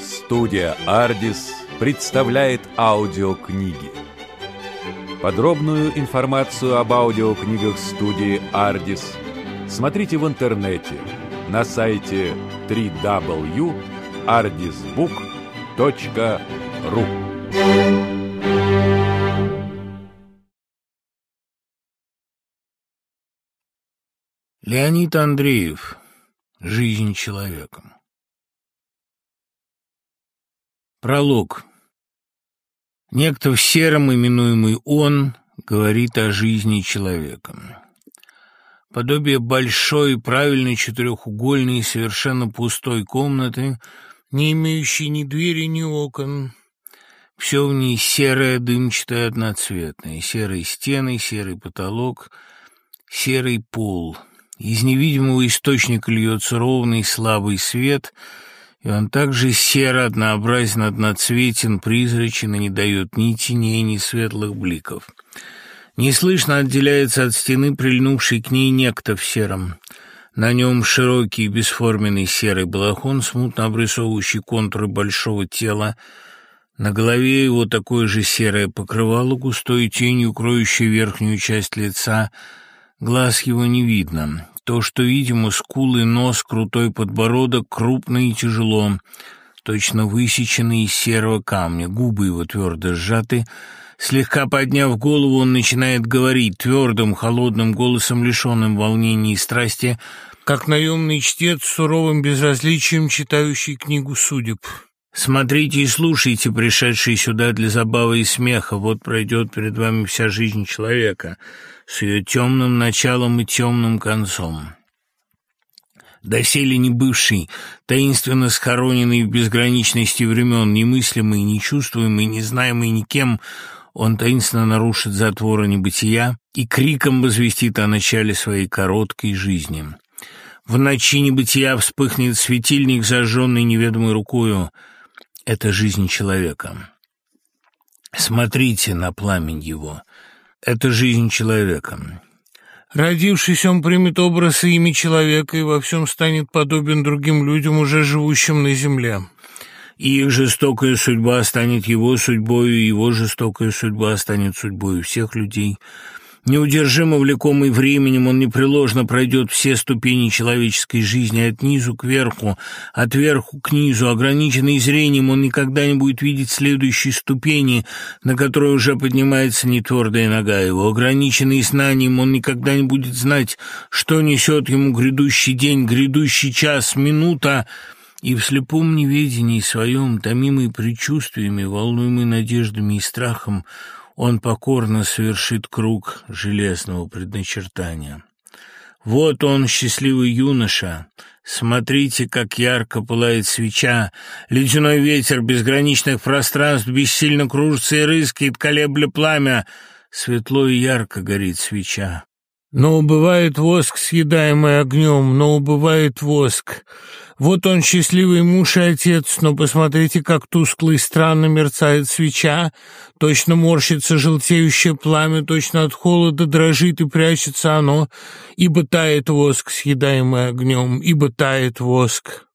Студия «Ардис» представляет аудиокниги. Подробную информацию об аудиокнигах студии «Ардис» смотрите в интернете на сайте www.ardisbook.ru Леонид Андреев. Жизнь человеком. Пролог. Некто в сером, именуемый «он», говорит о жизни человека. Подобие большой, правильной четырехугольной, совершенно пустой комнаты, не имеющей ни двери, ни окон. Все в ней серое, дымчатое, одноцветное. Серые стены, серый потолок, серый пол. Из невидимого источника льется ровный слабый свет — и он также серо, однообразен, одноцветен, призрачен и не дает ни теней, ни светлых бликов. Неслышно отделяется от стены прильнувший к ней некто в сером. На нем широкий бесформенный серый балахон, смутно обрисовывающий контуры большого тела. На голове его такое же серое покрывало, густой тенью, кроющей верхнюю часть лица. Глаз его не видно. То, что видимо, скулы, нос, крутой подбородок, крупно и тяжело, точно высеченный из серого камня, губы его твердо сжаты. Слегка подняв голову, он начинает говорить твердым, холодным голосом, лишенным волнений и страсти, как наемный чтец суровым безразличием, читающий книгу судеб. Смотрите и слушайте, пришедшие сюда для забавы и смеха. Вот пройдет перед вами вся жизнь человека с ее темным началом и темным концом. Доселе не бывший, таинственно схороненный в безграничности времен, немыслимый, нечувствуемый, незнаемый никем, он таинственно нарушит затворы небытия и криком возвестит о начале своей короткой жизни. В ночи небытия вспыхнет светильник, зажженный неведомой рукою — это жизнь человека. Смотрите на пламень его. Это жизнь человека. Родившись, он примет образ и имя человека и во всем станет подобен другим людям, уже живущим на земле. И их жестокая судьба станет его судьбой, и его жестокая судьба станет судьбой всех людей – Неудержимо влекомый временем, он непреложно пройдет все ступени человеческой жизни от низу к верху, от верху к низу. Ограниченный зрением, он никогда не будет видеть следующей ступени, на которой уже поднимается нетвердая нога его. Ограниченный знанием, он никогда не будет знать, что несет ему грядущий день, грядущий час, минута, и в слепом неведении своем, томимый предчувствиями, волнуемый надеждами и страхом, он покорно совершит круг железного предначертания. Вот он, счастливый юноша. Смотрите, как ярко пылает свеча. Ледяной ветер безграничных пространств бессильно кружится и рыскает, колебля пламя. Светло и ярко горит свеча. Но убывает воск, съедаемый огнем, но убывает воск. Вот он, счастливый муж и отец, но посмотрите, как тускло и странно мерцает свеча, точно морщится желтеющее пламя, точно от холода дрожит и прячется оно, ибо тает воск, съедаемый огнем, ибо тает воск.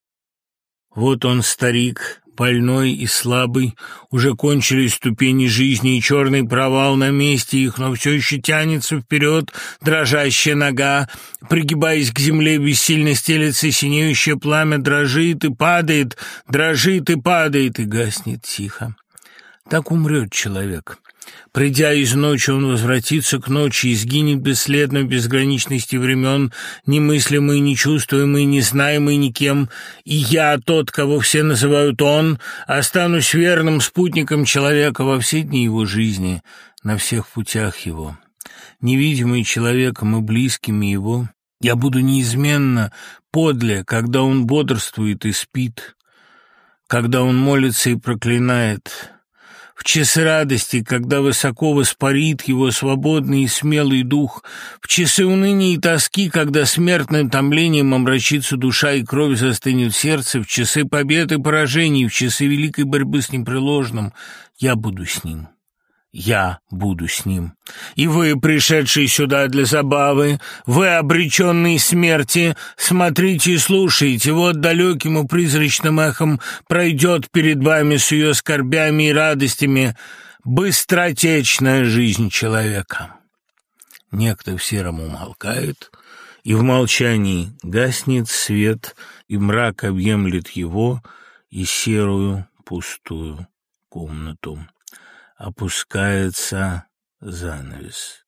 Вот он, старик, больной и слабый, уже кончились ступени жизни, и черный провал на месте их, но все еще тянется вперед дрожащая нога, пригибаясь к земле, бессильно стелется синеющее пламя, дрожит и падает, дрожит и падает, и гаснет тихо. Так умрет человек. Придя из ночи, он возвратится к ночи и сгинет бесследно в безграничности времен, немыслимый, нечувствуемый, незнаемый никем, и я, тот, кого все называют он, останусь верным спутником человека во все дни его жизни, на всех путях его. Невидимый человеком и близкими его, я буду неизменно подле, когда он бодрствует и спит, когда он молится и проклинает, в часы радости, когда высоко воспарит его свободный и смелый дух, в часы уныния и тоски, когда смертным томлением омрачится душа и кровь застынет в сердце, в часы побед и поражений, в часы великой борьбы с непреложным, я буду с ним. Я буду с ним. И вы, пришедшие сюда для забавы, вы, обреченные смерти, смотрите и слушайте, вот далеким и призрачным эхом пройдет перед вами с ее скорбями и радостями быстротечная жизнь человека. Некто в сером умолкает, и в молчании гаснет свет, и мрак объемлет его и серую пустую комнату опускается занавес.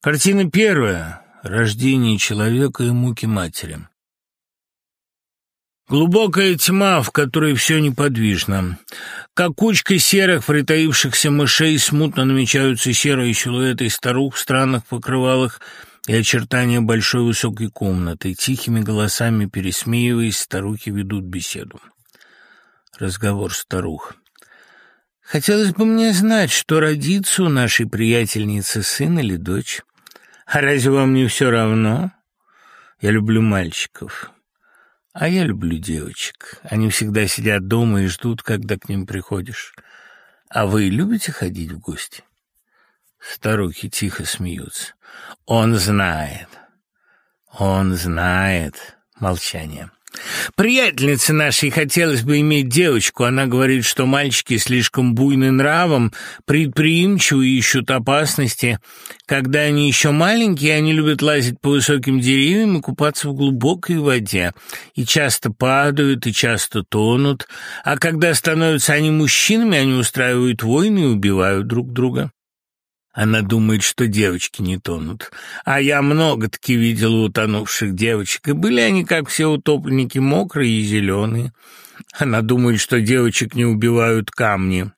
Картина первая. Рождение человека и муки матери. Глубокая тьма, в которой все неподвижно. Как кучка серых притаившихся мышей смутно намечаются серые силуэты старух в странных покрывалах и очертания большой высокой комнаты. Тихими голосами пересмеиваясь, старухи ведут беседу. Разговор старух. «Хотелось бы мне знать, что родится у нашей приятельницы сын или дочь. А разве вам не все равно? Я люблю мальчиков». А я люблю девочек. Они всегда сидят дома и ждут, когда к ним приходишь. А вы любите ходить в гости? Старухи тихо смеются. Он знает. Он знает. Молчание. Приятельнице нашей хотелось бы иметь девочку. Она говорит, что мальчики слишком буйны нравом, предприимчивы и ищут опасности. Когда они еще маленькие, они любят лазить по высоким деревьям и купаться в глубокой воде. И часто падают, и часто тонут. А когда становятся они мужчинами, они устраивают войны и убивают друг друга. Она думает, что девочки не тонут. А я много-таки видела утонувших девочек, и были они, как все утопленники, мокрые и зеленые. Она думает, что девочек не убивают камни.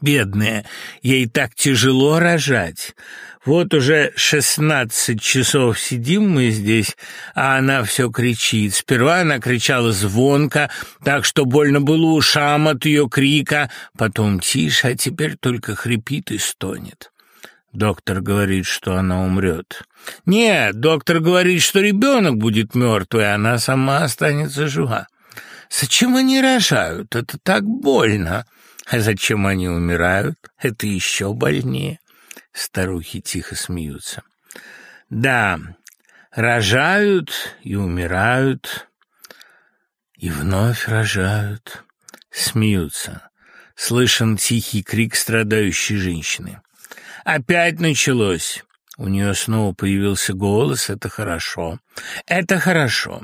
Бедная, ей так тяжело рожать. Вот уже шестнадцать часов сидим мы здесь, а она все кричит. Сперва она кричала звонко, так что больно было ушам от ее крика, потом тише, а теперь только хрипит и стонет. Доктор говорит, что она умрет. Нет, доктор говорит, что ребенок будет мертвый, а она сама останется жива. Зачем они рожают? Это так больно. А зачем они умирают? Это еще больнее. Старухи тихо смеются. Да, рожают и умирают, и вновь рожают. Смеются. Слышен тихий крик страдающей женщины. Опять началось. У нее снова появился голос, это хорошо. Это хорошо.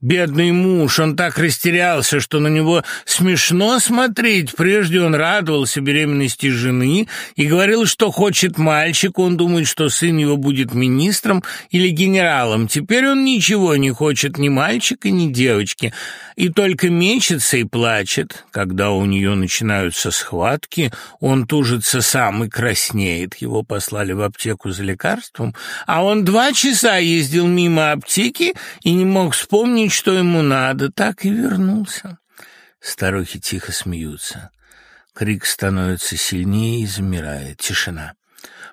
Бедный муж, он так растерялся, что на него смешно смотреть. Прежде он радовался беременности жены и говорил, что хочет мальчик. Он думает, что сын его будет министром или генералом. Теперь он ничего не хочет, ни мальчика, ни девочки. И только мечется и плачет. Когда у нее начинаются схватки, он тужится сам и краснеет. Его послали в аптеку за лекарством, а он два часа ездил мимо аптеки и не мог вспомнить, что ему надо, так и вернулся. Старухи тихо смеются. Крик становится сильнее и замирает. Тишина.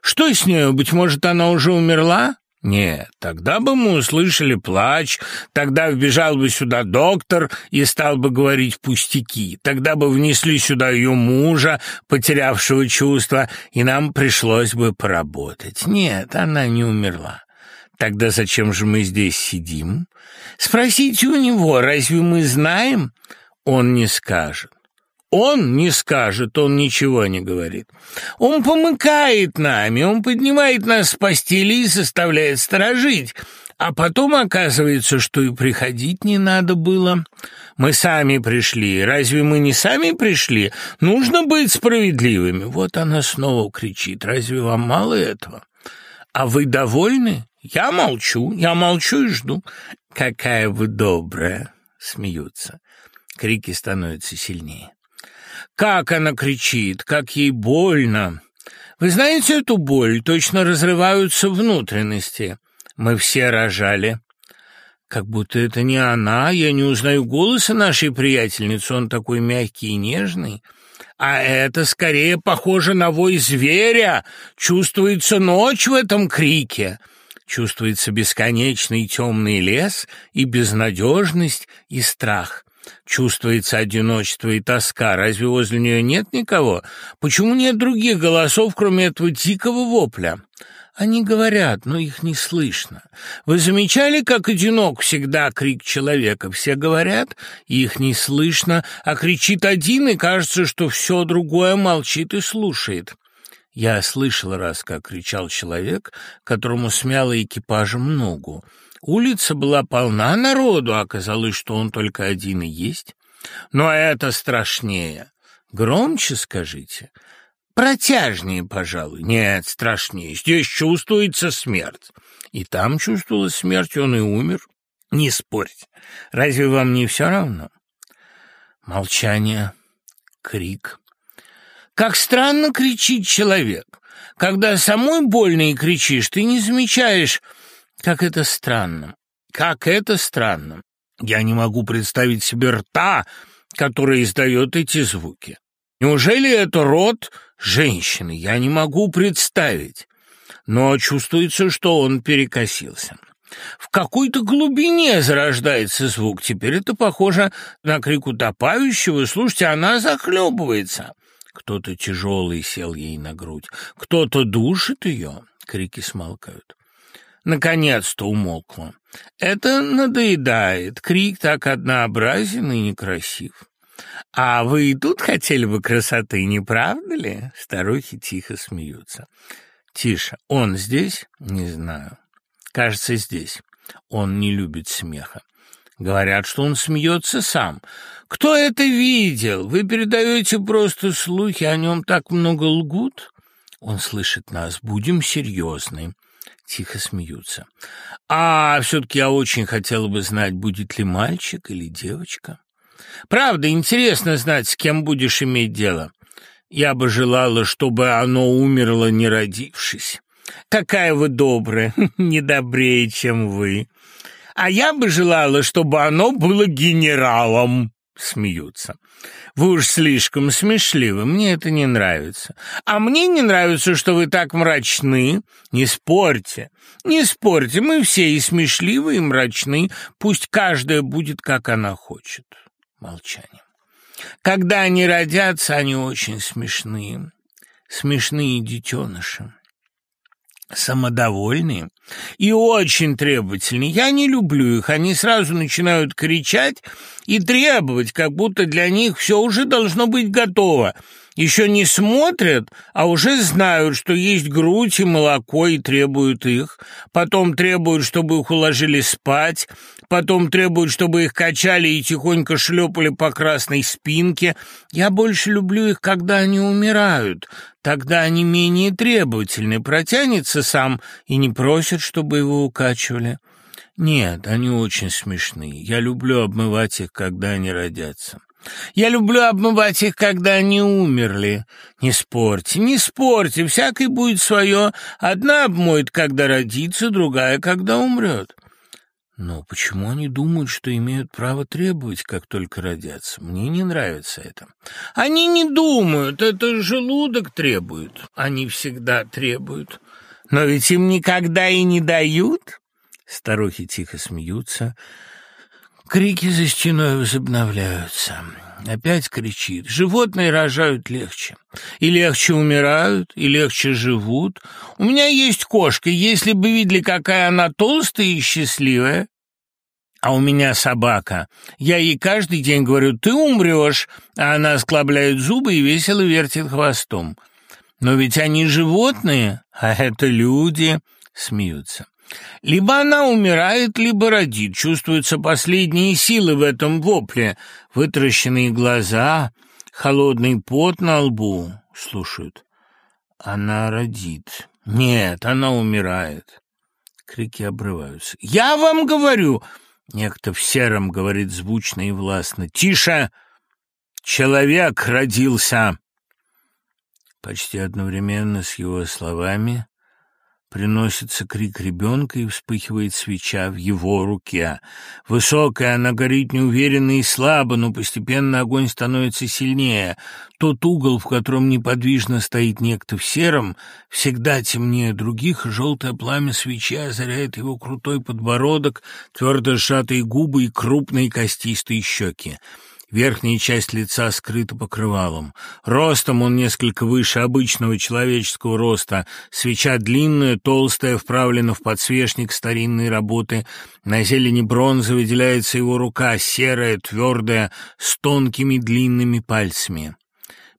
«Что с нею? Быть может, она уже умерла?» Нет, тогда бы мы услышали плач, тогда вбежал бы сюда доктор и стал бы говорить пустяки, тогда бы внесли сюда ее мужа, потерявшего чувства, и нам пришлось бы поработать. Нет, она не умерла. Тогда зачем же мы здесь сидим? Спросите у него, разве мы знаем? Он не скажет. Он не скажет, он ничего не говорит. Он помыкает нами, он поднимает нас с постели и заставляет сторожить. А потом оказывается, что и приходить не надо было. Мы сами пришли. Разве мы не сами пришли? Нужно быть справедливыми. Вот она снова кричит. Разве вам мало этого? А вы довольны? Я молчу, я молчу и жду. Какая вы добрая, смеются. Крики становятся сильнее. Как она кричит, как ей больно. Вы знаете эту боль? Точно разрываются внутренности. Мы все рожали. Как будто это не она, я не узнаю голоса нашей приятельницы, он такой мягкий и нежный. А это скорее похоже на вой зверя. Чувствуется ночь в этом крике. Чувствуется бесконечный темный лес и безнадежность и страх. Чувствуется одиночество и тоска. Разве возле нее нет никого? Почему нет других голосов, кроме этого дикого вопля? Они говорят, но их не слышно. Вы замечали, как одинок всегда крик человека? Все говорят, их не слышно, а кричит один, и кажется, что все другое молчит и слушает. Я слышал раз, как кричал человек, которому смяло экипажем ногу. Улица была полна народу, оказалось, что он только один и есть. Но это страшнее. Громче скажите. Протяжнее, пожалуй. Нет, страшнее. Здесь чувствуется смерть. И там чувствовалась смерть, он и умер. Не спорьте. Разве вам не все равно? Молчание, крик. Как странно кричит человек. Когда самой больно и кричишь, ты не замечаешь, как это странно. Как это странно. Я не могу представить себе рта, который издает эти звуки. Неужели это род женщины? Я не могу представить. Но чувствуется, что он перекосился. В какой-то глубине зарождается звук. Теперь это похоже на крик утопающего. Слушайте, она захлебывается. Кто-то тяжелый сел ей на грудь. Кто-то душит ее. Крики смолкают. Наконец-то умолкла. Это надоедает. Крик так однообразен и некрасив. «А вы и тут хотели бы красоты, не правда ли?» Старухи тихо смеются. «Тише. Он здесь?» «Не знаю. Кажется, здесь. Он не любит смеха. Говорят, что он смеется сам. Кто это видел? Вы передаете просто слухи, о нем так много лгут?» Он слышит нас. «Будем серьезны». Тихо смеются. «А все-таки я очень хотела бы знать, будет ли мальчик или девочка». Правда, интересно знать, с кем будешь иметь дело. Я бы желала, чтобы оно умерло, не родившись. Какая вы добрая, не добрее, чем вы. А я бы желала, чтобы оно было генералом. Смеются. Вы уж слишком смешливы, мне это не нравится. А мне не нравится, что вы так мрачны. Не спорьте, не спорьте, мы все и смешливы, и мрачны. Пусть каждая будет, как она хочет. Молчание. Когда они родятся, они очень смешные. Смешные детеныши. Самодовольные и очень требовательные. Я не люблю их. Они сразу начинают кричать и требовать, как будто для них все уже должно быть готово. Еще не смотрят, а уже знают, что есть грудь и молоко, и требуют их. Потом требуют, чтобы их уложили спать. Потом требуют, чтобы их качали и тихонько шлепали по красной спинке. Я больше люблю их, когда они умирают. Тогда они менее требовательны, протянется сам и не просят, чтобы его укачивали. Нет, они очень смешные. Я люблю обмывать их, когда они родятся. Я люблю обмывать их, когда они умерли. Не спорьте, не спорьте, всякой будет свое. Одна обмоет, когда родится, другая, когда умрет. Но почему они думают, что имеют право требовать, как только родятся? Мне не нравится это. Они не думают, это желудок требует. Они всегда требуют. Но ведь им никогда и не дают. Старухи тихо смеются. Крики за стеной возобновляются. Опять кричит. Животные рожают легче. И легче умирают, и легче живут. У меня есть кошка. Если бы видели, какая она толстая и счастливая, а у меня собака. Я ей каждый день говорю, ты умрешь, а она склабляет зубы и весело вертит хвостом. Но ведь они животные, а это люди, смеются. Либо она умирает, либо родит. Чувствуются последние силы в этом вопле. Вытращенные глаза, холодный пот на лбу. Слушают. Она родит. Нет, она умирает. Крики обрываются. «Я вам говорю!» Некто в сером говорит звучно и властно. «Тише! Человек родился!» Почти одновременно с его словами Приносится крик ребенка, и вспыхивает свеча в его руке. Высокая, она горит неуверенно и слабо, но постепенно огонь становится сильнее. Тот угол, в котором неподвижно стоит некто в сером, всегда темнее других, желтое пламя свечи озаряет его крутой подбородок, твердо сжатые губы и крупные костистые щеки. Верхняя часть лица скрыта покрывалом. Ростом он несколько выше обычного человеческого роста. Свеча длинная, толстая, вправлена в подсвечник старинной работы. На зелени бронзы выделяется его рука, серая, твердая, с тонкими длинными пальцами.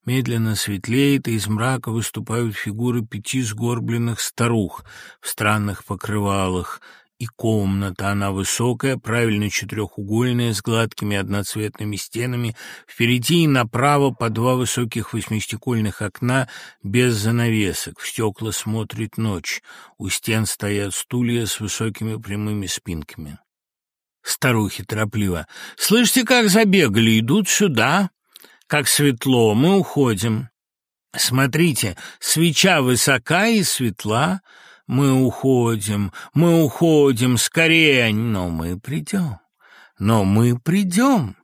Медленно светлеет, и из мрака выступают фигуры пяти сгорбленных старух в странных покрывалах — и комната. Она высокая, правильно четырехугольная, с гладкими одноцветными стенами. Впереди и направо по два высоких восьмистекольных окна без занавесок. В стекла смотрит ночь. У стен стоят стулья с высокими прямыми спинками. Старухи торопливо. «Слышите, как забегали? Идут сюда. Как светло. Мы уходим. Смотрите, свеча высока и светла». Мы уходим, мы уходим, скорее, но мы придем, но мы придем.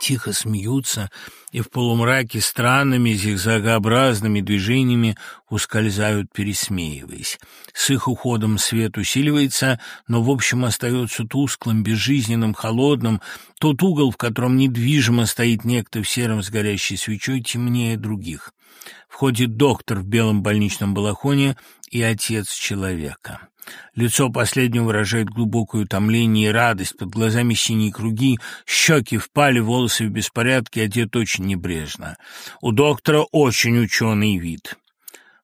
Тихо смеются, и в полумраке странными зигзагообразными движениями ускользают, пересмеиваясь. С их уходом свет усиливается, но в общем остается тусклым, безжизненным, холодным. Тот угол, в котором недвижимо стоит некто в сером с горящей свечой, темнее других. Входит доктор в белом больничном балахоне и отец человека. Лицо последнего выражает глубокое утомление и радость, под глазами синие круги, щеки впали, волосы в беспорядке, одет очень небрежно. У доктора очень ученый вид.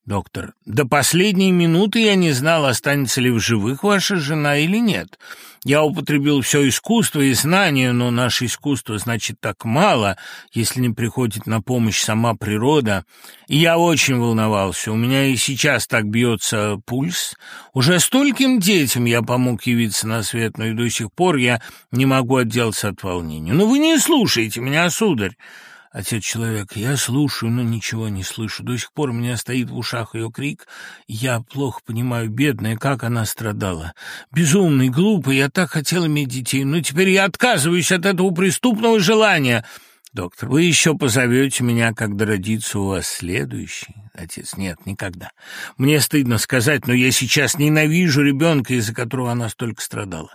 Доктор, до последней минуты я не знал, останется ли в живых ваша жена или нет. Я употребил все искусство и знания, но наше искусство значит так мало, если не приходит на помощь сама природа. И я очень волновался. У меня и сейчас так бьется пульс. Уже стольким детям я помог явиться на свет, но и до сих пор я не могу отделаться от волнения. Но вы не слушаете меня, сударь. Отец человек, я слушаю, но ничего не слышу. До сих пор у меня стоит в ушах ее крик. Я плохо понимаю, бедная, как она страдала. Безумный, глупый, я так хотел иметь детей, но теперь я отказываюсь от этого преступного желания. Доктор, вы еще позовете меня, когда родится у вас следующий? Отец, нет, никогда. Мне стыдно сказать, но я сейчас ненавижу ребенка, из-за которого она столько страдала.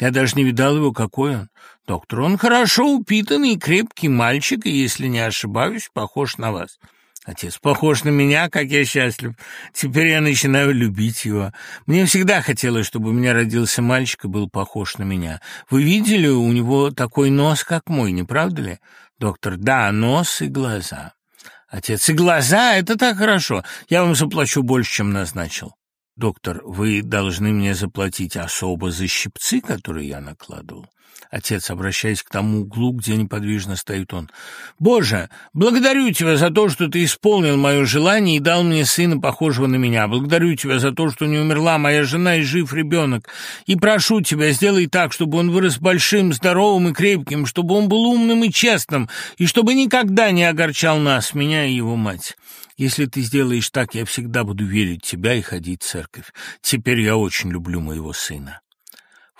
Я даже не видал его, какой он. Доктор, он хорошо упитанный, крепкий мальчик, и, если не ошибаюсь, похож на вас. Отец, похож на меня, как я счастлив. Теперь я начинаю любить его. Мне всегда хотелось, чтобы у меня родился мальчик и был похож на меня. Вы видели, у него такой нос, как мой, не правда ли? Доктор, да, нос и глаза. Отец, и глаза — это так хорошо. Я вам заплачу больше, чем назначил. «Доктор, вы должны мне заплатить особо за щипцы, которые я накладывал». Отец, обращаясь к тому углу, где неподвижно стоит он. «Боже, благодарю тебя за то, что ты исполнил мое желание и дал мне сына, похожего на меня. Благодарю тебя за то, что не умерла моя жена и жив ребенок. И прошу тебя, сделай так, чтобы он вырос большим, здоровым и крепким, чтобы он был умным и честным, и чтобы никогда не огорчал нас, меня и его мать». Если ты сделаешь так, я всегда буду верить в тебя и ходить в церковь. Теперь я очень люблю моего сына.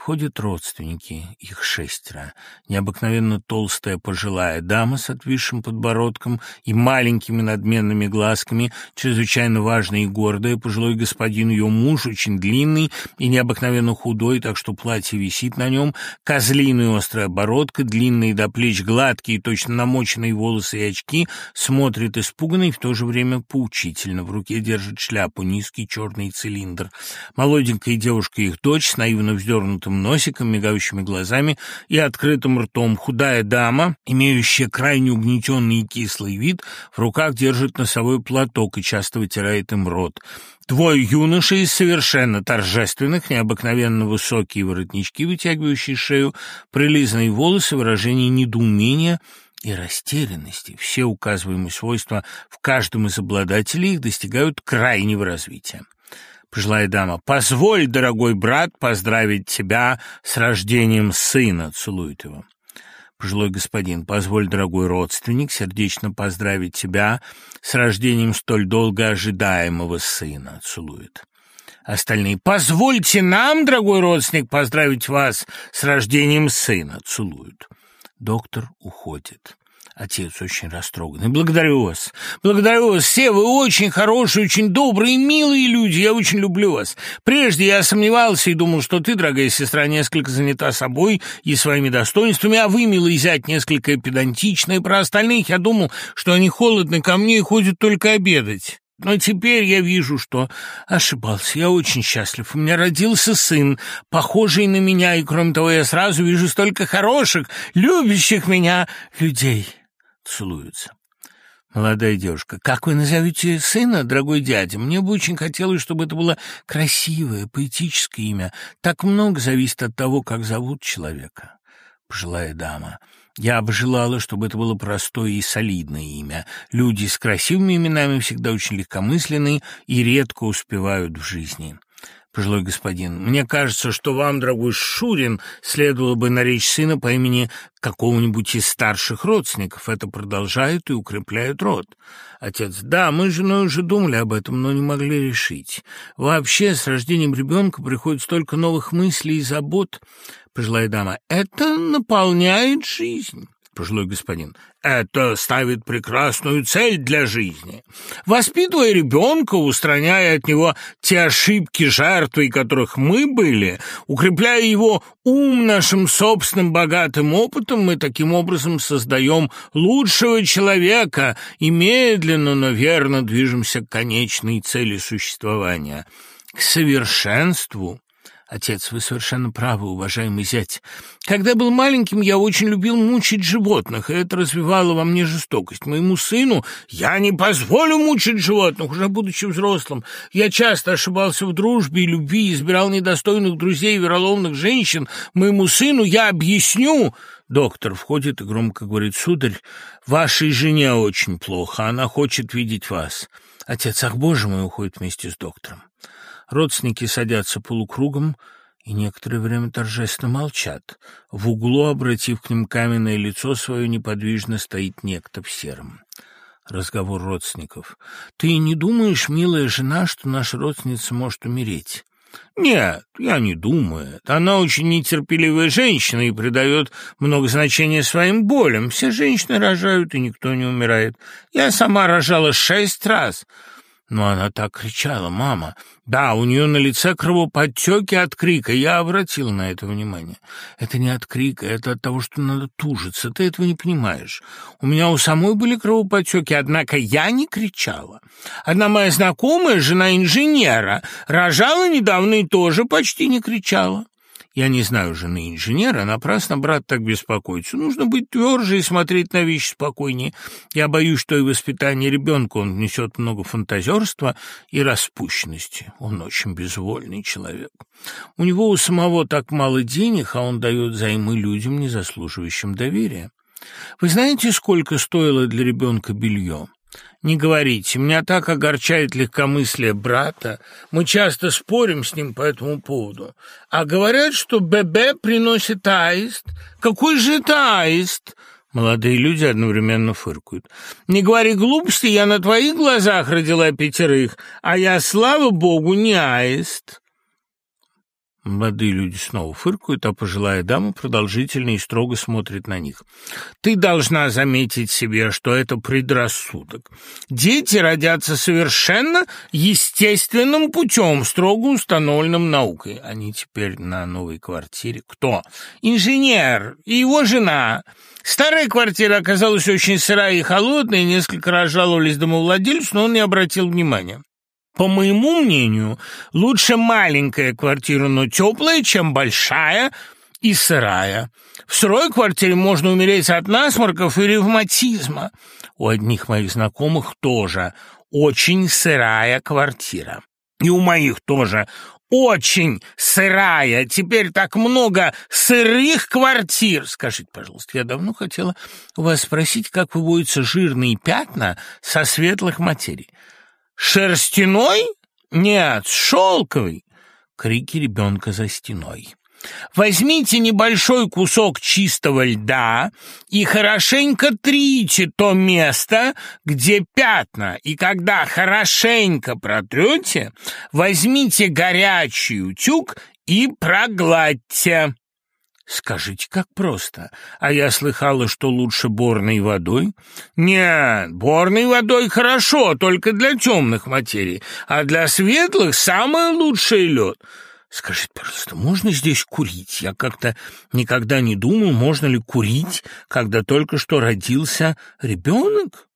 Входят родственники, их шестеро. Необыкновенно толстая пожилая дама с отвисшим подбородком и маленькими надменными глазками, чрезвычайно важная и гордая, пожилой господин ее муж, очень длинный и необыкновенно худой, так что платье висит на нем, козлиная острая бородка, длинные до плеч гладкие, точно намоченные волосы и очки, смотрит испуганно и в то же время поучительно. В руке держит шляпу, низкий черный цилиндр. Молоденькая девушка, их дочь, с наивно вздернутым круглым носиком, мигающими глазами и открытым ртом. Худая дама, имеющая крайне угнетенный и кислый вид, в руках держит носовой платок и часто вытирает им рот. Двое юношей из совершенно торжественных, необыкновенно высокие воротнички, вытягивающие шею, прилизанные волосы, выражение недоумения и растерянности. Все указываемые свойства в каждом из обладателей их достигают крайнего развития. Пожилая дама, позволь, дорогой брат, поздравить тебя с рождением сына, целует его. Пожилой господин, позволь, дорогой родственник, сердечно поздравить тебя с рождением столь долго ожидаемого сына, целует. Остальные. «Позвольте нам, дорогой родственник, поздравить вас с рождением сына!» Целуют. Доктор уходит. Отец очень растроганный. «Благодарю вас. Благодарю вас. Все вы очень хорошие, очень добрые, милые люди. Я очень люблю вас. Прежде я сомневался и думал, что ты, дорогая сестра, несколько занята собой и своими достоинствами, а вы, милый зять, несколько педантичные. Про остальных я думал, что они холодны ко мне и ходят только обедать». Но теперь я вижу, что ошибался. Я очень счастлив. У меня родился сын, похожий на меня, и, кроме того, я сразу вижу столько хороших, любящих меня людей. Целуются. Молодая девушка, как вы назовете сына, дорогой дядя? Мне бы очень хотелось, чтобы это было красивое, поэтическое имя. Так много зависит от того, как зовут человека. Пожилая дама. Я бы желала, чтобы это было простое и солидное имя. Люди с красивыми именами всегда очень легкомысленны и редко успевают в жизни. Пожилой господин, мне кажется, что вам, дорогой Шурин, следовало бы наречь сына по имени какого-нибудь из старших родственников. Это продолжает и укрепляет род. Отец, да, мы с женой уже думали об этом, но не могли решить. Вообще, с рождением ребенка приходит столько новых мыслей и забот. Пожилая дама, это наполняет жизнь. Пожилой господин, это ставит прекрасную цель для жизни. Воспитывая ребенка, устраняя от него те ошибки, жертвой которых мы были, укрепляя его ум нашим собственным богатым опытом, мы таким образом создаем лучшего человека и медленно, но верно движемся к конечной цели существования, к совершенству Отец, вы совершенно правы, уважаемый зять. Когда был маленьким, я очень любил мучить животных, и это развивало во мне жестокость. Моему сыну я не позволю мучить животных, уже будучи взрослым. Я часто ошибался в дружбе и любви, избирал недостойных друзей и вероломных женщин. Моему сыну я объясню... Доктор входит и громко говорит, «Сударь, вашей жене очень плохо, она хочет видеть вас». Отец, ах, боже мой, уходит вместе с доктором. Родственники садятся полукругом и некоторое время торжественно молчат. В углу, обратив к ним каменное лицо свое, неподвижно стоит некто в сером. Разговор родственников. «Ты не думаешь, милая жена, что наша родственница может умереть?» «Нет, я не думаю. Она очень нетерпеливая женщина и придает много значения своим болям. Все женщины рожают, и никто не умирает. Я сама рожала шесть раз. Но она так кричала, мама. Да, у нее на лице кровоподтеки от крика, я обратил на это внимание. Это не от крика, это от того, что надо тужиться, ты этого не понимаешь. У меня у самой были кровоподтеки, однако я не кричала. Одна моя знакомая, жена инженера, рожала недавно и тоже почти не кричала. Я не знаю жены инженера, напрасно брат так беспокоится. Нужно быть тверже и смотреть на вещи спокойнее. Я боюсь, что и воспитание ребенка он несет много фантазерства и распущенности. Он очень безвольный человек. У него у самого так мало денег, а он дает займы людям, не заслуживающим доверия. Вы знаете, сколько стоило для ребенка белье? Не говорите, меня так огорчает легкомыслие брата. Мы часто спорим с ним по этому поводу. А говорят, что ББ приносит аист. Какой же это аист? Молодые люди одновременно фыркают. «Не говори глупости, я на твоих глазах родила пятерых, а я, слава богу, не аист». Молодые люди снова фыркают, а пожилая дама продолжительно и строго смотрит на них. «Ты должна заметить себе, что это предрассудок. Дети родятся совершенно естественным путем, строго установленным наукой. Они теперь на новой квартире. Кто? Инженер и его жена». Старая квартира оказалась очень сырая и холодная, несколько раз жаловались домовладельцу, но он не обратил внимания. По моему мнению, лучше маленькая квартира, но теплая, чем большая и сырая. В сырой квартире можно умереть от насморков и ревматизма. У одних моих знакомых тоже очень сырая квартира. И у моих тоже очень сырая. Теперь так много сырых квартир. Скажите, пожалуйста, я давно хотела у вас спросить, как выводятся жирные пятна со светлых материй. Шерстяной? Нет, шелковый. Крики ребенка за стеной. Возьмите небольшой кусок чистого льда и хорошенько трите то место, где пятна, и когда хорошенько протрете, возьмите горячий утюг и прогладьте. Скажите, как просто. А я слыхала, что лучше борной водой? Нет, борной водой хорошо, только для темных материй, а для светлых самый лучший лед. Скажите, пожалуйста, можно здесь курить? Я как-то никогда не думал, можно ли курить, когда только что родился ребенок.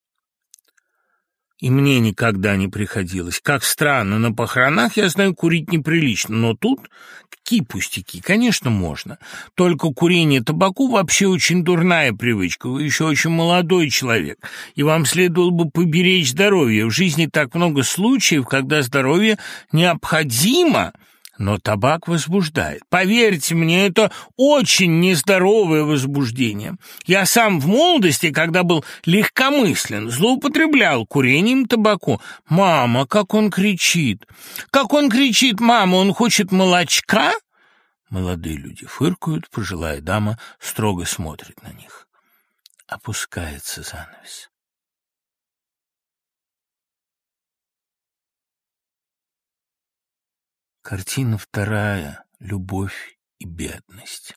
И мне никогда не приходилось. Как странно, на похоронах, я знаю, курить неприлично, но тут какие пустяки, конечно, можно. Только курение табаку вообще очень дурная привычка. Вы еще очень молодой человек, и вам следовало бы поберечь здоровье. В жизни так много случаев, когда здоровье необходимо – но табак возбуждает. Поверьте мне, это очень нездоровое возбуждение. Я сам в молодости, когда был легкомыслен, злоупотреблял курением табаку. «Мама, как он кричит! Как он кричит, мама, он хочет молочка?» Молодые люди фыркают, пожилая дама строго смотрит на них. Опускается занавес. Картина вторая — любовь и бедность.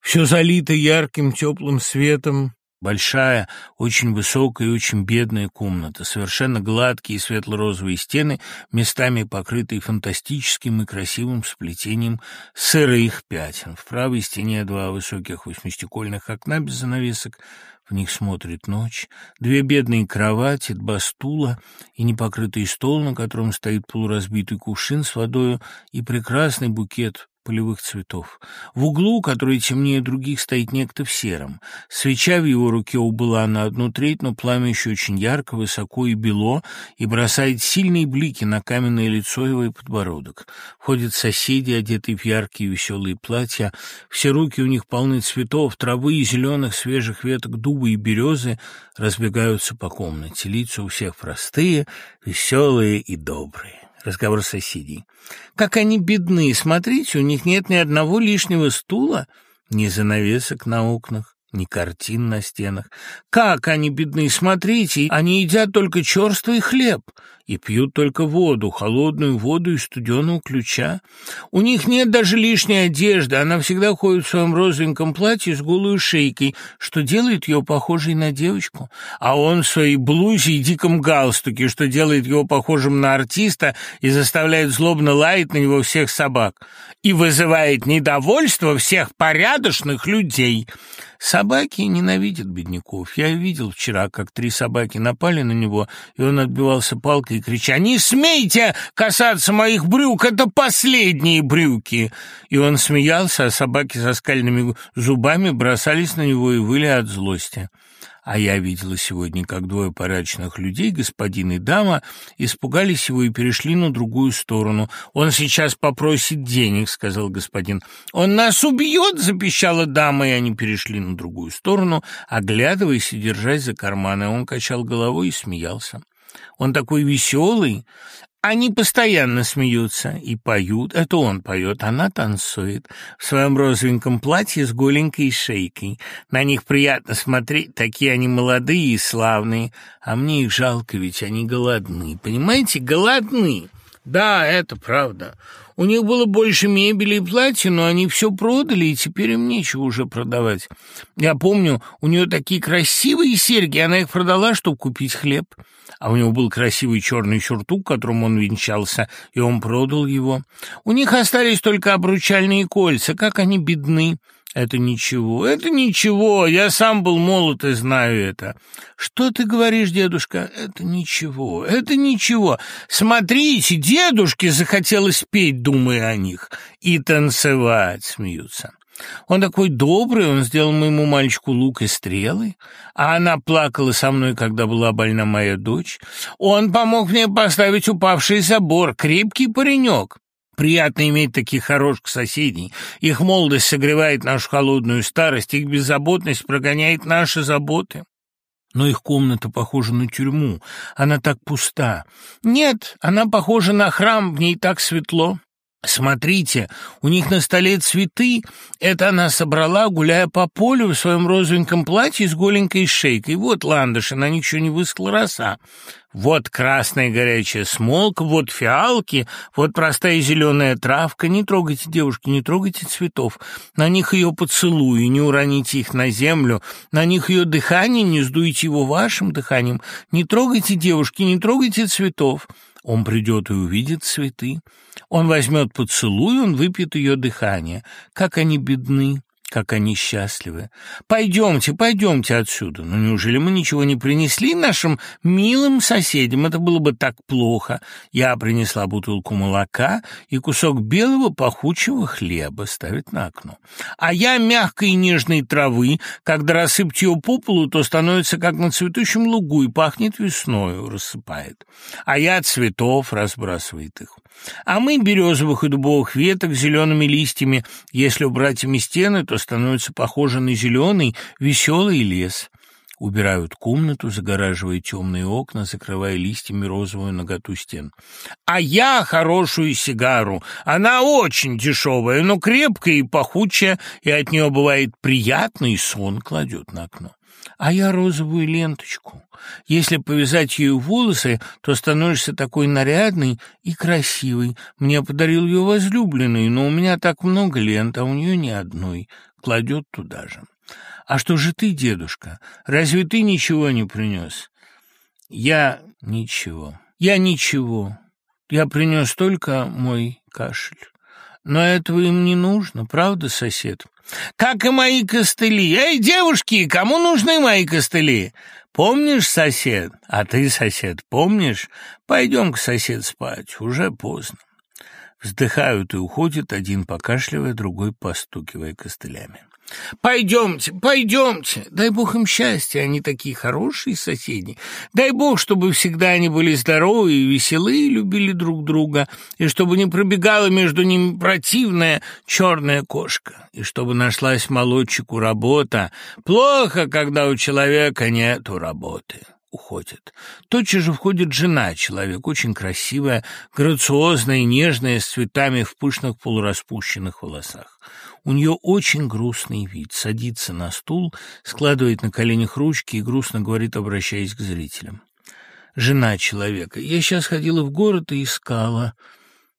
Все залито ярким теплым светом, Большая, очень высокая и очень бедная комната, совершенно гладкие светло-розовые стены, местами покрытые фантастическим и красивым сплетением сырых пятен. В правой стене два высоких восьмистекольных окна без занавесок, в них смотрит ночь, две бедные кровати, два стула и непокрытый стол, на котором стоит полуразбитый кувшин с водою и прекрасный букет полевых цветов. В углу, который темнее других, стоит некто в сером. Свеча в его руке убыла на одну треть, но пламя еще очень ярко, высоко и бело, и бросает сильные блики на каменное лицо его и подбородок. Ходят соседи, одетые в яркие веселые платья. Все руки у них полны цветов, травы и зеленых свежих веток дуба и березы разбегаются по комнате. Лица у всех простые, веселые и добрые разговор соседей. Как они бедны, смотрите, у них нет ни одного лишнего стула, ни занавесок на окнах ни картин на стенах. Как они бедны, смотрите, они едят только черствый хлеб и пьют только воду, холодную воду из студеного ключа. У них нет даже лишней одежды, она всегда ходит в своем розовеньком платье с голой шейкой, что делает ее похожей на девочку, а он в своей блузе и диком галстуке, что делает его похожим на артиста и заставляет злобно лаять на него всех собак и вызывает недовольство всех порядочных людей. Собаки ненавидят бедняков. Я видел вчера, как три собаки напали на него, и он отбивался палкой, крича «Не смейте касаться моих брюк, это последние брюки!» И он смеялся, а собаки со скальными зубами бросались на него и выли от злости. А я видела сегодня, как двое порядочных людей, господин и дама, испугались его и перешли на другую сторону. «Он сейчас попросит денег», — сказал господин. «Он нас убьет», — запищала дама, и они перешли на другую сторону, оглядываясь и держась за карманы. Он качал головой и смеялся. Он такой веселый, они постоянно смеются и поют. Это он поет, она танцует в своем розовеньком платье с голенькой шейкой. На них приятно смотреть, такие они молодые и славные. А мне их жалко, ведь они голодны. Понимаете, голодны. Да, это правда. У них было больше мебели и платья, но они все продали, и теперь им нечего уже продавать. Я помню, у нее такие красивые серьги, она их продала, чтобы купить хлеб а у него был красивый черный сюртук, которым он венчался, и он продал его. У них остались только обручальные кольца, как они бедны. Это ничего, это ничего, я сам был молод и знаю это. Что ты говоришь, дедушка? Это ничего, это ничего. Смотрите, дедушке захотелось петь, думая о них, и танцевать, смеются. Он такой добрый, он сделал моему мальчику лук и стрелы, а она плакала со мной, когда была больна моя дочь. Он помог мне поставить упавший забор, крепкий паренек. Приятно иметь таких хороших соседей. Их молодость согревает нашу холодную старость, их беззаботность прогоняет наши заботы. Но их комната похожа на тюрьму, она так пуста. Нет, она похожа на храм, в ней так светло. Смотрите, у них на столе цветы. Это она собрала, гуляя по полю в своем розовеньком платье с голенькой шейкой. Вот ландыши, на них еще не высохла роса. Вот красная горячая смолка, вот фиалки, вот простая зеленая травка. Не трогайте, девушки, не трогайте цветов. На них ее поцелуи, не уроните их на землю. На них ее дыхание, не сдуйте его вашим дыханием. Не трогайте, девушки, не трогайте цветов. Он придет и увидит цветы. Он возьмет поцелуй, он выпьет ее дыхание. Как они бедны, как они счастливы. Пойдемте, пойдемте отсюда. Ну, неужели мы ничего не принесли нашим милым соседям? Это было бы так плохо. Я принесла бутылку молока и кусок белого пахучего хлеба ставить на окно. А я мягкой и нежной травы, когда рассыпать ее по полу, то становится как на цветущем лугу и пахнет весною, рассыпает. А я цветов разбрасывает их. А мы березовых и дубовых веток зелеными листьями. Если убрать ими стены, то становится похоже на зеленый, веселый лес. Убирают комнату, загораживая темные окна, закрывая листьями розовую наготу стен. А я хорошую сигару. Она очень дешевая, но крепкая и пахучая, и от нее бывает приятный сон кладет на окно. А я розовую ленточку. Если повязать ею волосы, то становишься такой нарядный и красивый. Мне подарил ее возлюбленный, но у меня так много лент, а у нее ни одной. Кладет туда же. А что же ты, дедушка? Разве ты ничего не принес? Я ничего. Я ничего. Я принес только мой кашель. Но этого им не нужно, правда, сосед? Как и мои костыли. Эй, девушки, кому нужны мои костыли? Помнишь, сосед? А ты, сосед, помнишь? Пойдем к сосед спать, уже поздно. Вздыхают и уходят, один покашливая, другой постукивая костылями. Пойдемте, пойдемте. Дай бог им счастья, они такие хорошие соседи. Дай бог, чтобы всегда они были здоровы и веселы, и любили друг друга, и чтобы не пробегала между ними противная черная кошка, и чтобы нашлась молодчику работа. Плохо, когда у человека нету работы уходит. Тотчас же входит жена, человек очень красивая, грациозная и нежная, с цветами в пышных полураспущенных волосах. У нее очень грустный вид. Садится на стул, складывает на коленях ручки и грустно говорит, обращаясь к зрителям. Жена человека. Я сейчас ходила в город и искала.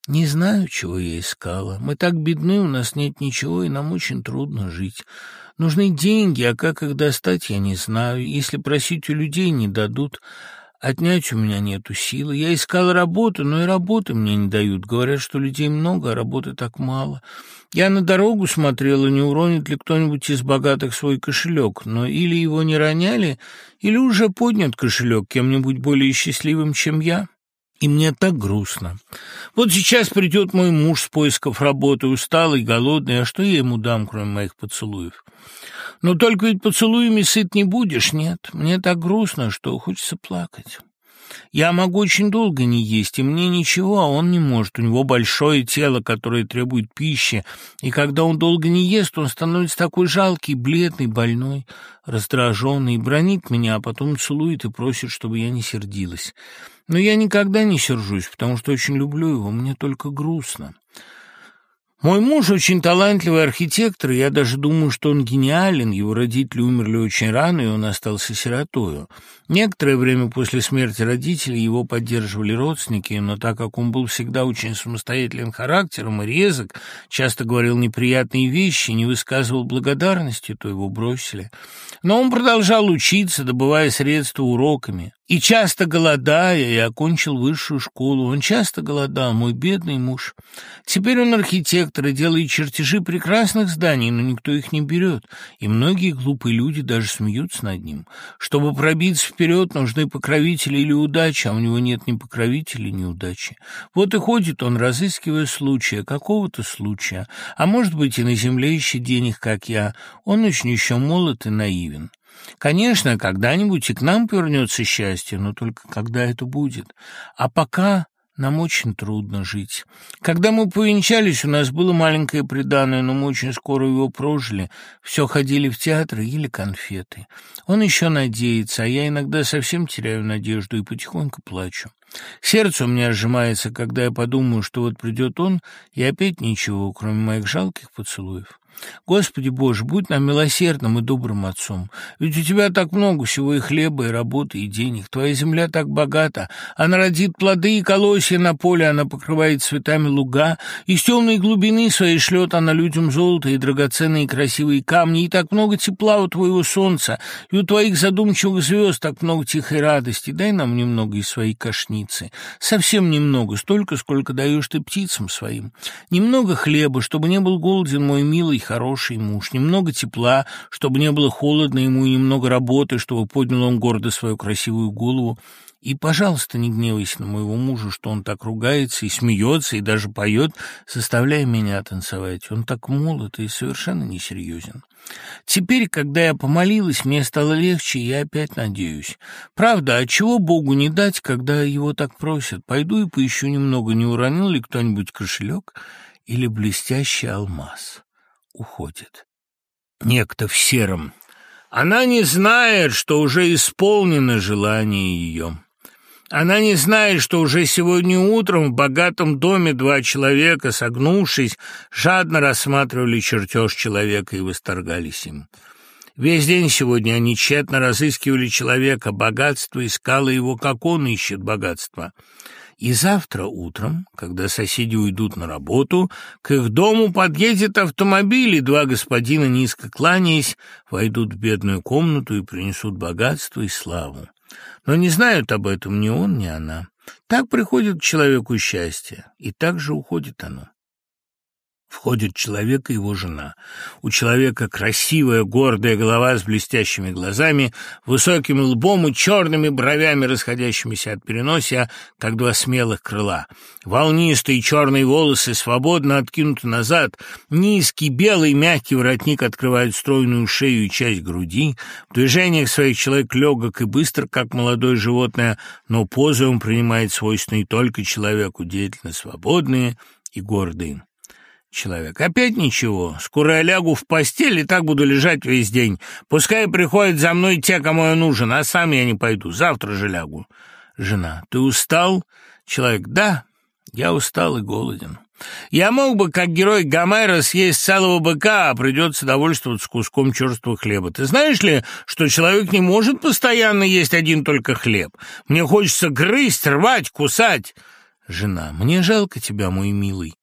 Не знаю, чего я искала. Мы так бедны, у нас нет ничего, и нам очень трудно жить. Нужны деньги, а как их достать, я не знаю. Если просить у людей, не дадут. Отнять у меня нету силы. Я искала работу, но и работы мне не дают. Говорят, что людей много, а работы так мало. Я на дорогу смотрела, не уронит ли кто-нибудь из богатых свой кошелек, но или его не роняли, или уже поднят кошелек кем-нибудь более счастливым, чем я. И мне так грустно. Вот сейчас придет мой муж с поисков работы, усталый, голодный, а что я ему дам, кроме моих поцелуев? Но только ведь поцелуями сыт не будешь, нет. Мне так грустно, что хочется плакать. Я могу очень долго не есть, и мне ничего, а он не может. У него большое тело, которое требует пищи, и когда он долго не ест, он становится такой жалкий, бледный, больной, раздраженный, бронит меня, а потом целует и просит, чтобы я не сердилась. Но я никогда не сержусь, потому что очень люблю его, мне только грустно. Мой муж очень талантливый архитектор, и я даже думаю, что он гениален. Его родители умерли очень рано, и он остался сиротою. Некоторое время после смерти родителей его поддерживали родственники, но так как он был всегда очень самостоятельным характером и резок, часто говорил неприятные вещи, не высказывал благодарности, то его бросили. Но он продолжал учиться, добывая средства уроками. И часто голодая, я окончил высшую школу. Он часто голодал, мой бедный муж. Теперь он архитектор и делает чертежи прекрасных зданий, но никто их не берет. И многие глупые люди даже смеются над ним. Чтобы пробиться вперед, нужны покровители или удача, а у него нет ни покровителей, ни удачи. Вот и ходит он, разыскивая случая, какого-то случая. А может быть, и на земле ищет денег, как я. Он очень еще молод и наивен. Конечно, когда-нибудь и к нам повернется счастье, но только когда это будет. А пока нам очень трудно жить. Когда мы повенчались, у нас было маленькое приданое, но мы очень скоро его прожили. Все ходили в театр и ели конфеты. Он еще надеется, а я иногда совсем теряю надежду и потихоньку плачу. Сердце у меня сжимается, когда я подумаю, что вот придет он, и опять ничего, кроме моих жалких поцелуев. Господи Боже, будь нам милосердным и добрым отцом. Ведь у тебя так много всего и хлеба, и работы, и денег. Твоя земля так богата. Она родит плоды и колосья на поле, она покрывает цветами луга. Из темной глубины своей шлет она людям золото и драгоценные красивые камни. И так много тепла у твоего солнца, и у твоих задумчивых звезд так много тихой радости. Дай нам немного из своей кашницы. Совсем немного, столько, сколько даешь ты птицам своим. Немного хлеба, чтобы не был голоден мой милый, хороший муж, немного тепла, чтобы не было холодно ему, и немного работы, чтобы поднял он гордо свою красивую голову. И, пожалуйста, не гневайся на моего мужа, что он так ругается и смеется, и даже поет, заставляя меня танцевать. Он так молод и совершенно несерьезен. Теперь, когда я помолилась, мне стало легче, и я опять надеюсь. Правда, а чего Богу не дать, когда его так просят? Пойду и поищу немного, не уронил ли кто-нибудь кошелек или блестящий алмаз уходит. Некто в сером. Она не знает, что уже исполнено желание ее. Она не знает, что уже сегодня утром в богатом доме два человека, согнувшись, жадно рассматривали чертеж человека и восторгались им. Весь день сегодня они тщетно разыскивали человека, богатство искало его, как он ищет богатство. И завтра утром, когда соседи уйдут на работу, к их дому подъедет автомобиль, и два господина, низко кланяясь, войдут в бедную комнату и принесут богатство и славу. Но не знают об этом ни он, ни она. Так приходит к человеку счастье, и так же уходит оно. Входит человек и его жена. У человека красивая, гордая голова с блестящими глазами, высоким лбом и черными бровями, расходящимися от переносия, как два смелых крыла. Волнистые черные волосы свободно откинуты назад, низкий белый мягкий воротник открывает стройную шею и часть груди. В движениях своих человек легок и быстр, как молодое животное, но позы он принимает свойственные только человеку, деятельно свободные и гордые. Человек. Опять ничего. Скоро я лягу в постель и так буду лежать весь день. Пускай приходят за мной те, кому я нужен, а сам я не пойду. Завтра же лягу. Жена. Ты устал? Человек. Да, я устал и голоден. Я мог бы, как герой Гомера, съесть целого быка, а придется довольствоваться куском черствого хлеба. Ты знаешь ли, что человек не может постоянно есть один только хлеб? Мне хочется грызть, рвать, кусать. Жена. Мне жалко тебя, мой милый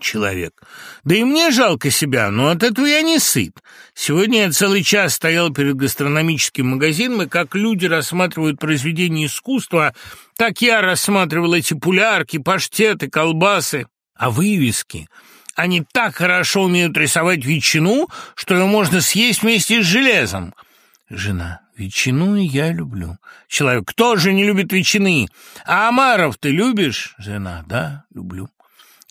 человек. Да и мне жалко себя, но от этого я не сыт. Сегодня я целый час стоял перед гастрономическим магазином, и как люди рассматривают произведения искусства, так я рассматривал эти пулярки, паштеты, колбасы. А вывески... Они так хорошо умеют рисовать ветчину, что ее можно съесть вместе с железом. Жена. Ветчину я люблю. Человек. Кто же не любит ветчины? А омаров ты любишь? Жена. Да, люблю.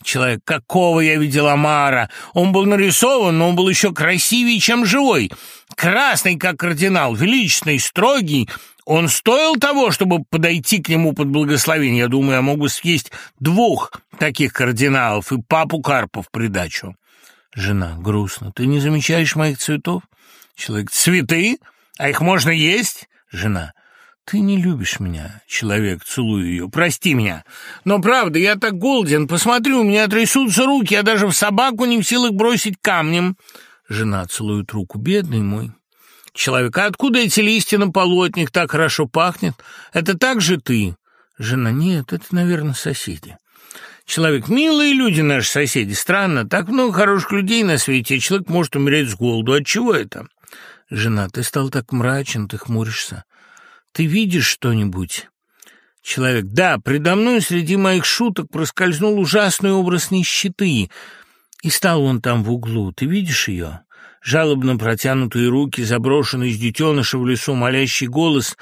Человек, какого я видел Амара! Он был нарисован, но он был еще красивее, чем живой. Красный, как кардинал, величественный, строгий. Он стоил того, чтобы подойти к нему под благословение. Я думаю, я могу съесть двух таких кардиналов и папу Карпа в придачу. Жена, грустно. Ты не замечаешь моих цветов? Человек, цветы? А их можно есть? Жена, «Ты не любишь меня, человек, целую ее, прости меня. Но правда, я так голоден, посмотри, у меня трясутся руки, я даже в собаку не в силах бросить камнем». Жена целует руку, бедный мой. Человек, а откуда эти листья на полотнях так хорошо пахнет? Это так же ты? Жена, нет, это, наверное, соседи. Человек, милые люди наши соседи, странно, так много хороших людей на свете, человек может умереть с голоду. От чего это? Жена, ты стал так мрачен, ты хмуришься. Ты видишь что-нибудь?» Человек. «Да, предо мной среди моих шуток проскользнул ужасный образ нищеты, и стал он там в углу. Ты видишь ее?» Жалобно протянутые руки, заброшенный из детеныша в лесу молящий голос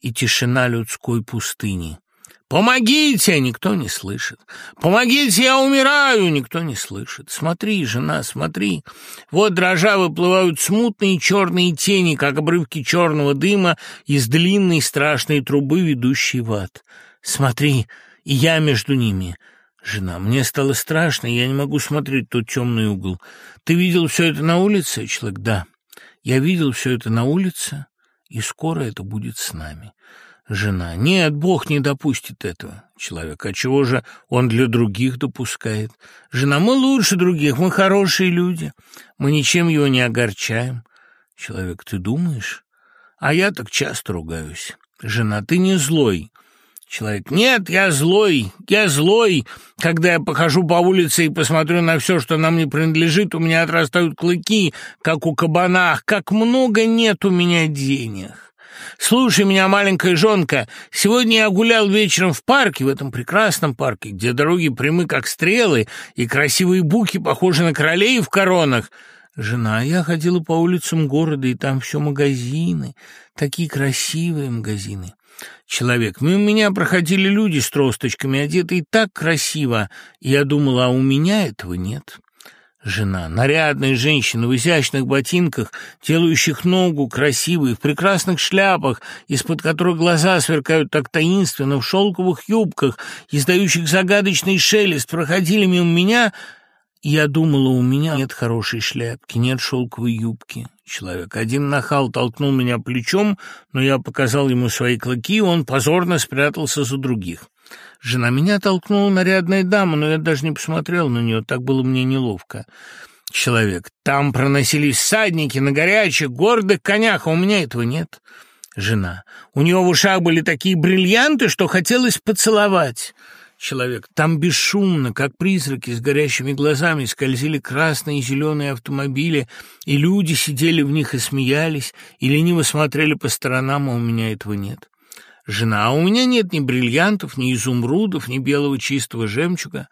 и тишина людской пустыни. «Помогите!» — никто не слышит. «Помогите, я умираю!» — никто не слышит. «Смотри, жена, смотри!» Вот дрожа выплывают смутные черные тени, как обрывки черного дыма из длинной страшной трубы, ведущей в ад. «Смотри, и я между ними!» «Жена, мне стало страшно, я не могу смотреть тот темный угол. Ты видел все это на улице?» Человек, да. Я видел все это на улице, и скоро это будет с нами. Жена. Нет, Бог не допустит этого. Человек, а чего же он для других допускает? Жена, мы лучше других, мы хорошие люди, мы ничем его не огорчаем. Человек, ты думаешь? А я так часто ругаюсь. Жена, ты не злой. Человек, нет, я злой, я злой. Когда я похожу по улице и посмотрю на все, что нам не принадлежит, у меня отрастают клыки, как у кабанах, как много нет у меня денег. Слушай меня, маленькая жонка, сегодня я гулял вечером в парке, в этом прекрасном парке, где дороги прямы, как стрелы, и красивые буки похожи на королей в коронах. Жена, я ходила по улицам города, и там все магазины, такие красивые магазины. Человек, мимо меня проходили люди с тросточками, одетые так красиво, и я думала, а у меня этого нет. Жена, нарядная женщина в изящных ботинках, делающих ногу красивой, в прекрасных шляпах, из-под которых глаза сверкают так таинственно, в шелковых юбках, издающих загадочный шелест, проходили мимо меня, я думала, у меня нет хорошей шляпки, нет шелковой юбки. Человек. Один нахал толкнул меня плечом, но я показал ему свои клыки, и он позорно спрятался за других. Жена меня толкнула нарядная дама, но я даже не посмотрел на нее, так было мне неловко. Человек. Там проносились всадники на горячих, гордых конях, а у меня этого нет. Жена. У него в ушах были такие бриллианты, что хотелось поцеловать. Человек. Там бесшумно, как призраки с горящими глазами, скользили красные и зеленые автомобили, и люди сидели в них и смеялись, и лениво смотрели по сторонам, а у меня этого нет. Жена, а у меня нет ни бриллиантов, ни изумрудов, ни белого чистого жемчуга.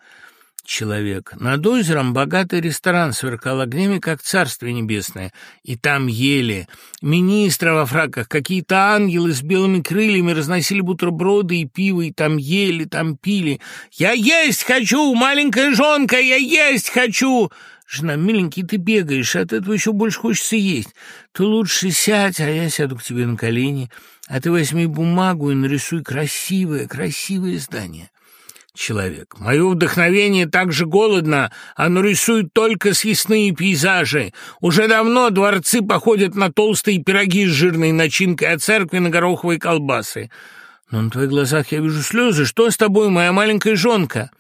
Человек. Над озером богатый ресторан сверкал огнями, как царствие небесное, и там ели. Министры во фраках, какие-то ангелы с белыми крыльями разносили бутерброды и пиво, и там ели, там пили. «Я есть хочу, маленькая жонка, я есть хочу!» Жена, миленький, ты бегаешь, от этого еще больше хочется есть. Ты лучше сядь, а я сяду к тебе на колени. А ты возьми бумагу и нарисуй красивое, красивое здание. Человек. Мое вдохновение так же голодно, оно рисует только съестные пейзажи. Уже давно дворцы походят на толстые пироги с жирной начинкой, а церкви на гороховые колбасы. Но на твоих глазах я вижу слезы. Что с тобой, моя маленькая жонка?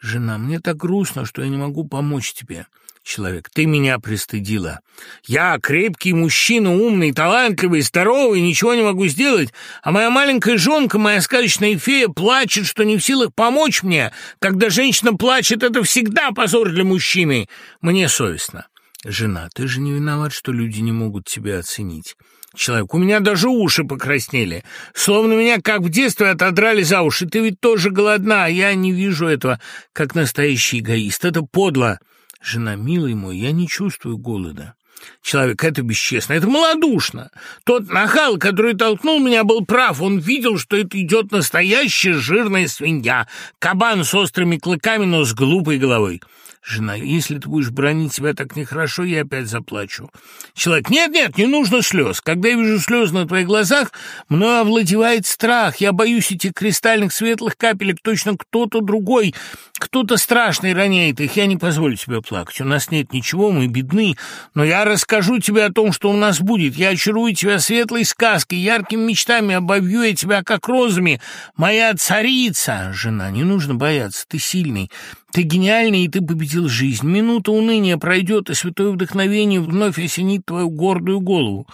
Жена, мне так грустно, что я не могу помочь тебе. Человек, ты меня пристыдила. Я крепкий мужчина, умный, талантливый, здоровый, ничего не могу сделать, а моя маленькая жонка, моя сказочная фея, плачет, что не в силах помочь мне. Когда женщина плачет, это всегда позор для мужчины. Мне совестно. Жена, ты же не виноват, что люди не могут тебя оценить. Человек, у меня даже уши покраснели. Словно меня, как в детстве, отодрали за уши. Ты ведь тоже голодна, а я не вижу этого, как настоящий эгоист. Это подло. Жена, милый мой, я не чувствую голода. Человек, это бесчестно, это малодушно. Тот нахал, который толкнул меня, был прав. Он видел, что это идет настоящая жирная свинья. Кабан с острыми клыками, но с глупой головой. Жена, если ты будешь бронить себя так нехорошо, я опять заплачу. Человек, нет-нет, не нужно слез. Когда я вижу слезы на твоих глазах, мною овладевает страх. Я боюсь этих кристальных светлых капелек. Точно кто-то другой, кто-то страшный роняет их. Я не позволю тебе плакать. У нас нет ничего, мы бедны. Но я расскажу тебе о том, что у нас будет. Я очарую тебя светлой сказкой, яркими мечтами, обовью я тебя как розами. Моя царица! Жена, не нужно бояться, ты сильный. Ты гениальный, и ты победил жизнь. Минута уныния пройдет, и святое вдохновение вновь осенит твою гордую голову.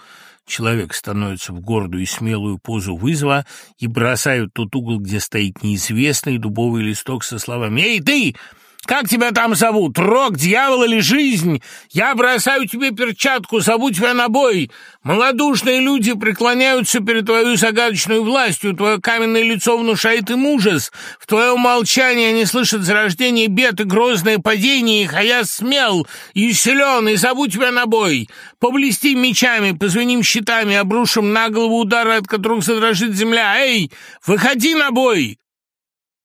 Человек становится в гордую и смелую позу вызова и бросают тот угол, где стоит неизвестный дубовый листок со словами «Эй, ты! Как тебя там зовут? Рок, дьявол или жизнь? Я бросаю тебе перчатку, зову тебя на бой. Молодушные люди преклоняются перед твою загадочной властью, твое каменное лицо внушает им ужас. В твоем молчании они слышат зарождение бед и грозное падение их, а я смел и силен, и зову тебя на бой. Поблестим мечами, позвеним щитами, обрушим на голову удары, от которых задрожит земля. Эй, выходи на бой!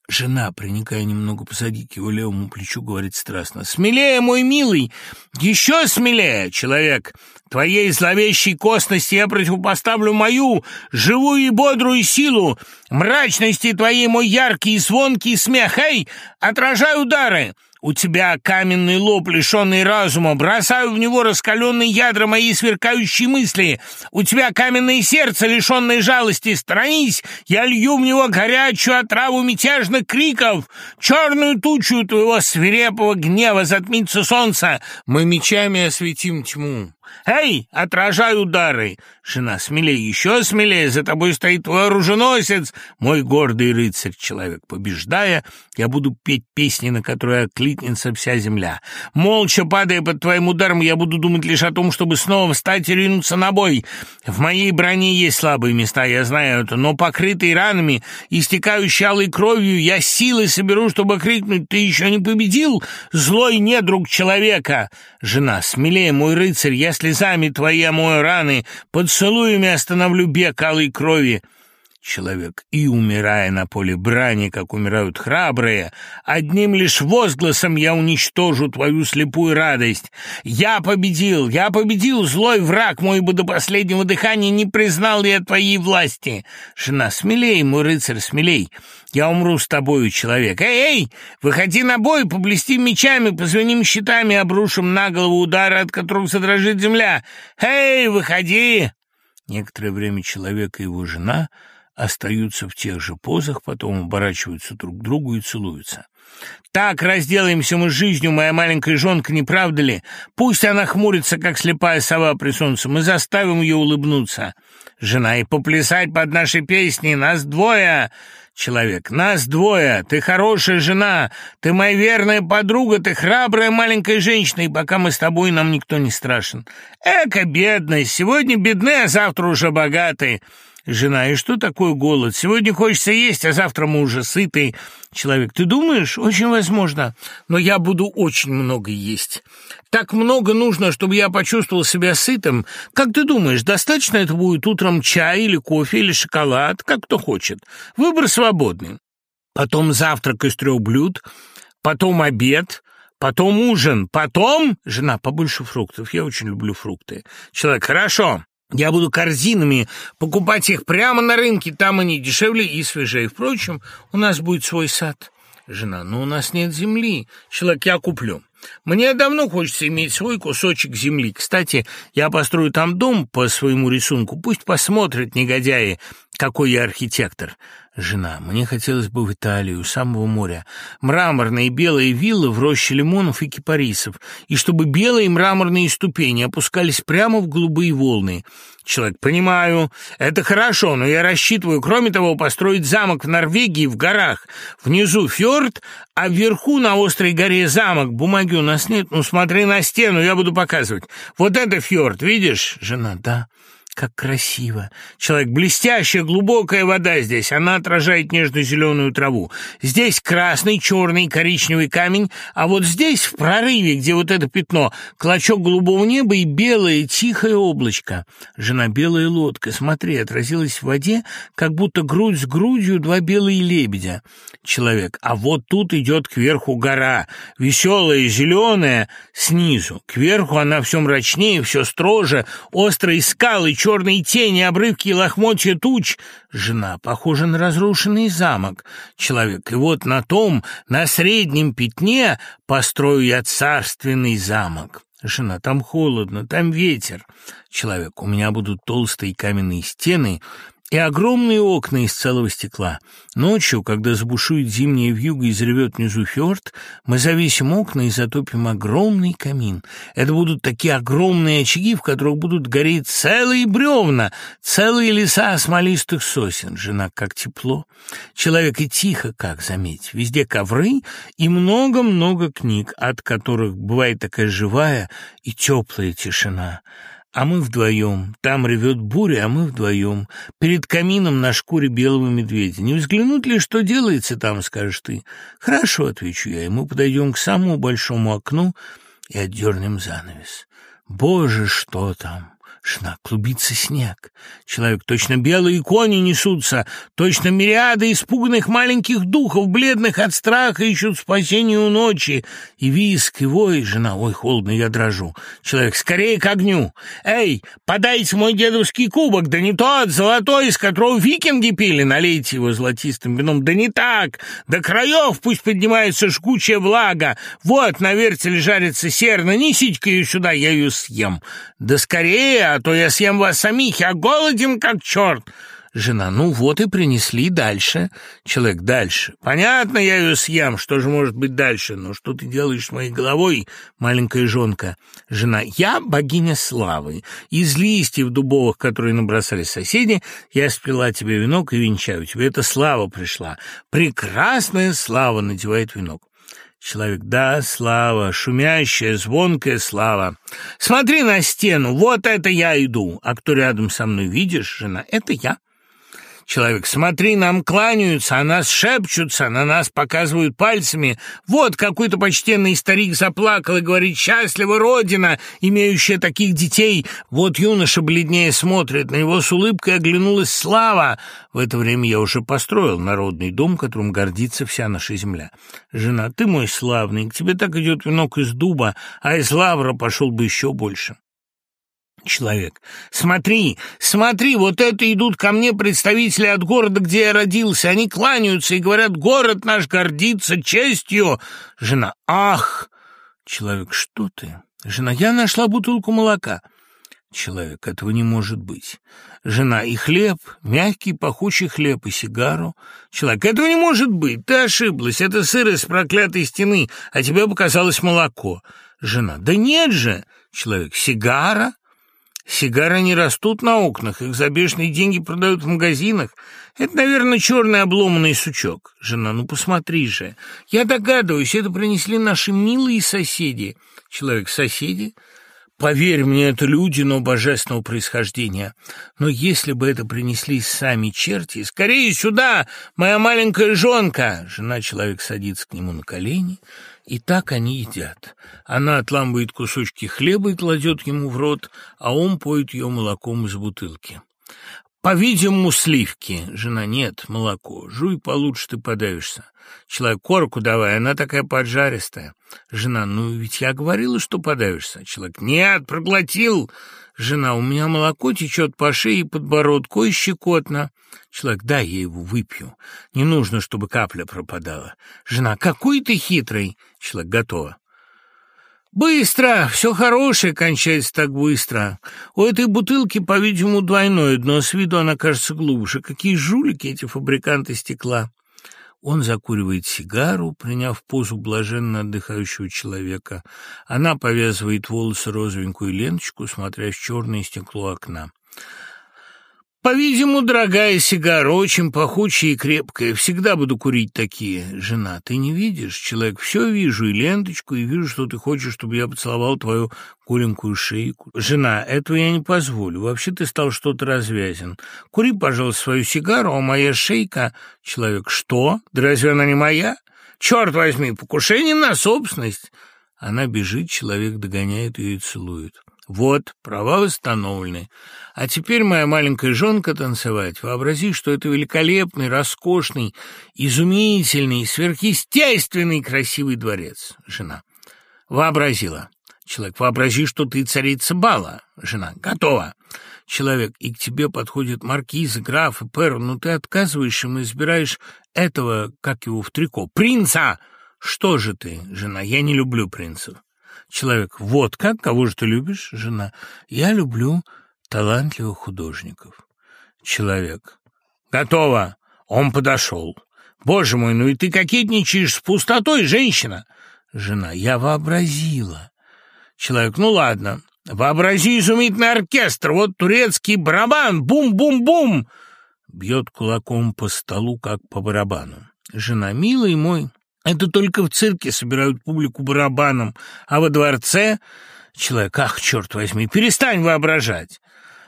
Жена, приникая немного позади к его левому плечу, говорит страстно. «Смелее, мой милый! Еще смелее, человек! Твоей зловещей косности я противопоставлю мою, живую и бодрую силу! Мрачности твоей мой яркий и звонкий смех! Эй, отражай удары! У тебя каменный лоб, лишенный разума. Бросаю в него раскаленные ядра моей сверкающей мысли. У тебя каменное сердце, лишенное жалости. Сторонись, я лью в него горячую отраву мятежных криков. Черную тучу твоего свирепого гнева затмится солнце. Мы мечами осветим тьму. «Эй, отражай удары!» Жена, смелее, еще смелее, за тобой стоит твой оруженосец, мой гордый рыцарь. Человек, побеждая, я буду петь песни, на которые окликнется вся земля. Молча падая под твоим ударом, я буду думать лишь о том, чтобы снова встать и ринуться на бой. В моей броне есть слабые места, я знаю это, но покрытый ранами, истекающий алой кровью, я силы соберу, чтобы крикнуть «Ты еще не победил, злой недруг человека!» Жена, смелее, мой рыцарь, я слезами твои омою раны, поцелуями остановлю бег алой крови. Человек, и умирая на поле брани, как умирают храбрые, одним лишь возгласом я уничтожу твою слепую радость. Я победил, я победил, злой враг мой бы до последнего дыхания не признал я твоей власти. Жена, смелей, мой рыцарь, смелей, я умру с тобою, человек. Эй, эй, выходи на бой, поблестим мечами, позвоним щитами, обрушим на голову удары, от которых задрожит земля. Эй, выходи!» Некоторое время человек и его жена — остаются в тех же позах, потом оборачиваются друг к другу и целуются. «Так разделаемся мы с жизнью, моя маленькая жонка, не правда ли? Пусть она хмурится, как слепая сова при солнце, мы заставим ее улыбнуться. Жена, и поплясать под нашей песней, нас двое!» Человек, нас двое, ты хорошая жена, ты моя верная подруга, ты храбрая маленькая женщина, и пока мы с тобой, нам никто не страшен. Эка бедность, сегодня бедны, а завтра уже богатые. Жена, и что такое голод? Сегодня хочется есть, а завтра мы уже сытый. Человек, ты думаешь? Очень возможно. Но я буду очень много есть. Так много нужно, чтобы я почувствовал себя сытым. Как ты думаешь, достаточно это будет утром чай или кофе или шоколад, как кто хочет? Выбор свободный. Потом завтрак из трех блюд, потом обед, потом ужин, потом... Жена, побольше фруктов, я очень люблю фрукты. Человек, хорошо, я буду корзинами покупать их прямо на рынке, там они дешевле и свежее. Впрочем, у нас будет свой сад. Жена, но у нас нет земли. Человек, я куплю. Мне давно хочется иметь свой кусочек земли. Кстати, я построю там дом по своему рисунку. Пусть посмотрят негодяи, какой я архитектор. Жена, мне хотелось бы в Италию, у самого моря. Мраморные белые виллы в роще лимонов и кипарисов. И чтобы белые мраморные ступени опускались прямо в голубые волны. Человек, понимаю, это хорошо, но я рассчитываю, кроме того, построить замок в Норвегии в горах. Внизу фьорд, а вверху на острой горе замок. Бумаги у нас нет, ну смотри на стену, я буду показывать. Вот это фьорд, видишь? Жена, да. Как красиво! Человек, блестящая, глубокая вода здесь. Она отражает нежно-зеленую траву. Здесь красный, черный, коричневый камень, а вот здесь, в прорыве, где вот это пятно, клочок голубого неба и белое тихое облачко. Жена белая лодка, смотри, отразилась в воде, как будто грудь с грудью два белые лебедя. Человек, а вот тут идет кверху гора, веселая, зеленая, снизу. Кверху она все мрачнее, все строже, острые скалы, черные тени, обрывки и лохмотья туч. Жена похожа на разрушенный замок. Человек, и вот на том, на среднем пятне построю я царственный замок. Жена, там холодно, там ветер. Человек, у меня будут толстые каменные стены, и огромные окна из целого стекла. Ночью, когда забушует зимняя вьюга и заревет внизу фьорд, мы завесим окна и затопим огромный камин. Это будут такие огромные очаги, в которых будут гореть целые бревна, целые леса смолистых сосен. Жена, как тепло. Человек и тихо, как, заметь. Везде ковры и много-много книг, от которых бывает такая живая и теплая тишина а мы вдвоем. Там ревет буря, а мы вдвоем. Перед камином на шкуре белого медведя. Не взглянуть ли, что делается там, скажешь ты? Хорошо, отвечу я, и мы подойдем к самому большому окну и отдернем занавес. Боже, что там! Жена, клубится снег. Человек, точно белые кони несутся, точно мириады испуганных маленьких духов, бледных от страха, ищут спасения у ночи. И виск, и вой. Жена, ой, холодно, я дрожу. Человек, скорее к огню. Эй, подайте мой дедовский кубок, да не тот, золотой, из которого викинги пили, налейте его золотистым вином. Да не так, до краев пусть поднимается жгучая влага. Вот на вертеле жарится серна, несите-ка ее сюда, я ее съем. Да скорее, то я съем вас самих, я голоден как черт. Жена, ну вот и принесли дальше. Человек, дальше. Понятно, я ее съем, что же может быть дальше? Но что ты делаешь с моей головой, маленькая жонка? Жена, я богиня славы. Из листьев дубовых, которые набросали соседи, я сплела тебе венок и венчаю тебе. Это слава пришла. Прекрасная слава надевает венок. Человек, да, слава, шумящая, звонкая слава. Смотри на стену, вот это я иду. А кто рядом со мной, видишь, жена, это я. Человек, смотри, нам кланяются, а нас шепчутся, на нас показывают пальцами. Вот какой-то почтенный старик заплакал и говорит, счастлива Родина, имеющая таких детей. Вот юноша бледнее смотрит, на него с улыбкой оглянулась слава. В это время я уже построил народный дом, которым гордится вся наша земля. Жена, ты мой славный, к тебе так идет венок из дуба, а из лавра пошел бы еще больше человек. «Смотри, смотри, вот это идут ко мне представители от города, где я родился. Они кланяются и говорят, город наш гордится честью». Жена, «Ах!» Человек, «Что ты?» Жена, «Я нашла бутылку молока». Человек, этого не может быть. Жена, и хлеб, мягкий пахучий хлеб, и сигару. Человек, этого не может быть, ты ошиблась, это сыр из проклятой стены, а тебе показалось молоко. Жена, да нет же. Человек, сигара, Сигары не растут на окнах, их за бешеные деньги продают в магазинах. Это, наверное, черный обломанный сучок. Жена, ну посмотри же. Я догадываюсь, это принесли наши милые соседи. Человек, соседи? Поверь мне, это люди, но божественного происхождения. Но если бы это принесли сами черти, скорее сюда, моя маленькая жонка. Жена человек садится к нему на колени, и так они едят. Она отламывает кусочки хлеба и кладет ему в рот, а он поет ее молоком из бутылки. По-видимому, сливки. Жена, нет, молоко. Жуй получше, ты подавишься. Человек, корку давай, она такая поджаристая. Жена, ну ведь я говорила, что подавишься. Человек, нет, проглотил. Жена, у меня молоко течет по шее и подбородку, и щекотно. Человек, да, я его выпью. Не нужно, чтобы капля пропадала. Жена, какой ты хитрый. Человек, готово. «Быстро! Все хорошее кончается так быстро. У этой бутылки, по-видимому, двойное дно, с виду она кажется глубже. Какие жулики эти фабриканты стекла!» Он закуривает сигару, приняв позу блаженно отдыхающего человека. Она повязывает волосы розовенькую ленточку, смотря в черное стекло окна. По-видимому, дорогая сигара, очень пахучая и крепкая. Всегда буду курить такие. Жена, ты не видишь? Человек, все вижу, и ленточку, и вижу, что ты хочешь, чтобы я поцеловал твою голенькую шейку. Жена, этого я не позволю. Вообще ты стал что-то развязен. Кури, пожалуйста, свою сигару, а моя шейка... Человек, что? Да разве она не моя? Черт возьми, покушение на собственность. Она бежит, человек догоняет ее и целует. Вот, права восстановлены. А теперь, моя маленькая жонка, танцевать. Вообрази, что это великолепный, роскошный, изумительный, сверхъестественный красивый дворец. Жена. Вообразила. Человек. Вообрази, что ты царица бала. Жена. Готово. Человек. И к тебе подходят маркизы, графы, пэр. Но ты отказываешь им и избираешь этого, как его в трико. Принца! Что же ты, жена? Я не люблю принцев. Человек. Вот как? Кого же ты любишь? Жена. Я люблю талантливых художников. Человек. Готово. Он подошел. Боже мой, ну и ты кокетничаешь с пустотой, женщина. Жена. Я вообразила. Человек. Ну ладно. Вообрази изумительный оркестр. Вот турецкий барабан. Бум-бум-бум. Бьет кулаком по столу, как по барабану. Жена. Милый мой, это только в цирке собирают публику барабаном, а во дворце... Человек, ах, черт возьми, перестань воображать.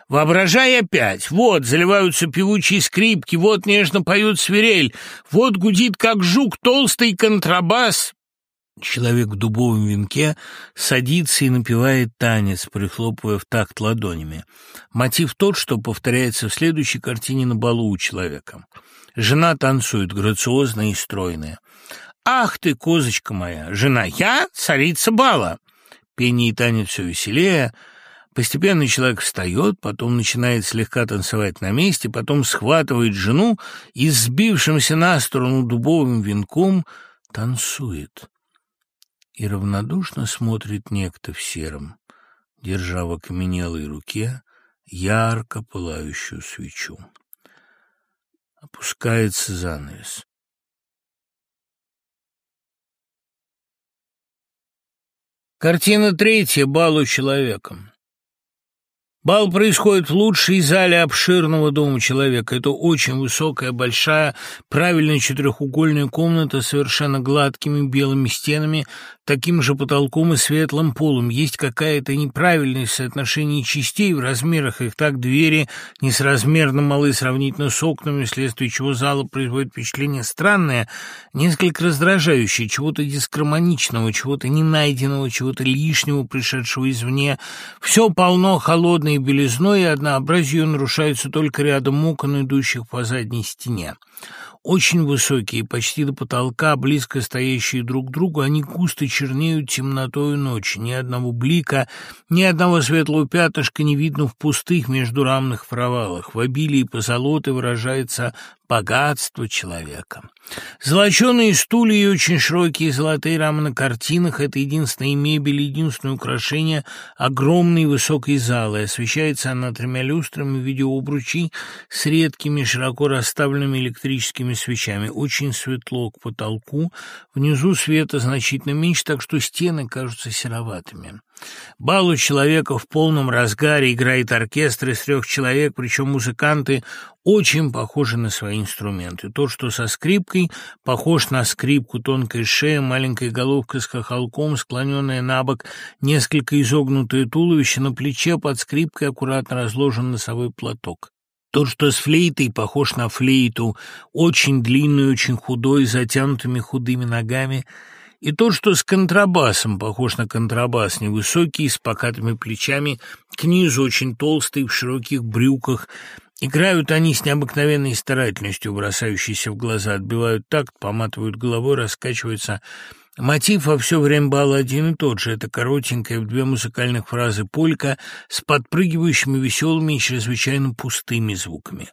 Воображай опять. Вот заливаются певучие скрипки, вот нежно поют свирель, вот гудит, как жук, толстый контрабас. Человек в дубовом венке садится и напевает танец, прихлопывая в такт ладонями. Мотив тот, что повторяется в следующей картине на балу у человека. Жена танцует, грациозная и стройная. «Ах ты, козочка моя! Жена, я царица бала!» Пение и танец все веселее. Постепенно человек встает, потом начинает слегка танцевать на месте, потом схватывает жену и, сбившимся на сторону дубовым венком, танцует и равнодушно смотрит некто в сером, держа в окаменелой руке ярко пылающую свечу. Опускается занавес. Картина третья «Балу человеком». Бал происходит в лучшей зале обширного дома человека. Это очень высокая, большая, правильная четырехугольная комната с совершенно гладкими белыми стенами, таким же потолком и светлым полом. Есть какая-то неправильность в соотношении частей, в размерах их так двери несразмерно малы сравнительно с окнами, вследствие чего зала производит впечатление странное, несколько раздражающее, чего-то дисгармоничного, чего-то ненайденного, чего-то лишнего, пришедшего извне. Все полно холодной белизной, и однообразие нарушается только рядом окон, идущих по задней стене. Очень высокие, почти до потолка, близко стоящие друг к другу, они густо чернеют темнотою ночи. Ни одного блика, ни одного светлого пятнышка не видно в пустых междурамных провалах. В обилии позолоты выражается богатство человека. Золоченые стулья и очень широкие золотые рамы на картинах — это единственная мебель, единственное украшение огромной высокой залы. Освещается она тремя люстрами в виде обручей с редкими, широко расставленными электрическими свечами. Очень светло к потолку, внизу света значительно меньше, так что стены кажутся сероватыми. Бал у человека в полном разгаре играет оркестр из трех человек, причем музыканты очень похожи на свои инструменты. Тот, что со скрипкой, похож на скрипку, тонкая шея, маленькая головка с хохолком, склоненная на бок, несколько изогнутое туловище, на плече под скрипкой аккуратно разложен носовой платок. Тот, что с флейтой, похож на флейту, очень длинный, очень худой, с затянутыми худыми ногами — и тот, что с контрабасом, похож на контрабас, невысокий, с покатыми плечами, к низу очень толстый, в широких брюках. Играют они с необыкновенной старательностью, бросающейся в глаза, отбивают такт, поматывают головой, раскачиваются Мотив во все время бала один и тот же. Это коротенькая в две музыкальных фразы полька с подпрыгивающими веселыми и чрезвычайно пустыми звуками.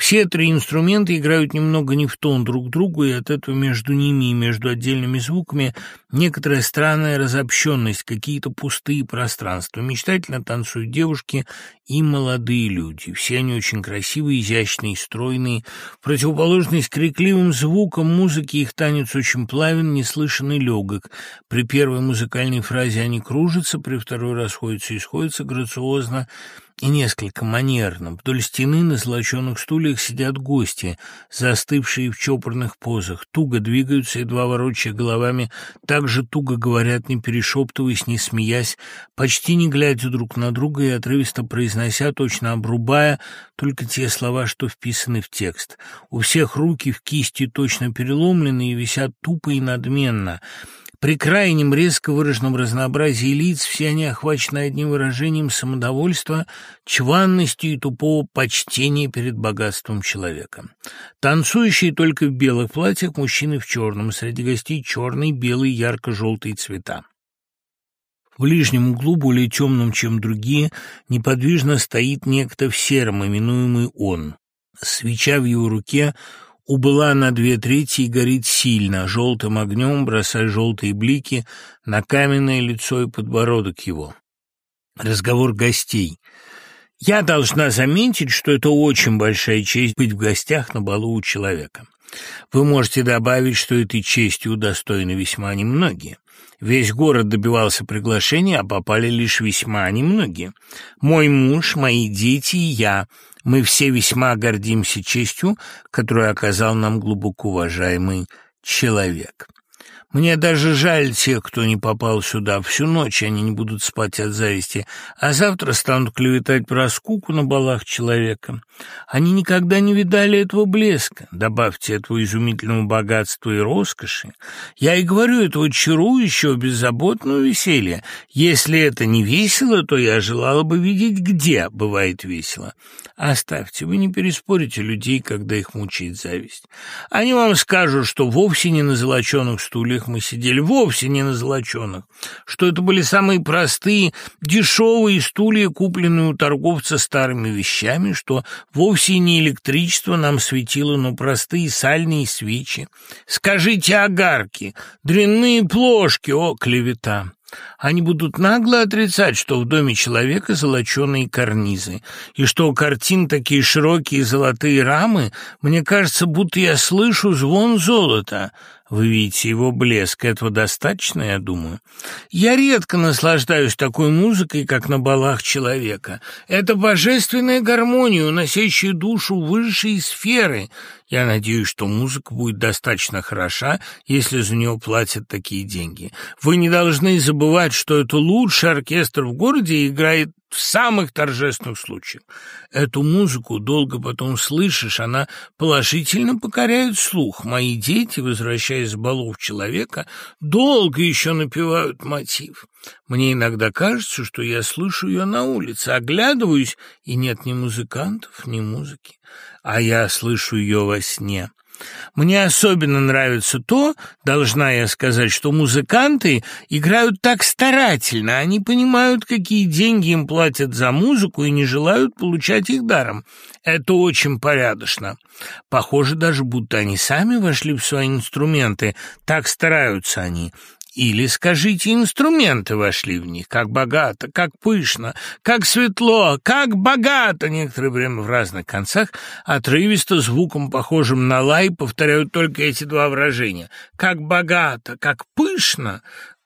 Все три инструмента играют немного не в тон друг другу, и от этого между ними и между отдельными звуками некоторая странная разобщенность, какие-то пустые пространства. Мечтательно танцуют девушки и молодые люди. Все они очень красивые, изящные, стройные. В противоположность крикливым звукам музыки их танец очень плавен, неслышанный легок. При первой музыкальной фразе они кружатся, при второй расходятся и сходятся грациозно и несколько манерно. Вдоль стены на золоченых стульях сидят гости, застывшие в чопорных позах, туго двигаются, едва ворочая головами, так же туго говорят, не перешептываясь, не смеясь, почти не глядя друг на друга и отрывисто произнося, точно обрубая только те слова, что вписаны в текст. У всех руки в кисти точно переломлены и висят тупо и надменно — при крайнем резко выраженном разнообразии лиц все они охвачены одним выражением самодовольства, чванностью и тупого почтения перед богатством человека. Танцующие только в белых платьях, мужчины в черном, среди гостей черный, белый, ярко-желтые цвета. В ближнем углу, более темном, чем другие, неподвижно стоит некто в сером, именуемый он. Свеча в его руке — убыла на две трети и горит сильно, желтым огнем, бросая желтые блики на каменное лицо и подбородок его. Разговор гостей. Я должна заметить, что это очень большая честь быть в гостях на балу у человека. Вы можете добавить, что этой честью удостоены весьма немногие. Весь город добивался приглашения, а попали лишь весьма немногие. Мой муж, мои дети и я — мы все весьма гордимся честью, которую оказал нам глубоко уважаемый человек. Мне даже жаль тех, кто не попал сюда. Всю ночь они не будут спать от зависти, а завтра станут клеветать про скуку на балах человека. Они никогда не видали этого блеска. Добавьте этого изумительного богатства и роскоши. Я и говорю, этого чарующего, беззаботного веселья. Если это не весело, то я желала бы видеть, где бывает весело. Оставьте, вы не переспорите людей, когда их мучает зависть. Они вам скажут, что вовсе не на золоченых стульях мы сидели, вовсе не на золоченых, что это были самые простые, дешевые стулья, купленные у торговца старыми вещами, что вовсе не электричество нам светило, но простые сальные свечи. Скажите огарки, дрянные плошки, о, клевета! Они будут нагло отрицать, что в доме человека золоченые карнизы, и что у картин такие широкие золотые рамы, мне кажется, будто я слышу звон золота. Вы видите его блеск, этого достаточно, я думаю. Я редко наслаждаюсь такой музыкой, как на балах человека. Это божественная гармония, уносящая душу в высшие сферы. Я надеюсь, что музыка будет достаточно хороша, если за нее платят такие деньги. Вы не должны забывать, что это лучший оркестр в городе играет в самых торжественных случаях. Эту музыку долго потом слышишь, она положительно покоряет слух. Мои дети, возвращаясь с балов человека, долго еще напевают мотив. Мне иногда кажется, что я слышу ее на улице, оглядываюсь, и нет ни музыкантов, ни музыки, а я слышу ее во сне. Мне особенно нравится то, должна я сказать, что музыканты играют так старательно, они понимают, какие деньги им платят за музыку и не желают получать их даром. Это очень порядочно. Похоже даже, будто они сами вошли в свои инструменты, так стараются они. Или, скажите, инструменты вошли в них, как богато, как пышно, как светло, как богато. Некоторое время в разных концах отрывисто звуком, похожим на лай, повторяют только эти два выражения. Как богато, как пышно,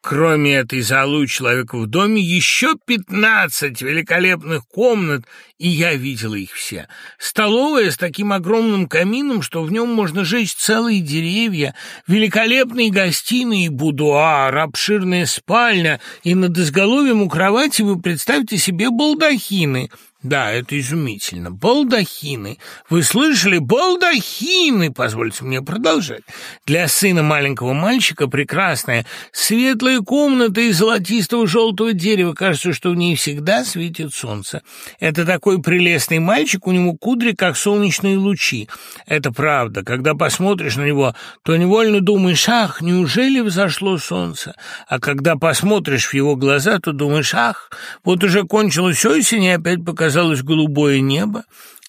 Кроме этой залы у человека в доме еще пятнадцать великолепных комнат, и я видела их все. Столовая с таким огромным камином, что в нем можно жечь целые деревья, великолепные гостиные и будуар, обширная спальня, и над изголовьем у кровати вы представьте себе балдахины — да, это изумительно. Балдахины. Вы слышали? Балдахины! Позвольте мне продолжать. Для сына маленького мальчика прекрасная светлая комната из золотистого желтого дерева. Кажется, что в ней всегда светит солнце. Это такой прелестный мальчик, у него кудри, как солнечные лучи. Это правда. Когда посмотришь на него, то невольно думаешь, ах, неужели взошло солнце? А когда посмотришь в его глаза, то думаешь, ах, вот уже кончилась осень и опять показалось показалось голубое небо.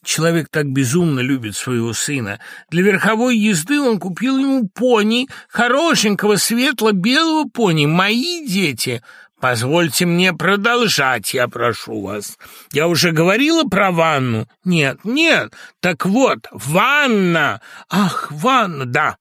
Человек так безумно любит своего сына. Для верховой езды он купил ему пони, хорошенького светло-белого пони. Мои дети... Позвольте мне продолжать, я прошу вас. Я уже говорила про ванну? Нет, нет. Так вот, ванна. Ах, ванна, да.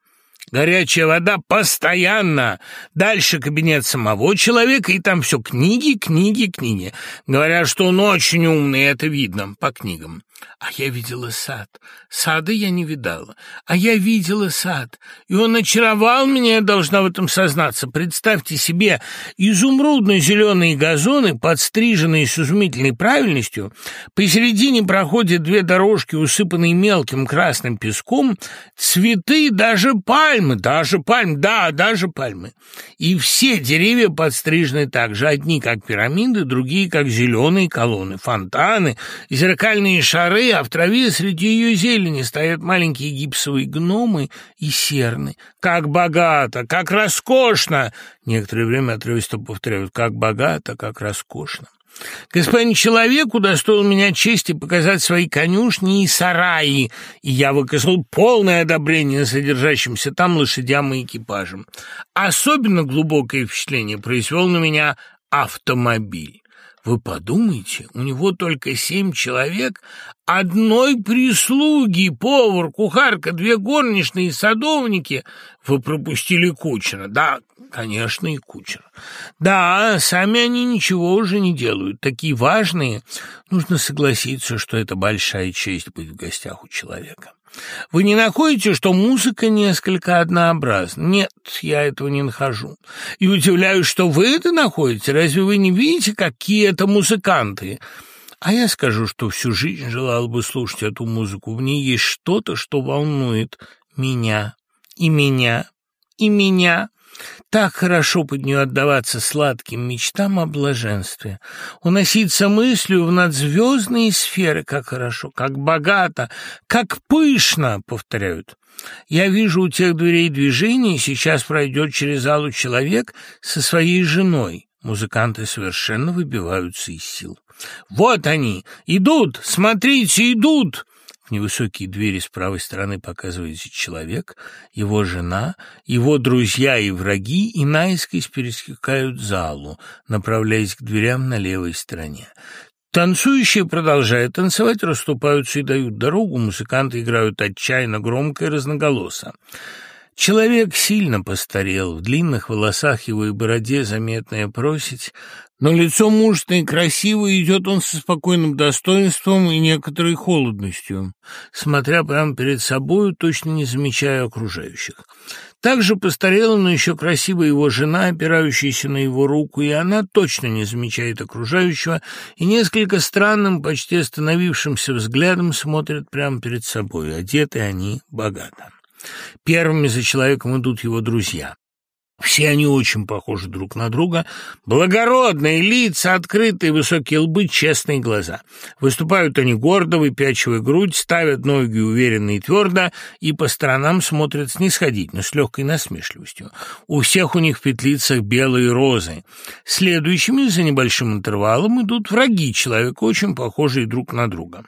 Горячая вода постоянно. Дальше кабинет самого человека, и там все книги, книги, книги. Говорят, что он очень умный, это видно по книгам. А я видела сад. Сада я не видала. А я видела сад. И он очаровал меня, я должна в этом сознаться. Представьте себе, изумрудно-зеленые газоны, подстриженные с изумительной правильностью, посередине проходят две дорожки, усыпанные мелким красным песком, цветы, даже пальмы, даже пальмы, да, даже пальмы. И все деревья подстрижены так же, одни как пирамиды, другие как зеленые колонны, фонтаны, зеркальные шары, горы, а в траве среди ее зелени стоят маленькие гипсовые гномы и серны. Как богато, как роскошно! Некоторое время отрывисто повторяют, как богато, как роскошно. Господин человек удостоил меня чести показать свои конюшни и сараи, и я выказал полное одобрение содержащимся там лошадям и экипажам. Особенно глубокое впечатление произвел на меня автомобиль. Вы подумайте, у него только семь человек, одной прислуги, повар, кухарка, две горничные садовники. Вы пропустили кучера. Да, конечно, и кучер. Да, сами они ничего уже не делают, такие важные. Нужно согласиться, что это большая честь быть в гостях у человека. Вы не находите, что музыка несколько однообразна? Нет, я этого не нахожу. И удивляюсь, что вы это находите. Разве вы не видите, какие это музыканты? А я скажу, что всю жизнь желал бы слушать эту музыку. В ней есть что-то, что волнует меня и меня и меня. Так хорошо под нее отдаваться сладким мечтам о блаженстве, уноситься мыслью в надзвездные сферы, как хорошо, как богато, как пышно, повторяют. Я вижу у тех дверей движение, сейчас пройдет через залу человек со своей женой. Музыканты совершенно выбиваются из сил. «Вот они! Идут! Смотрите, идут!» В невысокие двери с правой стороны показывается человек, его жена, его друзья и враги, и наискось пересекают залу, направляясь к дверям на левой стороне. Танцующие продолжают танцевать, расступаются и дают дорогу, музыканты играют отчаянно громко и разноголосо. Человек сильно постарел, в длинных волосах его и бороде заметная просить, но лицо мужественное и красивое, идет он со спокойным достоинством и некоторой холодностью, смотря прямо перед собою, точно не замечая окружающих. Также постарела, но еще красивая его жена, опирающаяся на его руку, и она точно не замечает окружающего, и несколько странным, почти остановившимся взглядом смотрит прямо перед собой. Одеты они богато. Первыми за человеком идут его друзья. Все они очень похожи друг на друга. Благородные лица, открытые высокие лбы, честные глаза. Выступают они гордо, выпячивая грудь, ставят ноги уверенно и твердо и по сторонам смотрят снисходительно, с легкой насмешливостью. У всех у них в петлицах белые розы. Следующими за небольшим интервалом идут враги человека, очень похожие друг на друга.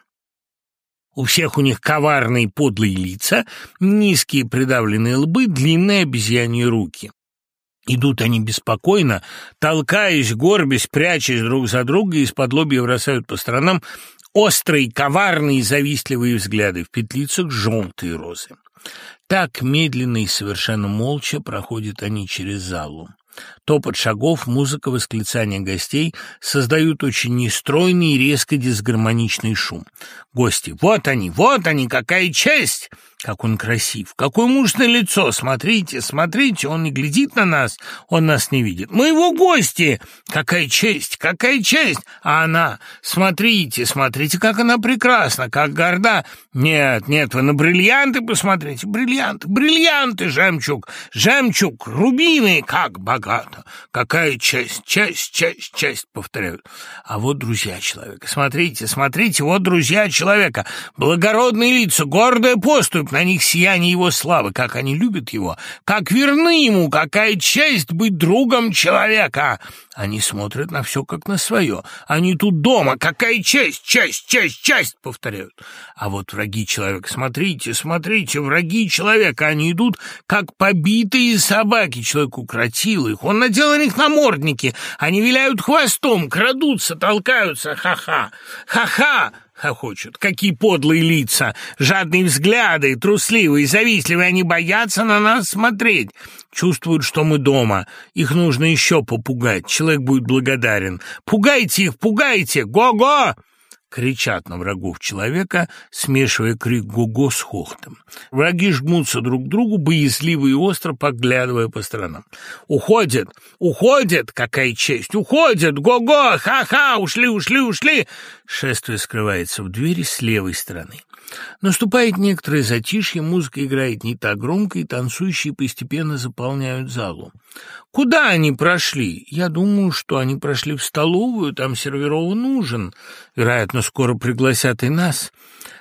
У всех у них коварные подлые лица, низкие придавленные лбы, длинные обезьяньи руки. Идут они беспокойно, толкаясь, горбясь, прячась друг за друга, из-под лобья бросают по сторонам острые, коварные, завистливые взгляды, в петлицах желтые розы. Так медленно и совершенно молча проходят они через залу. Топот шагов, музыка, восклицания гостей создают очень нестройный и резко дисгармоничный шум. Гости, вот они, вот они, какая честь! Как он красив! Какое мужное лицо! Смотрите, смотрите, он не глядит на нас, он нас не видит. Мы его гости! Какая честь, какая честь! А она, смотрите, смотрите, как она прекрасна, как горда! Нет, нет, вы на бриллианты посмотрите, бриллианты, бриллианты, жемчуг, жемчуг, рубины, как богато! Какая честь, честь, честь, честь, повторяют. А вот друзья человека, смотрите, смотрите, вот друзья человека, благородные лица, гордая поступь, на них сияние его славы, как они любят его, как верны ему, какая честь быть другом человека. Они смотрят на все как на свое. Они тут дома, какая честь, честь, честь, честь, повторяют. А вот враги человека, смотрите, смотрите, враги человека, они идут, как побитые собаки. Человек укротил их, он надел на них намордники, они виляют хвостом, крадутся, толкаются, ха-ха, ха-ха хохочут. Какие подлые лица, жадные взгляды, трусливые, завистливые, они боятся на нас смотреть. Чувствуют, что мы дома. Их нужно еще попугать. Человек будет благодарен. Пугайте их, пугайте! Го-го! Кричат на врагов человека, смешивая крик «го-го» с хохотом. Враги жмутся друг к другу, боязливо и остро поглядывая по сторонам. «Уходят! Уходят! Какая честь! Уходят! Го-го! Ха-ха! Ушли, ушли, ушли!» Шествие скрывается в двери с левой стороны. Наступает некоторое затишье, музыка играет не так громко, и танцующие постепенно заполняют залу. Куда они прошли? Я думаю, что они прошли в столовую, там сервирован ужин. Вероятно, скоро пригласят и нас.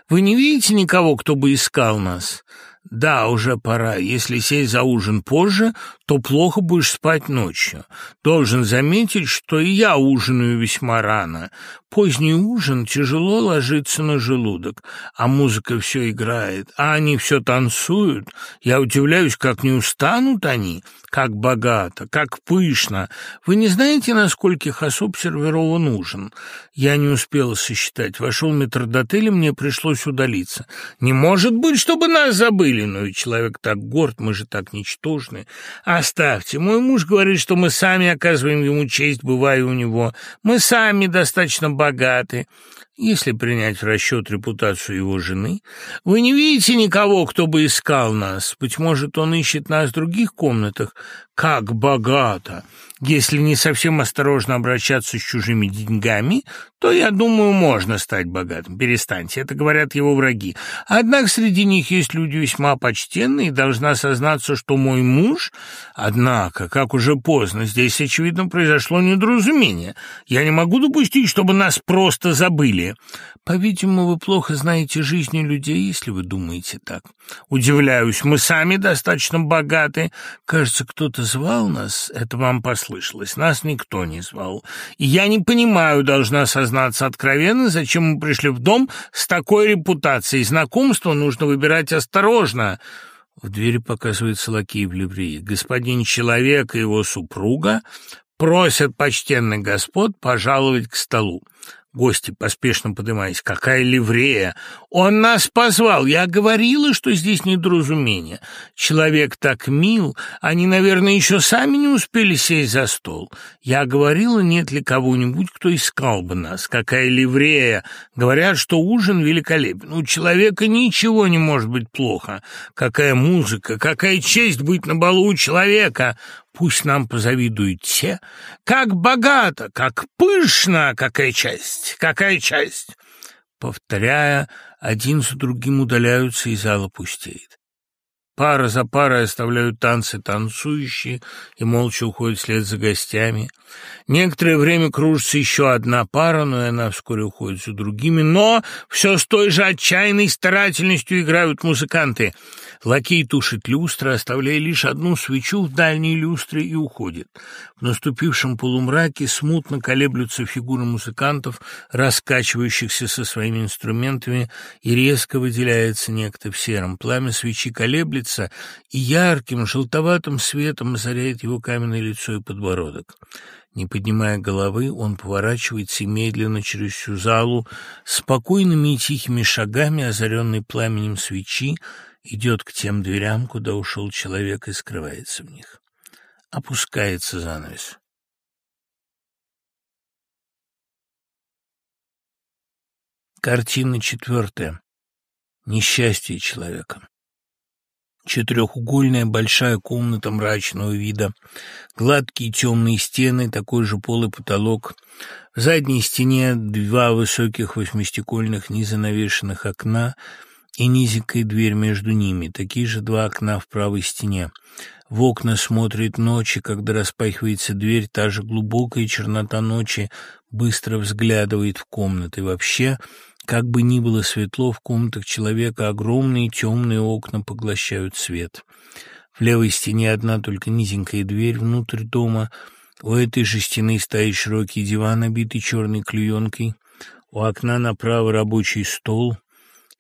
Вы не видите никого, кто бы искал нас? Да, уже пора. Если сесть за ужин позже, то плохо будешь спать ночью. Должен заметить, что и я ужинаю весьма рано. Поздний ужин тяжело ложится на желудок, а музыка все играет, а они все танцуют. Я удивляюсь, как не устанут они, как богато, как пышно. Вы не знаете, на скольких особ сервирован ужин? Я не успела сосчитать. Вошел метрдотель, и мне пришлось удалиться. Не может быть, чтобы нас забыли, но и человек так горд, мы же так ничтожны. Оставьте, мой муж говорит, что мы сами оказываем ему честь, бывая у него. Мы сами достаточно богаты, богаты, если принять в расчет репутацию его жены. Вы не видите никого, кто бы искал нас. Быть может, он ищет нас в других комнатах. Как богато! Если не совсем осторожно обращаться с чужими деньгами, то, я думаю, можно стать богатым. Перестаньте, это говорят его враги. Однако среди них есть люди весьма почтенные, и должна сознаться, что мой муж... Однако, как уже поздно, здесь, очевидно, произошло недоразумение. Я не могу допустить, чтобы нас просто забыли. По-видимому, вы плохо знаете жизни людей, если вы думаете так. Удивляюсь, мы сами достаточно богаты. Кажется, кто-то звал нас. Это вам послышалось. Нас никто не звал. И я не понимаю, должна сознаться откровенно, зачем мы пришли в дом с такой репутацией. Знакомство нужно выбирать осторожно. В двери показывается лакей в ливрее. Господин человек и его супруга просят почтенных господ пожаловать к столу. Гости, поспешно поднимаясь, какая ливрея! Он нас позвал! Я говорила, что здесь недоразумение. Человек так мил, они, наверное, еще сами не успели сесть за стол. Я говорила, нет ли кого-нибудь, кто искал бы нас. Какая ливрея! Говорят, что ужин великолепен. У человека ничего не может быть плохо. Какая музыка, какая честь быть на балу у человека! Пусть нам позавидуют те, как богато, как пышно, какая часть, какая часть. Повторяя, один за другим удаляются, и зала пустеет. Пара за парой оставляют танцы танцующие и молча уходят вслед за гостями. Некоторое время кружится еще одна пара, но и она вскоре уходит за другими. Но все с той же отчаянной старательностью играют музыканты — Лакей тушит люстры, оставляя лишь одну свечу в дальней люстре и уходит. В наступившем полумраке смутно колеблются фигуры музыкантов, раскачивающихся со своими инструментами, и резко выделяется некто в сером. Пламя свечи колеблется, и ярким желтоватым светом озаряет его каменное лицо и подбородок. Не поднимая головы, он поворачивается медленно через всю залу, спокойными и тихими шагами, озаренный пламенем свечи, идет к тем дверям, куда ушел человек и скрывается в них. Опускается занавес. Картина четвертая. Несчастье человека. Четырехугольная большая комната мрачного вида, гладкие темные стены, такой же пол и потолок. В задней стене два высоких восьмистекольных незанавешенных окна — и низенькая дверь между ними, такие же два окна в правой стене. В окна смотрит ночи, когда распахивается дверь, та же глубокая чернота ночи быстро взглядывает в комнаты. Вообще, как бы ни было светло, в комнатах человека огромные темные окна поглощают свет. В левой стене одна только низенькая дверь внутрь дома. У этой же стены стоит широкий диван, обитый черной клеенкой. У окна направо рабочий стол —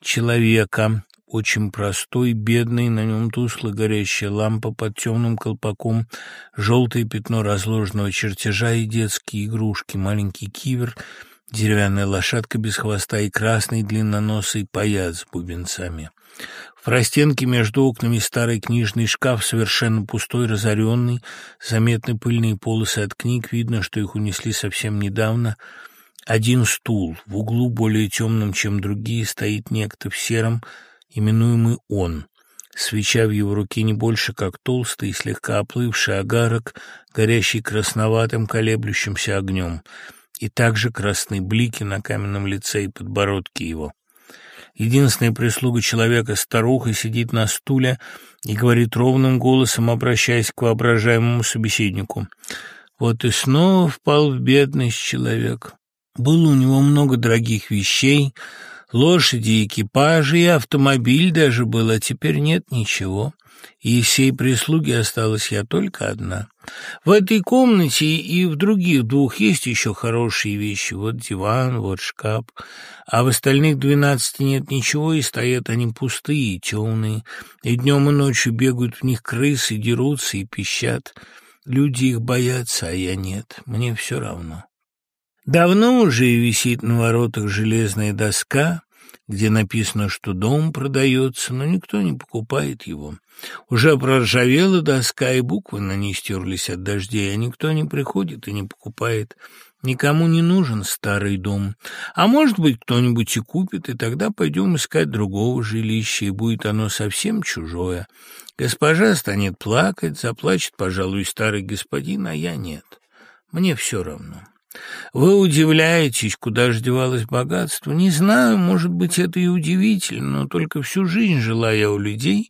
человека, очень простой, бедный, на нем тускло горящая лампа под темным колпаком, желтое пятно разложенного чертежа и детские игрушки, маленький кивер, деревянная лошадка без хвоста и красный длинноносый паяц с бубенцами. В простенке между окнами старый книжный шкаф, совершенно пустой, разоренный, заметны пыльные полосы от книг, видно, что их унесли совсем недавно — один стул, в углу более темном, чем другие, стоит некто в сером, именуемый он. Свеча в его руке не больше, как толстый, слегка оплывший агарок, горящий красноватым, колеблющимся огнем, и также красные блики на каменном лице и подбородке его. Единственная прислуга человека, старуха, сидит на стуле и говорит ровным голосом, обращаясь к воображаемому собеседнику. «Вот и снова впал в бедность человек. Было у него много дорогих вещей, лошади, экипажи и автомобиль даже был, а теперь нет ничего. И из всей прислуги осталась я только одна. В этой комнате и в других двух есть еще хорошие вещи. Вот диван, вот шкаф. А в остальных двенадцати нет ничего, и стоят они пустые и темные. И днем и ночью бегают в них крысы, дерутся и пищат. Люди их боятся, а я нет. Мне все равно. Давно уже висит на воротах железная доска, где написано, что дом продается, но никто не покупает его. Уже проржавела доска, и буквы на ней стерлись от дождей, а никто не приходит и не покупает. Никому не нужен старый дом. А может быть, кто-нибудь и купит, и тогда пойдем искать другого жилища, и будет оно совсем чужое. Госпожа станет плакать, заплачет, пожалуй, старый господин, а я нет. Мне все равно. Вы удивляетесь, куда же девалось богатство? Не знаю, может быть, это и удивительно, но только всю жизнь жила я у людей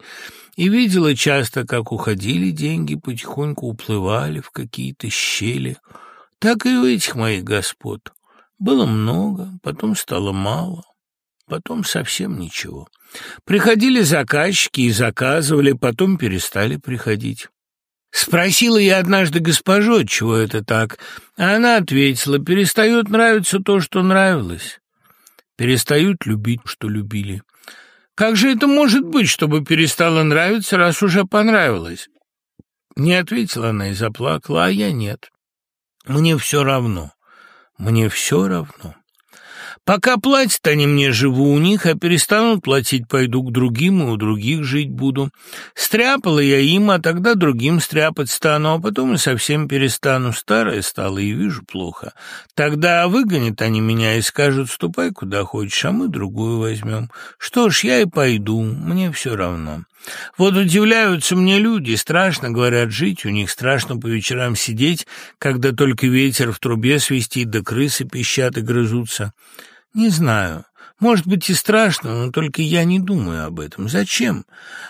и видела часто, как уходили деньги, потихоньку уплывали в какие-то щели. Так и у этих моих господ. Было много, потом стало мало, потом совсем ничего. Приходили заказчики и заказывали, потом перестали приходить. Спросила я однажды госпожу, чего это так, а она ответила, перестает нравиться то, что нравилось. Перестают любить, что любили. Как же это может быть, чтобы перестало нравиться, раз уже понравилось? Не ответила она и заплакала, а я нет. Мне все равно. Мне все равно. Пока платят они мне, живу у них, а перестанут платить, пойду к другим и у других жить буду. Стряпала я им, а тогда другим стряпать стану, а потом и совсем перестану. Старая стала и вижу плохо. Тогда выгонят они меня и скажут, ступай куда хочешь, а мы другую возьмем. Что ж, я и пойду, мне все равно. Вот удивляются мне люди, страшно, говорят, жить, у них страшно по вечерам сидеть, когда только ветер в трубе свистит, да крысы пищат и грызутся. Не знаю. Может быть и страшно, но только я не думаю об этом. Зачем?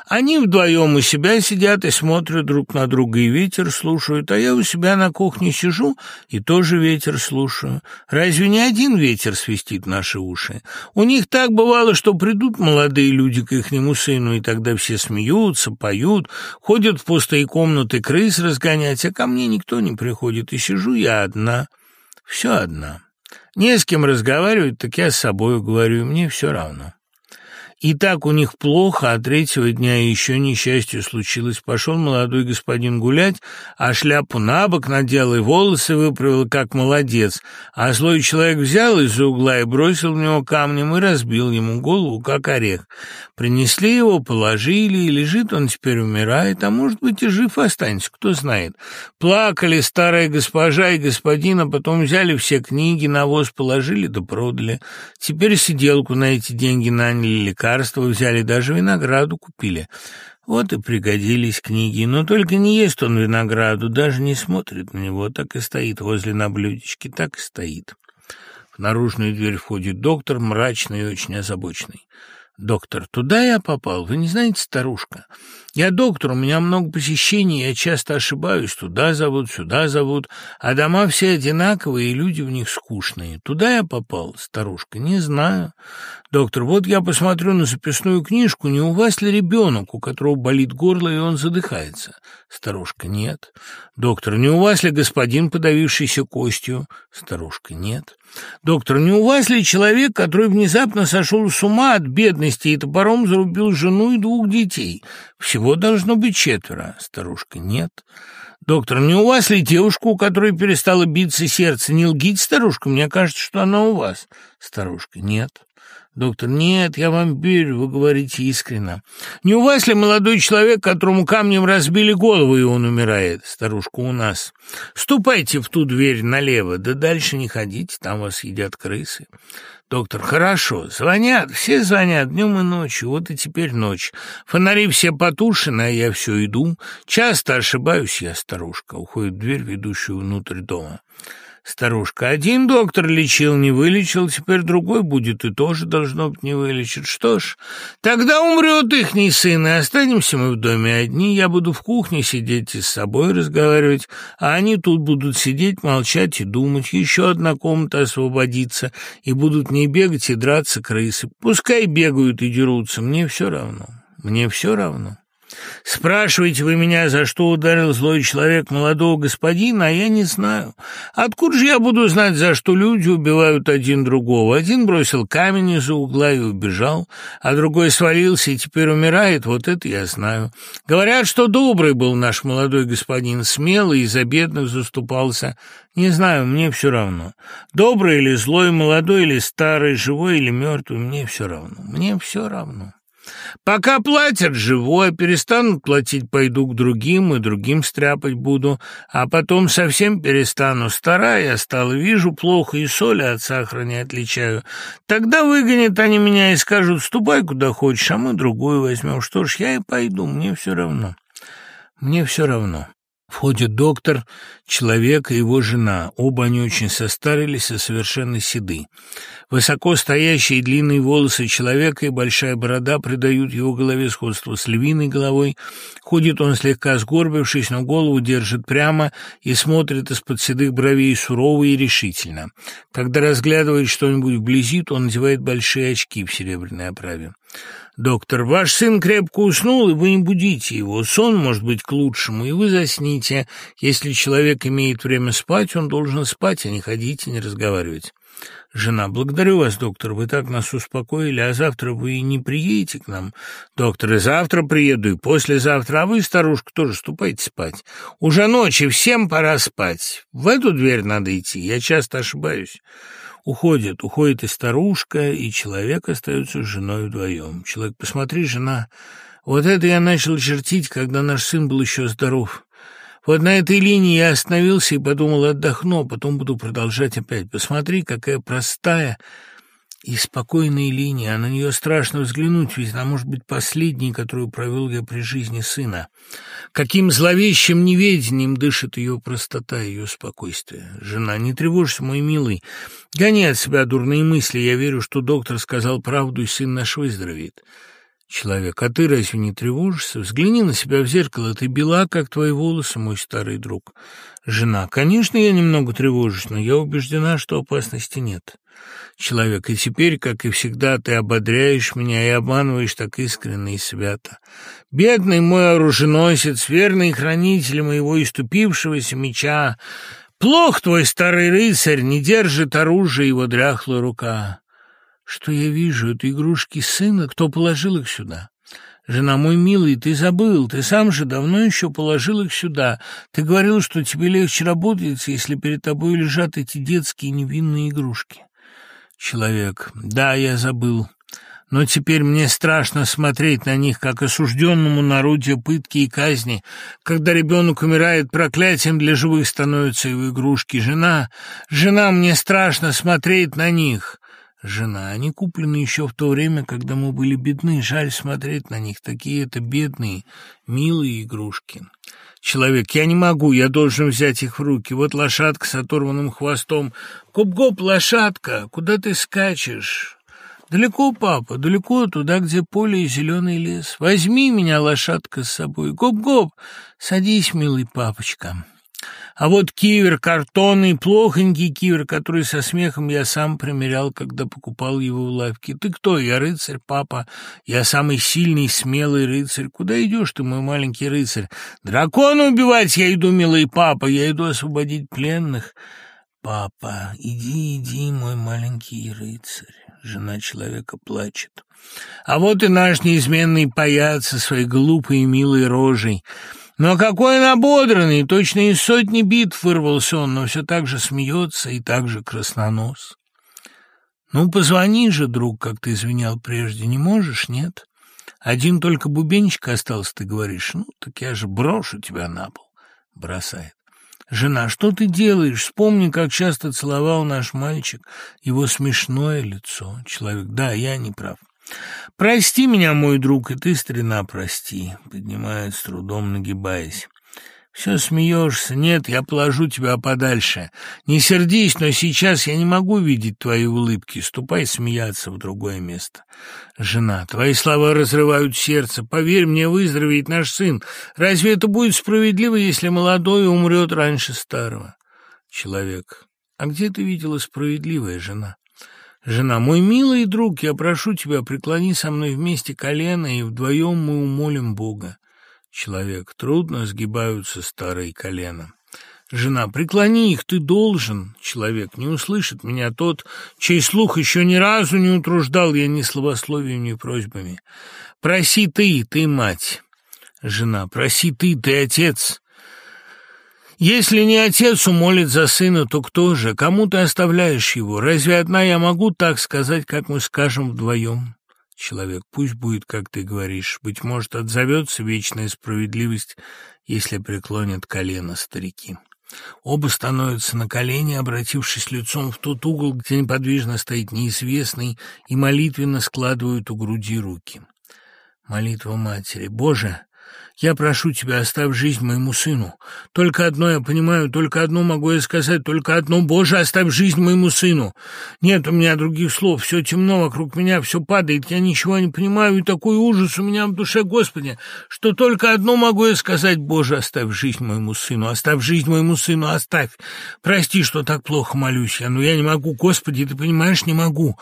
Они вдвоем у себя сидят и смотрят друг на друга, и ветер слушают, а я у себя на кухне сижу и тоже ветер слушаю. Разве не один ветер свистит наши уши? У них так бывало, что придут молодые люди к ихнему сыну, и тогда все смеются, поют, ходят в пустые комнаты крыс разгонять, а ко мне никто не приходит, и сижу я одна, все одна. Не с кем разговаривать, так я с собой говорю, мне все равно. И так у них плохо, а третьего дня еще несчастье случилось. Пошел молодой господин гулять, а шляпу на бок надел и волосы выправил, как молодец. А злой человек взял из-за угла и бросил в него камнем и разбил ему голову, как орех. Принесли его, положили, и лежит он теперь умирает, а может быть и жив останется, кто знает. Плакали старая госпожа и господин, а потом взяли все книги, навоз положили да продали. Теперь сиделку на эти деньги наняли лекарства взяли, даже винограду купили. Вот и пригодились книги, но только не ест он винограду, даже не смотрит на него, так и стоит возле на блюдечке, так и стоит. В наружную дверь входит доктор, мрачный и очень озабоченный. «Доктор, туда я попал, вы не знаете, старушка?» Я доктор, у меня много посещений, я часто ошибаюсь. Туда зовут, сюда зовут, а дома все одинаковые, и люди в них скучные. Туда я попал, старушка, не знаю. Доктор, вот я посмотрю на записную книжку, не у вас ли ребенок, у которого болит горло, и он задыхается? Старушка, нет. Доктор, не у вас ли господин, подавившийся костью? Старушка, нет. Доктор, не у вас ли человек, который внезапно сошел с ума от бедности и топором зарубил жену и двух детей? Всего должно быть четверо. Старушка, нет. Доктор, не у вас ли девушка, у которой перестало биться сердце? Не лгите, старушка, мне кажется, что она у вас. Старушка, нет. Доктор, нет, я вам верю, вы говорите искренно. Не у вас ли молодой человек, которому камнем разбили голову, и он умирает? Старушка, у нас. Ступайте в ту дверь налево, да дальше не ходите, там вас едят крысы. Доктор, хорошо, звонят, все звонят днем и ночью, вот и теперь ночь. Фонари все потушены, а я все иду. Часто ошибаюсь я, старушка, уходит в дверь, ведущую внутрь дома. Старушка, один доктор лечил, не вылечил, теперь другой будет и тоже, должно быть, не вылечит. Что ж, тогда умрет ихний сын, и останемся мы в доме одни. Я буду в кухне сидеть и с собой разговаривать, а они тут будут сидеть, молчать и думать. Еще одна комната освободится, и будут не бегать и драться крысы. Пускай бегают и дерутся, мне все равно, мне все равно. Спрашиваете вы меня, за что ударил злой человек молодого господина, а я не знаю. Откуда же я буду знать, за что люди убивают один другого? Один бросил камень из-за угла и убежал, а другой свалился и теперь умирает, вот это я знаю. Говорят, что добрый был наш молодой господин, смелый и за бедных заступался. Не знаю, мне все равно. Добрый или злой, молодой или старый, живой или мертвый, мне все равно. Мне все равно. Пока платят живое, перестанут платить, пойду к другим и другим стряпать буду, а потом совсем перестану. Старая стала, вижу плохо и соли от сахара не отличаю. Тогда выгонят они меня и скажут, ступай куда хочешь, а мы другую возьмем. Что ж, я и пойду, мне все равно. Мне все равно. Входит доктор, человек и его жена. Оба они очень состарились и совершенно седы. Высоко стоящие длинные волосы человека и большая борода придают его голове сходство с львиной головой. Ходит он слегка сгорбившись, но голову держит прямо и смотрит из-под седых бровей сурово и решительно. Когда разглядывает что-нибудь вблизи, то он надевает большие очки в серебряной оправе. «Доктор, ваш сын крепко уснул, и вы не будите его. Сон может быть к лучшему, и вы засните. Если человек имеет время спать, он должен спать, а не ходить и не разговаривать». Жена, благодарю вас, доктор, вы так нас успокоили, а завтра вы не приедете к нам? Доктор, и завтра приеду, и послезавтра, а вы, старушка, тоже ступайте спать. Уже ночи, всем пора спать. В эту дверь надо идти, я часто ошибаюсь. Уходит, уходит и старушка, и человек остается с женой вдвоем. Человек, посмотри, жена, вот это я начал чертить, когда наш сын был еще здоров. Вот на этой линии я остановился и подумал, отдохну, а потом буду продолжать опять. Посмотри, какая простая и спокойная линия, а на нее страшно взглянуть, ведь она может быть последней, которую провел я при жизни сына. Каким зловещим неведением дышит ее простота, ее спокойствие. Жена, не тревожься, мой милый, гони от себя дурные мысли, я верю, что доктор сказал правду, и сын наш выздоровеет. Человек, а ты разве не тревожишься? Взгляни на себя в зеркало, ты бела, как твои волосы, мой старый друг. Жена, конечно, я немного тревожусь, но я убеждена, что опасности нет. Человек, и теперь, как и всегда, ты ободряешь меня и обманываешь так искренне и свято. Бедный мой оруженосец, верный хранитель моего иступившегося меча, плох твой старый рыцарь, не держит оружие его дряхлая рука. Что я вижу? Это игрушки сына. Кто положил их сюда? Жена мой милый, ты забыл, ты сам же давно еще положил их сюда. Ты говорил, что тебе легче работать, если перед тобой лежат эти детские невинные игрушки. Человек. Да, я забыл. Но теперь мне страшно смотреть на них, как осужденному народе пытки и казни. Когда ребенок умирает, проклятием для живых становятся его игрушки. Жена, жена, мне страшно смотреть на них. Жена, они куплены еще в то время, когда мы были бедны. Жаль смотреть на них, такие это бедные, милые игрушки. Человек, я не могу, я должен взять их в руки. Вот лошадка с оторванным хвостом. Гоп-гоп, лошадка, куда ты скачешь? Далеко, папа, далеко, туда, где поле и зеленый лес. Возьми меня, лошадка, с собой. Гоп-гоп, садись, милый папочка. А вот кивер картонный, плохонький кивер, который со смехом я сам примерял, когда покупал его в лавке. Ты кто? Я рыцарь, папа. Я самый сильный, смелый рыцарь. Куда идешь ты, мой маленький рыцарь? Дракона убивать я иду, милый папа. Я иду освободить пленных. Папа, иди, иди, мой маленький рыцарь. Жена человека плачет. А вот и наш неизменный паяц со своей глупой и милой рожей. Но какой он ободранный, точно из сотни битв вырвался он, но все так же смеется и так же краснонос. Ну, позвони же, друг, как ты извинял прежде, не можешь, нет? Один только бубенчик остался, ты говоришь, ну, так я же брошу тебя на пол. Бросает. Жена, что ты делаешь? Вспомни, как часто целовал наш мальчик его смешное лицо. Человек, да, я не прав. «Прости меня, мой друг, и ты, старина, прости», — поднимает с трудом, нагибаясь. «Все смеешься. Нет, я положу тебя подальше. Не сердись, но сейчас я не могу видеть твои улыбки. Ступай смеяться в другое место. Жена, твои слова разрывают сердце. Поверь мне, выздоровеет наш сын. Разве это будет справедливо, если молодой умрет раньше старого?» Человек, а где ты видела справедливая жена? Жена, мой милый друг, я прошу тебя, преклони со мной вместе колено, и вдвоем мы умолим Бога. Человек. Трудно сгибаются старые колена. Жена. Преклони их, ты должен. Человек. Не услышит меня тот, чей слух еще ни разу не утруждал я ни словословием, ни просьбами. Проси ты, ты мать. Жена. Проси ты, ты отец. Если не отец умолит за сына, то кто же? Кому ты оставляешь его? Разве одна я могу так сказать, как мы скажем вдвоем? Человек, пусть будет, как ты говоришь. Быть может, отзовется вечная справедливость, если преклонят колено старики. Оба становятся на колени, обратившись лицом в тот угол, где неподвижно стоит неизвестный, и молитвенно складывают у груди руки. Молитва матери. «Боже, я прошу тебя, оставь жизнь моему сыну. Только одно я понимаю, только одно могу я сказать, только одно. Боже, оставь жизнь моему сыну. Нет у меня других слов, все темно вокруг меня, все падает, я ничего не понимаю, и такой ужас у меня в душе, Господи, что только одно могу я сказать, Боже, оставь жизнь моему сыну, оставь жизнь моему сыну, оставь. Прости, что так плохо молюсь я, но я не могу, Господи, ты понимаешь, не могу.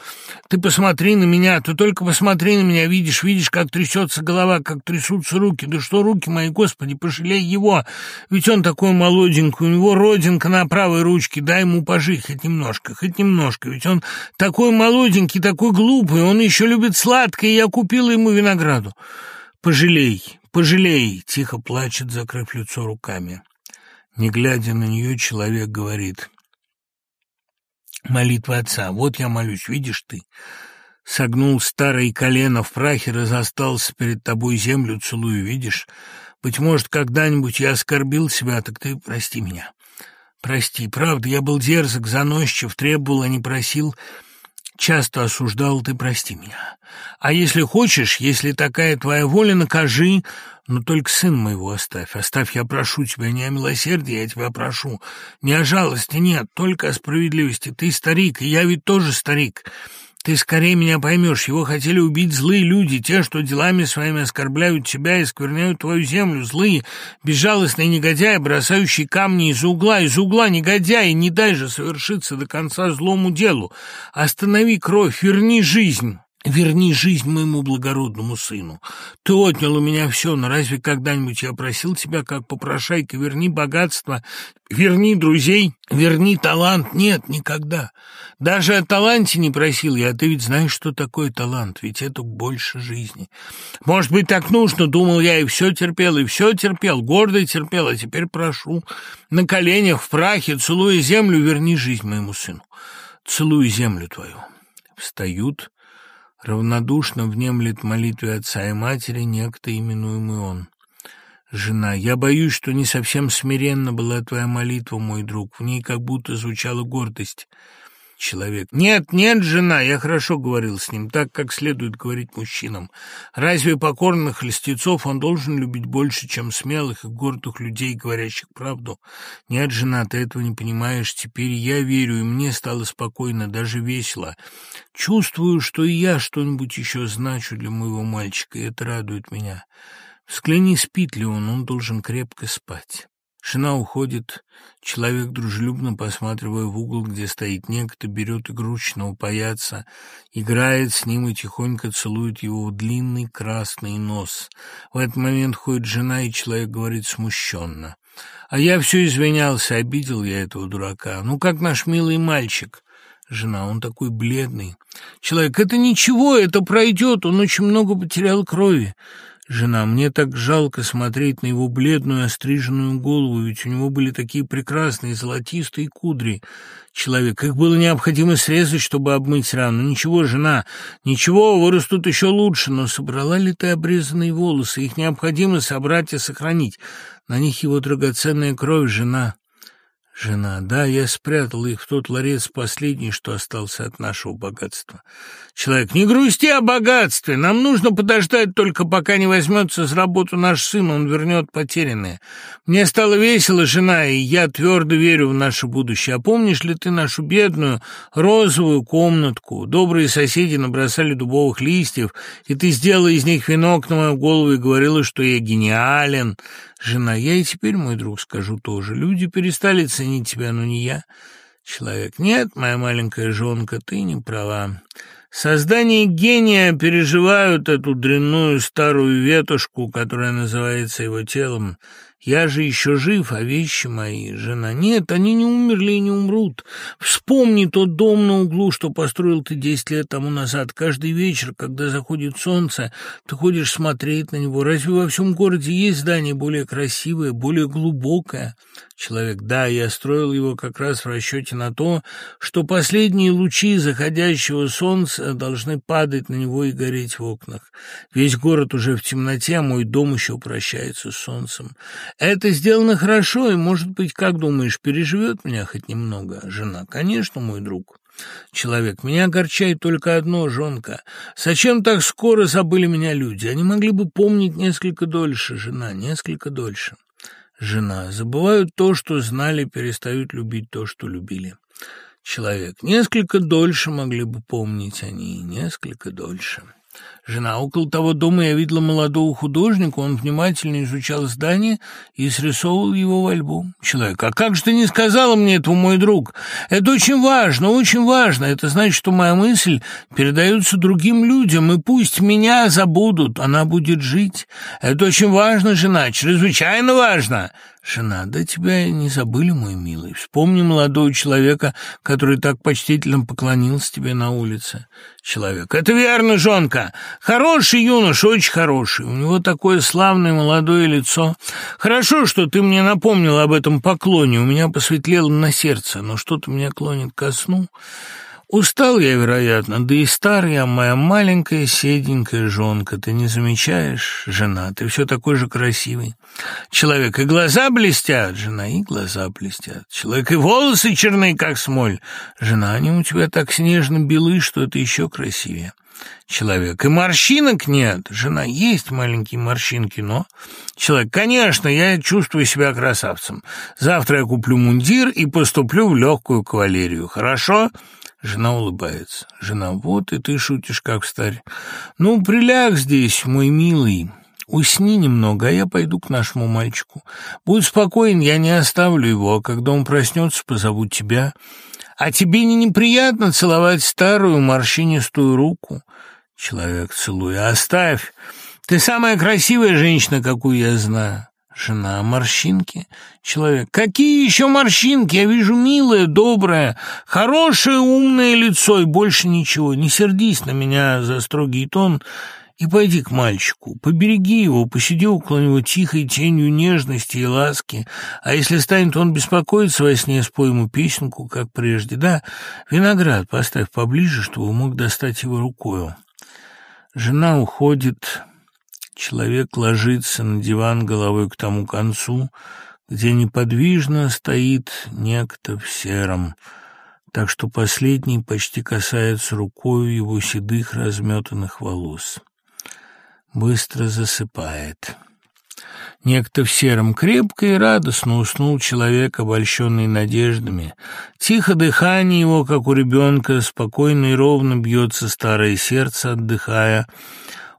Ты посмотри на меня, ты только посмотри на меня, видишь, видишь, как трясется голова, как трясутся руки, да что руки мои, Господи, пожалей его, ведь он такой молоденький, у него родинка на правой ручке, дай ему пожить хоть немножко, хоть немножко, ведь он такой молоденький, такой глупый, он еще любит сладкое, я купила ему винограду. Пожалей, пожалей, тихо плачет, закрыв лицо руками. Не глядя на нее, человек говорит, молитва отца, вот я молюсь, видишь ты, Согнул старое колено в прахе, разостался перед тобой землю, целую, видишь? Быть может, когда-нибудь я оскорбил себя, так ты прости меня. Прости, правда, я был дерзок, заносчив, требовал, а не просил, часто осуждал, ты прости меня. А если хочешь, если такая твоя воля, накажи, но только сын моего оставь. Оставь, я прошу тебя, не о милосердии, я тебя прошу. Не о жалости, нет, только о справедливости. Ты старик, и я ведь тоже старик. Ты скорее меня поймешь, его хотели убить злые люди, те, что делами своими оскорбляют тебя и скверняют твою землю, злые, безжалостные негодяи, бросающие камни из угла, из угла негодяи, не дай же совершиться до конца злому делу. Останови кровь, верни жизнь». Верни жизнь моему благородному сыну. Ты отнял у меня все, но разве когда-нибудь я просил тебя, как попрошайка, верни богатство, верни друзей, верни талант? Нет, никогда. Даже о таланте не просил я, а ты ведь знаешь, что такое талант, ведь это больше жизни. Может быть, так нужно, думал я, и все терпел, и все терпел, гордо терпел, а теперь прошу, на коленях, в прахе, целуя землю, верни жизнь моему сыну. Целую землю твою. Встают Равнодушно внемлет молитве отца и матери некто, именуемый он. Жена, я боюсь, что не совсем смиренно была твоя молитва, мой друг. В ней как будто звучала гордость. Человек. Нет, нет, жена, я хорошо говорил с ним, так, как следует говорить мужчинам. Разве покорных льстецов он должен любить больше, чем смелых и гордых людей, говорящих правду? Нет, жена, ты этого не понимаешь. Теперь я верю, и мне стало спокойно, даже весело. Чувствую, что и я что-нибудь еще значу для моего мальчика, и это радует меня. Взгляни, спит ли он, он должен крепко спать. Жена уходит, человек, дружелюбно посматривая в угол, где стоит некто, берет игрушечного паяца, играет с ним и тихонько целует его в длинный красный нос. В этот момент ходит жена, и человек говорит смущенно. «А я все извинялся, обидел я этого дурака. Ну, как наш милый мальчик». Жена, он такой бледный. Человек, это ничего, это пройдет, он очень много потерял крови. Жена, мне так жалко смотреть на его бледную остриженную голову, ведь у него были такие прекрасные золотистые кудри. Человек, их было необходимо срезать, чтобы обмыть рану. Ничего, жена, ничего, вырастут еще лучше, но собрала ли ты обрезанные волосы? Их необходимо собрать и сохранить. На них его драгоценная кровь, жена. Жена. Да, я спрятал их в тот ларец последний, что остался от нашего богатства. Человек. Не грусти о богатстве. Нам нужно подождать только, пока не возьмется с работы наш сын, он вернет потерянное. Мне стало весело, жена, и я твердо верю в наше будущее. А помнишь ли ты нашу бедную розовую комнатку? Добрые соседи набросали дубовых листьев, и ты сделала из них венок на мою голову и говорила, что я гениален. Жена, я и теперь, мой друг, скажу тоже. Люди перестали ценить тебя, но не я. Человек, нет, моя маленькая жонка, ты не права. Создание гения переживают эту дрянную старую ветушку, которая называется его телом, я же еще жив, а вещи мои, жена. Нет, они не умерли и не умрут. Вспомни тот дом на углу, что построил ты десять лет тому назад. Каждый вечер, когда заходит солнце, ты ходишь смотреть на него. Разве во всем городе есть здание более красивое, более глубокое? Человек, да, я строил его как раз в расчете на то, что последние лучи заходящего солнца должны падать на него и гореть в окнах. Весь город уже в темноте, а мой дом еще прощается с солнцем. Это сделано хорошо, и, может быть, как думаешь, переживет меня хоть немного жена? Конечно, мой друг. Человек, меня огорчает только одно, жонка. Зачем так скоро забыли меня люди? Они могли бы помнить несколько дольше, жена, несколько дольше. Жена, забывают то, что знали, перестают любить то, что любили. Человек, несколько дольше могли бы помнить они, несколько дольше. Жена, около того дома я видела молодого художника, он внимательно изучал здание и срисовывал его в альбом. Человек, а как же ты не сказала мне этого, мой друг? Это очень важно, очень важно. Это значит, что моя мысль передается другим людям, и пусть меня забудут, она будет жить. Это очень важно, жена, чрезвычайно важно. Жена, да тебя не забыли, мой милый. Вспомни молодого человека, который так почтительно поклонился тебе на улице. Человек, это верно, жонка. Хороший юнош, очень хороший. У него такое славное молодое лицо. Хорошо, что ты мне напомнил об этом поклоне. У меня посветлело на сердце, но что-то меня клонит ко сну. Устал я, вероятно, да и старая моя маленькая седенькая жонка. Ты не замечаешь, жена, ты все такой же красивый. Человек и глаза блестят, жена, и глаза блестят. Человек и волосы черные, как смоль. Жена, они у тебя так снежно белы, что это еще красивее. Человек. И морщинок нет. Жена. Есть маленькие морщинки, но... Человек. Конечно, я чувствую себя красавцем. Завтра я куплю мундир и поступлю в легкую кавалерию. Хорошо? Жена улыбается. Жена, вот и ты шутишь, как старь. Ну, приляг здесь, мой милый. Усни немного, а я пойду к нашему мальчику. Будь спокоен, я не оставлю его, а когда он проснется, позову тебя. А тебе не неприятно целовать старую морщинистую руку? Человек целуя. Оставь. Ты самая красивая женщина, какую я знаю. Жена, морщинки? Человек, какие еще морщинки? Я вижу милое, доброе, хорошее, умное лицо и больше ничего. Не сердись на меня за строгий тон и пойди к мальчику, побереги его, посиди около него тихой тенью нежности и ласки, а если станет он беспокоиться во сне, спой ему песенку, как прежде. Да, виноград поставь поближе, чтобы мог достать его рукою. Жена уходит... Человек ложится на диван головой к тому концу, где неподвижно стоит некто в сером, так что последний почти касается рукой его седых разметанных волос. Быстро засыпает. Некто в сером крепко и радостно уснул человек, обольщенный надеждами. Тихо дыхание его, как у ребенка, спокойно и ровно бьется старое сердце, отдыхая,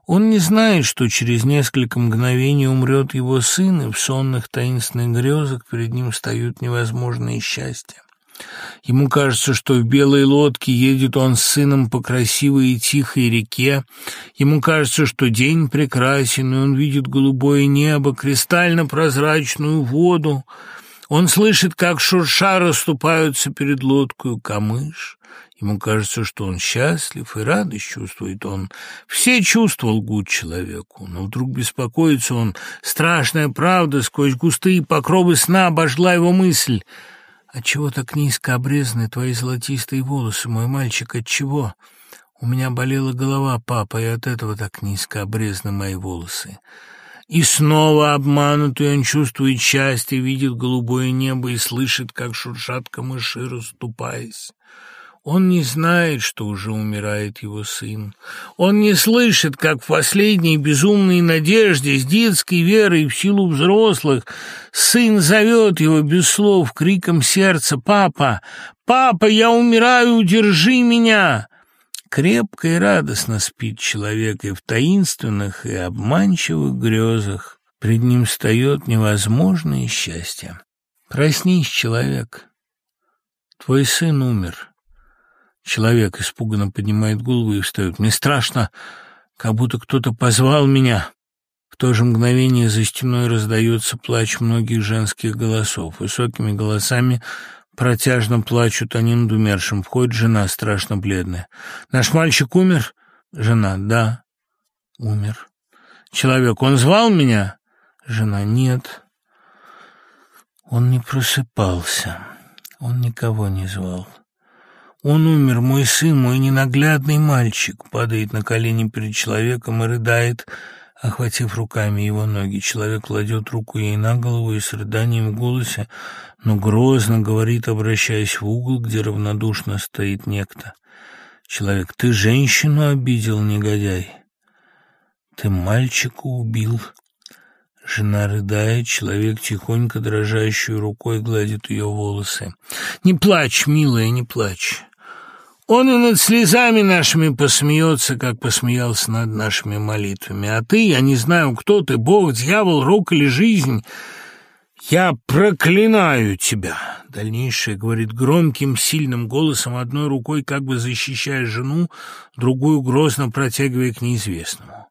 он не знает, что через несколько мгновений умрет его сын, и в сонных таинственных грезах перед ним встают невозможные счастья. Ему кажется, что в белой лодке едет он с сыном по красивой и тихой реке. Ему кажется, что день прекрасен, и он видит голубое небо, кристально-прозрачную воду. Он слышит, как шурша расступаются перед лодкой камыш. Ему кажется, что он счастлив, и радость чувствует он. Все чувства лгут человеку, но вдруг беспокоится он. Страшная правда сквозь густые покровы сна обожгла его мысль. «Отчего так низко обрезаны твои золотистые волосы, мой мальчик, отчего?» У меня болела голова, папа, и от этого так низко обрезаны мои волосы. И снова обманутый он чувствует счастье, видит голубое небо и слышит, как шуршат камыши, расступаясь. Он не знает, что уже умирает его сын. Он не слышит, как в последней безумной надежде, с детской верой в силу взрослых, сын зовет его без слов криком сердца «Папа! Папа, я умираю, удержи меня!» Крепко и радостно спит человек и в таинственных и обманчивых грезах. Пред ним встает невозможное счастье. Проснись, человек. Твой сын умер. Человек испуганно поднимает голову и встает. Мне страшно, как будто кто-то позвал меня. В то же мгновение за стеной раздается плач многих женских голосов. Высокими голосами протяжно плачут они над умершим. Входит жена, страшно бледная. «Наш мальчик умер?» Жена. «Да, умер». Человек. «Он звал меня?» Жена. «Нет». Он не просыпался. Он никого не звал. Он умер, мой сын, мой ненаглядный мальчик, падает на колени перед человеком и рыдает, охватив руками его ноги. Человек кладет руку ей на голову и с рыданием в голосе, но грозно говорит, обращаясь в угол, где равнодушно стоит некто. Человек, ты женщину обидел, негодяй. Ты мальчика убил. Жена рыдает, человек тихонько дрожащей рукой гладит ее волосы. «Не плачь, милая, не плачь. Он и над слезами нашими посмеется, как посмеялся над нашими молитвами. А ты, я не знаю, кто ты, Бог, дьявол, рок или жизнь, я проклинаю тебя!» Дальнейшее говорит громким, сильным голосом, одной рукой как бы защищая жену, другую грозно протягивая к неизвестному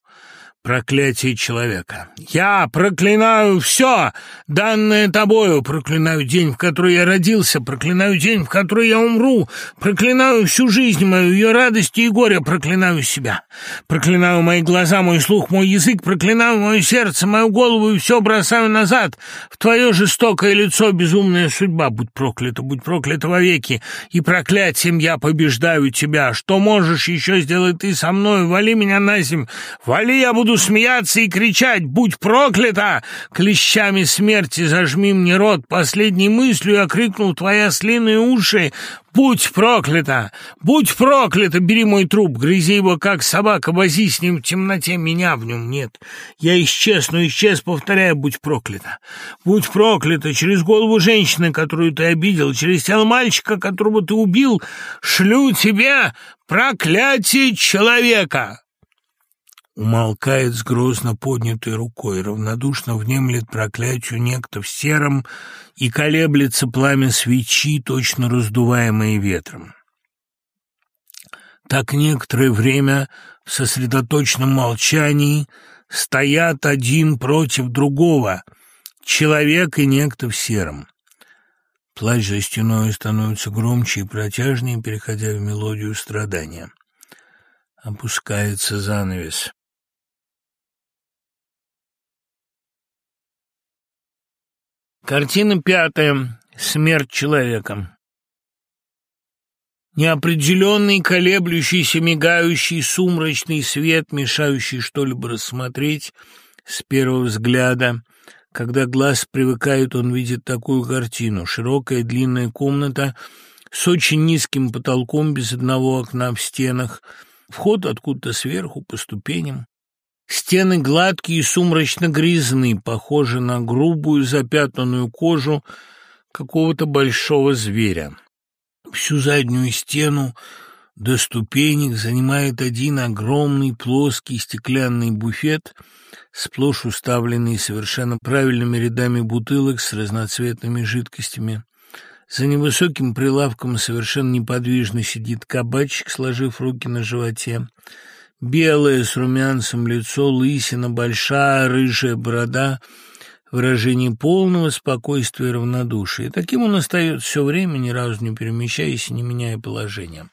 проклятие человека. Я проклинаю все, данное тобою, проклинаю день, в который я родился, проклинаю день, в который я умру, проклинаю всю жизнь мою, ее радости и горе, проклинаю себя, проклинаю мои глаза, мой слух, мой язык, проклинаю мое сердце, мою голову и все бросаю назад. В твое жестокое лицо, безумная судьба, будь проклята, будь проклята вовеки, и проклятием я побеждаю тебя. Что можешь еще сделать ты со мной? Вали меня на земь, вали, я буду буду смеяться и кричать «Будь проклята!» Клещами смерти зажми мне рот. Последней мыслью я крикнул твои ослиные уши «Будь проклята! Будь проклята! Бери мой труп, грызи его, как собака, вози с ним в темноте, меня в нем нет. Я исчез, но исчез, повторяю, будь проклята! Будь проклята! Через голову женщины, которую ты обидел, через тело мальчика, которого ты убил, шлю тебе проклятие человека!» Умолкает с грозно поднятой рукой, равнодушно внемлет проклятию некто в сером и колеблется пламя свечи, точно раздуваемое ветром. Так некоторое время в сосредоточенном молчании стоят один против другого, человек и некто в сером. Плач за стеной становится громче и протяжнее, переходя в мелодию страдания. Опускается занавес. Картина пятая. Смерть человека. Неопределенный, колеблющийся, мигающий, сумрачный свет, мешающий что-либо рассмотреть с первого взгляда. Когда глаз привыкает, он видит такую картину. Широкая длинная комната с очень низким потолком, без одного окна в стенах. Вход откуда-то сверху, по ступеням. Стены гладкие и сумрачно-грязны, похожи на грубую запятнанную кожу какого-то большого зверя. Всю заднюю стену до ступенек занимает один огромный плоский стеклянный буфет, сплошь уставленный совершенно правильными рядами бутылок с разноцветными жидкостями. За невысоким прилавком совершенно неподвижно сидит кабачик, сложив руки на животе. Белое с румянцем лицо, лысина, большая рыжая борода, выражение полного спокойствия и равнодушия. Таким он остается все время, ни разу не перемещаясь и не меняя положения.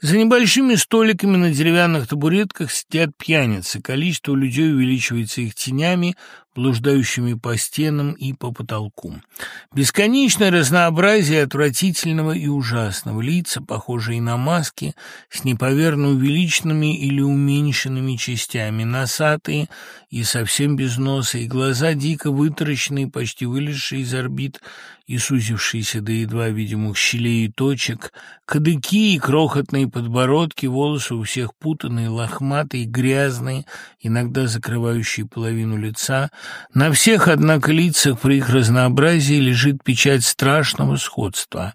За небольшими столиками на деревянных табуретках сидят пьяницы. Количество людей увеличивается их тенями, блуждающими по стенам и по потолку. Бесконечное разнообразие отвратительного и ужасного. Лица, похожие на маски, с неповерно увеличенными или уменьшенными частями, носатые и совсем без носа, и глаза дико вытаращенные, почти вылезшие из орбит, и сузившиеся до едва видимых щелей и точек, кадыки и крохотные подбородки, волосы у всех путанные, лохматые, грязные, иногда закрывающие половину лица. На всех, однако, лицах при их разнообразии лежит печать страшного сходства.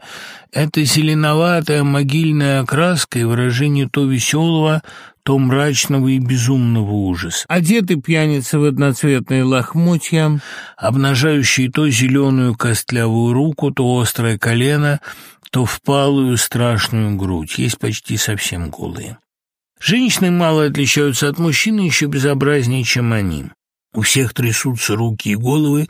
Это зеленоватая могильная окраска и выражение то веселого, то мрачного и безумного ужаса. Одеты пьяницы в одноцветные лохмотья, обнажающие то зеленую костлявую руку, то острое колено, то впалую страшную грудь, есть почти совсем голые. Женщины мало отличаются от мужчин, еще безобразнее, чем они. У всех трясутся руки и головы,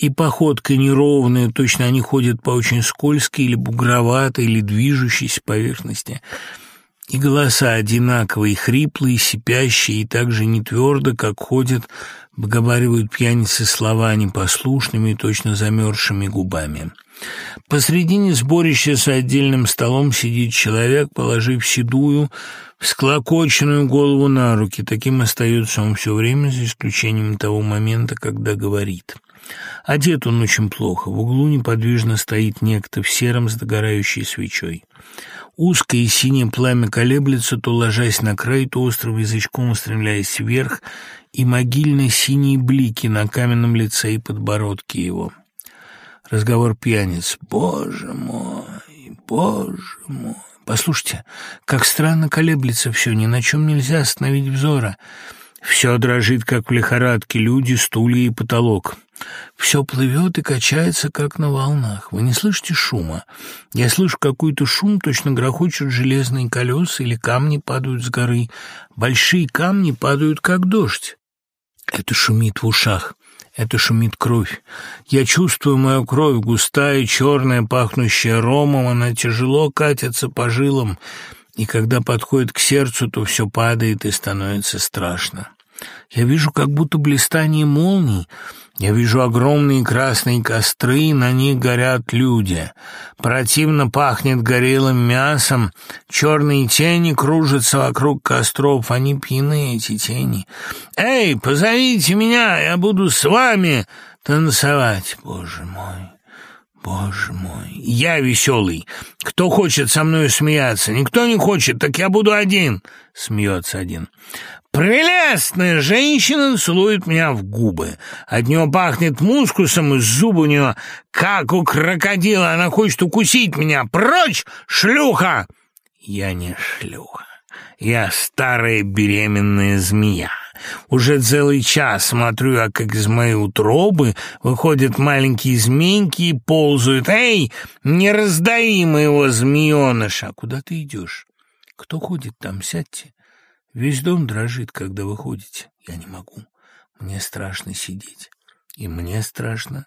и походка неровная, точно они ходят по очень скользкой или бугроватой, или движущейся поверхности. И голоса одинаковые, хриплые, сипящие, и так же не твердо, как ходят, выговаривают пьяницы слова непослушными, точно замерзшими губами. Посредине сборища с отдельным столом сидит человек, положив седую, всклокоченную голову на руки. Таким остается он все время, за исключением того момента, когда говорит. Одет он очень плохо. В углу неподвижно стоит некто в сером с догорающей свечой. Узкое синее пламя колеблется, то ложась на край, то острым язычком устремляясь вверх, и могильно-синие блики на каменном лице и подбородке его. Разговор пьяниц. «Боже мой, боже мой!» Послушайте, как странно колеблется все, ни на чем нельзя остановить взора. Все дрожит, как в лихорадке, люди, стулья и потолок. Все плывет и качается, как на волнах. Вы не слышите шума? Я слышу какой-то шум, точно грохочут железные колеса или камни падают с горы. Большие камни падают, как дождь. Это шумит в ушах. Это шумит кровь. Я чувствую мою кровь, густая, черная, пахнущая ромом. Она тяжело катится по жилам и когда подходит к сердцу, то все падает и становится страшно. Я вижу как будто блистание молний, я вижу огромные красные костры, на них горят люди. Противно пахнет горелым мясом, черные тени кружатся вокруг костров, они пьяны, эти тени. «Эй, позовите меня, я буду с вами танцевать, боже мой!» Боже мой, я веселый. Кто хочет со мной смеяться? Никто не хочет, так я буду один. Смеется один. Прелестная женщина целует меня в губы. От нее пахнет мускусом, и зубы у нее, как у крокодила. Она хочет укусить меня. Прочь, шлюха! Я не шлюха. Я старая беременная змея. Уже целый час смотрю, а как из моей утробы выходят маленькие змейки и ползают. «Эй, не раздави моего змееныша!» «Куда ты идешь? Кто ходит там? Сядьте!» Весь дом дрожит, когда вы ходите. Я не могу. Мне страшно сидеть. И мне страшно.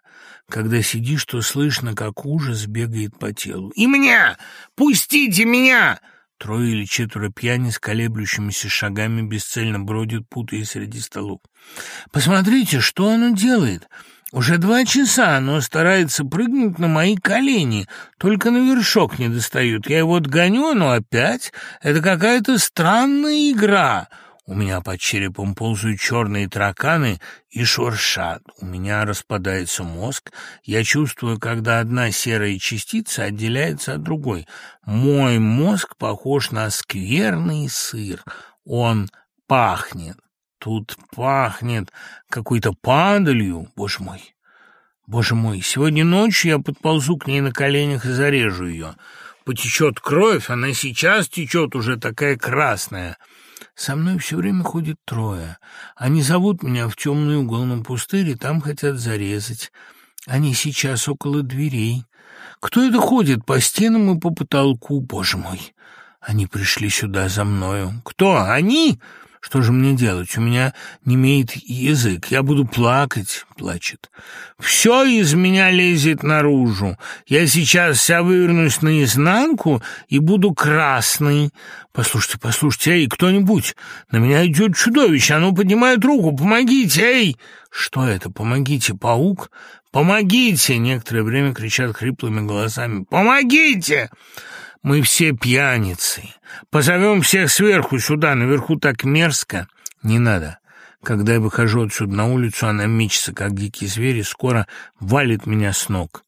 Когда сидишь, то слышно, как ужас бегает по телу. «И меня! Пустите меня!» Трое или четверо пьяниц, колеблющимися шагами, бесцельно бродят, путаясь среди столов. «Посмотрите, что оно делает!» Уже два часа оно старается прыгнуть на мои колени, только на вершок не достают. Я его отгоню, но опять это какая-то странная игра. У меня под черепом ползают черные тараканы и шуршат. У меня распадается мозг. Я чувствую, когда одна серая частица отделяется от другой. Мой мозг похож на скверный сыр. Он пахнет. Тут пахнет какой-то падалью. Боже мой, боже мой, сегодня ночью я подползу к ней на коленях и зарежу ее. Потечет кровь, она сейчас течет уже такая красная. Со мной все время ходит трое. Они зовут меня в темный угол на пустыре, там хотят зарезать. Они сейчас около дверей. Кто это ходит по стенам и по потолку, боже мой? Они пришли сюда за мною. Кто? Они? Что же мне делать? У меня не имеет язык. Я буду плакать, плачет. Все из меня лезет наружу. Я сейчас вся вывернусь наизнанку и буду красный. Послушайте, послушайте, эй, кто-нибудь, на меня идет чудовище, оно поднимает руку, помогите, эй! Что это, помогите, паук? Помогите! Некоторое время кричат хриплыми голосами. Помогите! Мы все пьяницы. Позовем всех сверху сюда, наверху так мерзко. Не надо. Когда я выхожу отсюда на улицу, она мечется, как дикий зверь, и скоро валит меня с ног.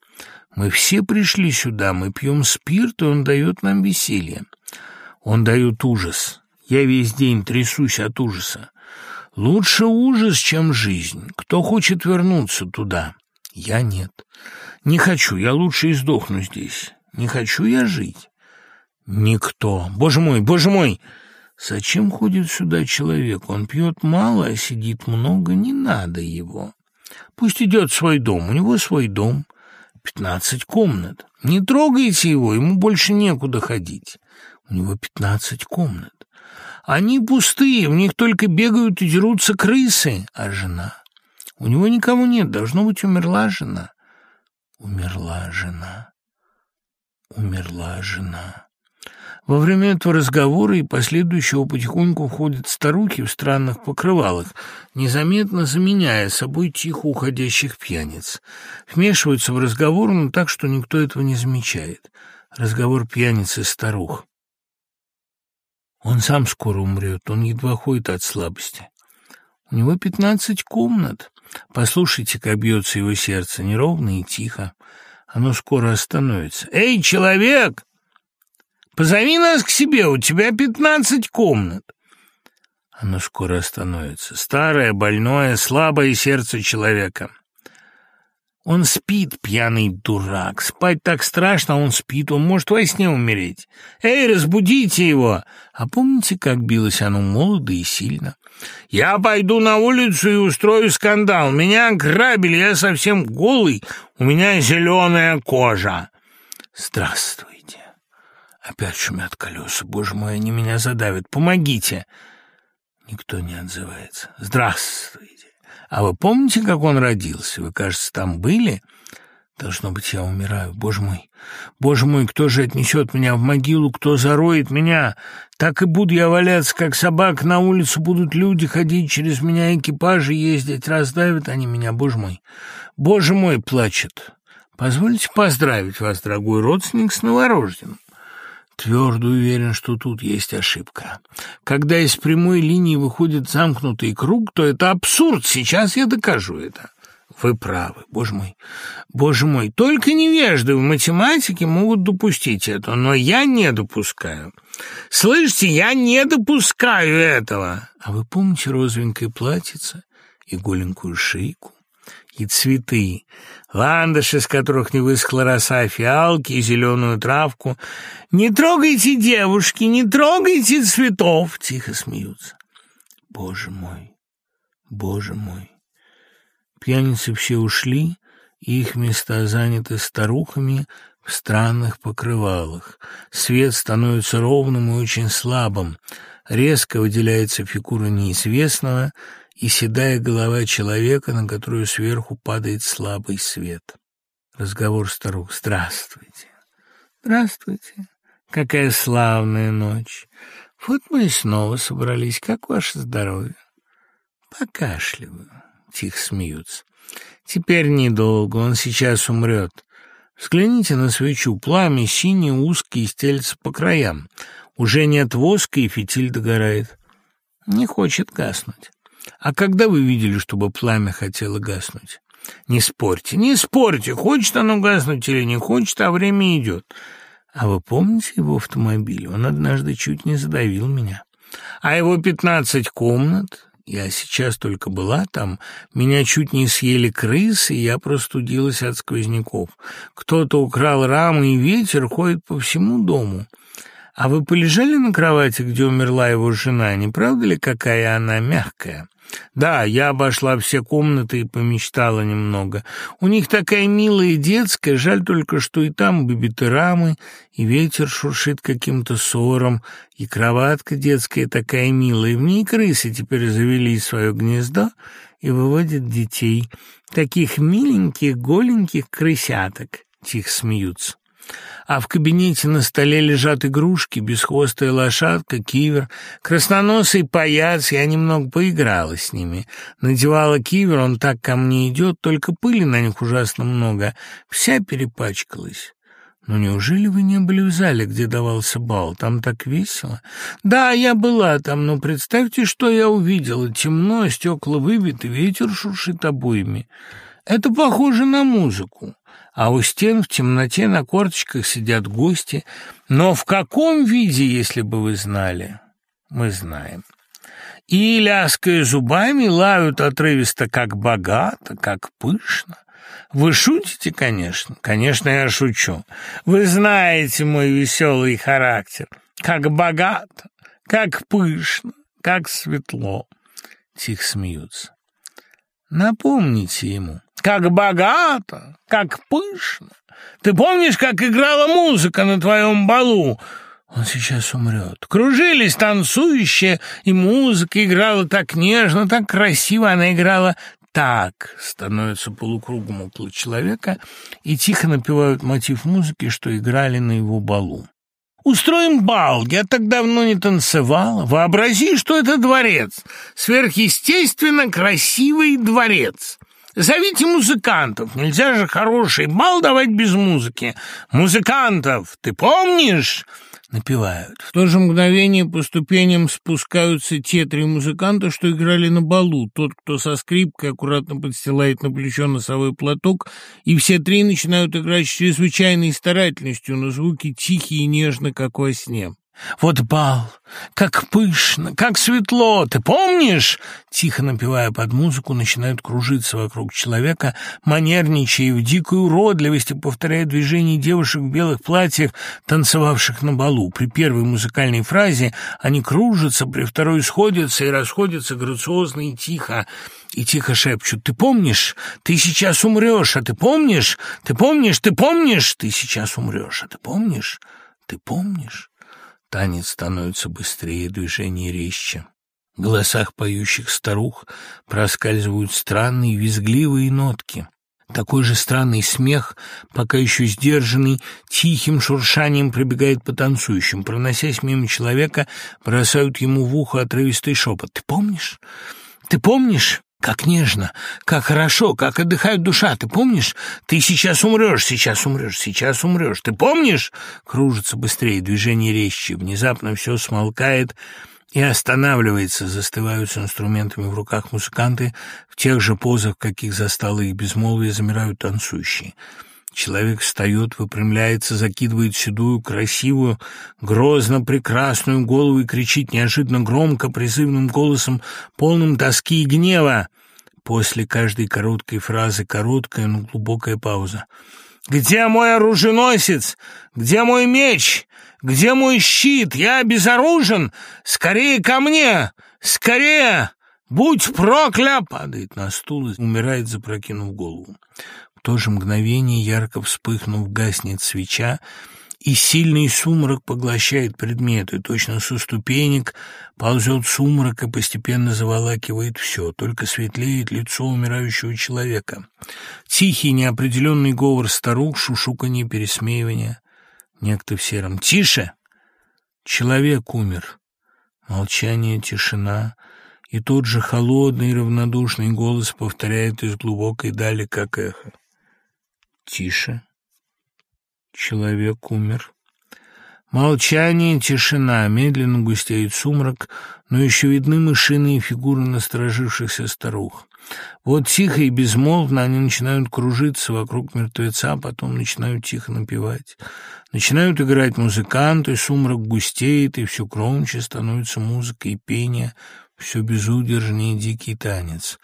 Мы все пришли сюда, мы пьем спирт, и он дает нам веселье. Он дает ужас. Я весь день трясусь от ужаса. Лучше ужас, чем жизнь. Кто хочет вернуться туда? Я нет. Не хочу, я лучше и сдохну здесь. Не хочу я жить. Никто. Боже мой, боже мой! Зачем ходит сюда человек? Он пьет мало, а сидит много, не надо его. Пусть идет в свой дом, у него свой дом, пятнадцать комнат. Не трогайте его, ему больше некуда ходить. У него пятнадцать комнат. Они пустые, в них только бегают и дерутся крысы. А жена? У него никого нет, должно быть, умерла жена. Умерла жена. Умерла жена. Во время этого разговора и последующего потихоньку входят старухи в странных покрывалах, незаметно заменяя собой тихо уходящих пьяниц. Вмешиваются в разговор, но так, что никто этого не замечает. Разговор пьяницы старух. Он сам скоро умрет, он едва ходит от слабости. У него пятнадцать комнат. Послушайте, как бьется его сердце, неровно и тихо. Оно скоро остановится. «Эй, человек! Позови нас к себе, у тебя пятнадцать комнат!» Оно скоро остановится. Старое, больное, слабое сердце человека. Он спит, пьяный дурак. Спать так страшно, он спит. Он может во сне умереть. Эй, разбудите его! А помните, как билось оно молодо и сильно? Я пойду на улицу и устрою скандал. Меня грабили, я совсем голый. У меня зеленая кожа. Здравствуйте. Опять шумят колеса. Боже мой, они меня задавят. Помогите. Никто не отзывается. Здравствуйте. А вы помните, как он родился? Вы, кажется, там были? Должно быть, я умираю. Боже мой, боже мой, кто же отнесет меня в могилу, кто зароет меня? Так и буду я валяться, как собак. На улицу будут люди ходить через меня, экипажи ездить. Раздавят они меня, боже мой. Боже мой, плачет. Позвольте поздравить вас, дорогой родственник, с новорожденным. Твердо уверен, что тут есть ошибка. Когда из прямой линии выходит замкнутый круг, то это абсурд. Сейчас я докажу это. Вы правы, боже мой. Боже мой, только невежды в математике могут допустить это, но я не допускаю. Слышите, я не допускаю этого. А вы помните розовенькое платьице и голенькую шейку? и цветы, ландыши, с которых не высохла роса, фиалки и зеленую травку. «Не трогайте девушки, не трогайте цветов!» — тихо смеются. Боже мой, боже мой! Пьяницы все ушли, их места заняты старухами в странных покрывалах. Свет становится ровным и очень слабым. Резко выделяется фигура неизвестного — и седая голова человека, на которую сверху падает слабый свет. Разговор старух. «Здравствуйте! Здравствуйте! Какая славная ночь! Вот мы и снова собрались. Как ваше здоровье?» «Покашливаю», — тихо смеются. «Теперь недолго, он сейчас умрет. Взгляните на свечу. Пламя синее, узкое, стелется по краям. Уже нет воска, и фитиль догорает. Не хочет гаснуть. А когда вы видели, чтобы пламя хотело гаснуть? Не спорьте, не спорьте, хочет оно гаснуть или не хочет, а время идет. А вы помните его автомобиль? Он однажды чуть не задавил меня. А его пятнадцать комнат? Я сейчас только была там, меня чуть не съели крысы, и я простудилась от сквозняков. Кто-то украл рамы, и ветер ходит по всему дому. А вы полежали на кровати, где умерла его жена? Не правда ли, какая она мягкая? Да, я обошла все комнаты и помечтала немного. У них такая милая детская, жаль только, что и там выбиты рамы, и ветер шуршит каким-то ссором, и кроватка детская такая милая, в ней крысы теперь завели свое гнездо и выводят детей, таких миленьких, голеньких крысяток, тихо смеются а в кабинете на столе лежат игрушки, бесхвостая лошадка, кивер, красноносый паяц, я немного поиграла с ними. Надевала кивер, он так ко мне идет, только пыли на них ужасно много, вся перепачкалась. «Ну неужели вы не были в зале, где давался бал? Там так весело?» «Да, я была там, но представьте, что я увидела. Темно, стекла выбиты, ветер шуршит обоями. Это похоже на музыку а у стен в темноте на корточках сидят гости. Но в каком виде, если бы вы знали, мы знаем. И, ляская зубами, лают отрывисто, как богато, как пышно. Вы шутите, конечно? Конечно, я шучу. Вы знаете мой веселый характер. Как богато, как пышно, как светло. Тихо смеются. Напомните ему. Как богато, как пышно. Ты помнишь, как играла музыка на твоем балу? Он сейчас умрет. Кружились танцующие, и музыка играла так нежно, так красиво. Она играла так, становится полукругом около человека и тихо напевают мотив музыки, что играли на его балу. Устроим бал. Я так давно не танцевала. Вообрази, что это дворец. Сверхъестественно красивый дворец. Зовите музыкантов. Нельзя же хороший бал давать без музыки. Музыкантов, ты помнишь? напевают. В то же мгновение по ступеням спускаются те три музыканта, что играли на балу. Тот, кто со скрипкой аккуратно подстилает на плечо носовой платок, и все три начинают играть с чрезвычайной старательностью, но звуки тихие и нежно, как во сне. Вот бал, как пышно, как светло, ты помнишь? Тихо напевая под музыку, начинают кружиться вокруг человека, манерничая в дикой уродливости, повторяя движения девушек в белых платьях, танцевавших на балу. При первой музыкальной фразе они кружатся, при второй сходятся и расходятся грациозно и тихо. И тихо шепчут, ты помнишь? Ты сейчас умрешь, а ты помнишь? Ты помнишь? Ты помнишь? Ты сейчас умрешь, а ты помнишь? Ты помнишь? Танец становится быстрее, движение резче. В голосах поющих старух проскальзывают странные визгливые нотки. Такой же странный смех, пока еще сдержанный, тихим шуршанием пробегает по танцующим. Проносясь мимо человека, бросают ему в ухо отрывистый шепот. «Ты помнишь? Ты помнишь?» Как нежно, как хорошо, как отдыхает душа. Ты помнишь? Ты сейчас умрешь, сейчас умрешь, сейчас умрешь. Ты помнишь? Кружится быстрее, движение резче. Внезапно все смолкает и останавливается. Застывают с инструментами в руках музыканты. В тех же позах, каких застало их безмолвие, замирают танцующие. Человек встает, выпрямляется, закидывает седую, красивую, грозно прекрасную голову и кричит неожиданно громко, призывным голосом, полным тоски и гнева. После каждой короткой фразы короткая, но глубокая пауза. «Где мой оруженосец? Где мой меч? Где мой щит? Я безоружен! Скорее ко мне! Скорее! Будь прокля!» Падает на стул и умирает, запрокинув голову то же мгновение, ярко вспыхнув, гаснет свеча, и сильный сумрак поглощает предметы. Точно со ступенек ползет сумрак и постепенно заволакивает все, только светлеет лицо умирающего человека. Тихий неопределенный говор старух, шушуканье, пересмеивание. Некто в сером. «Тише! Человек умер!» Молчание, тишина, и тот же холодный равнодушный голос повторяет из глубокой дали, как эхо. Тише. Человек умер. Молчание, тишина, медленно густеет сумрак, но еще видны мышиные фигуры насторожившихся старух. Вот тихо и безмолвно они начинают кружиться вокруг мертвеца, а потом начинают тихо напевать. Начинают играть музыканты, сумрак густеет, и все громче становится музыка и пение, все безудержнее дикий танец.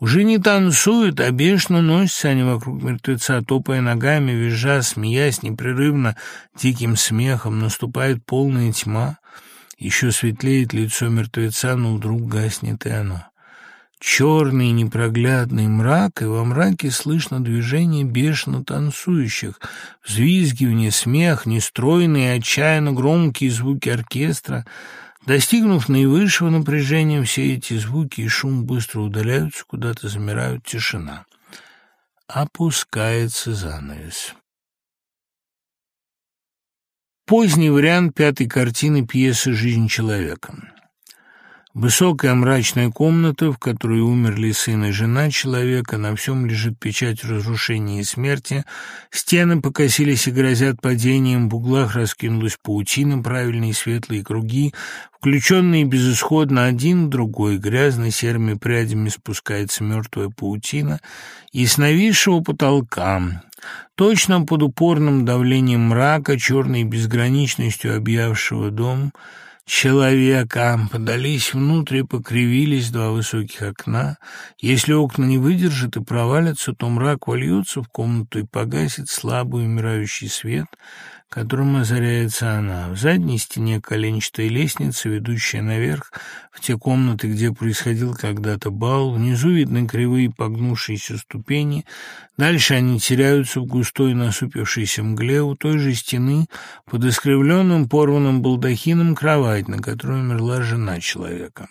Уже не танцуют, а бешено носятся они вокруг мертвеца, топая ногами, визжа, смеясь непрерывно диким смехом. Наступает полная тьма. Еще светлеет лицо мертвеца, но вдруг гаснет и оно. Черный непроглядный мрак, и во мраке слышно движение бешено танцующих, взвизгивание, смех, нестройные, отчаянно громкие звуки оркестра — Достигнув наивысшего напряжения, все эти звуки и шум быстро удаляются, куда-то замирают тишина. Опускается занавес. Поздний вариант пятой картины пьесы «Жизнь человека». Высокая мрачная комната, в которой умерли сын и жена человека, на всем лежит печать разрушения и смерти, стены покосились и грозят падением, в углах раскинулась паутина, правильные светлые круги, включенные безысходно один другой, грязно серыми прядями спускается мертвая паутина, и с нависшего потолка, точно под упорным давлением мрака, черной безграничностью объявшего дом, — человека. Подались внутрь и покривились два высоких окна. Если окна не выдержат и провалятся, то мрак вольется в комнату и погасит слабый умирающий свет, которым озаряется она. В задней стене коленчатая лестница, ведущая наверх, в те комнаты, где происходил когда-то бал. Внизу видны кривые погнувшиеся ступени. Дальше они теряются в густой насупившейся мгле. У той же стены, под искривленным порванным балдахином, кровать, на которой умерла жена человека.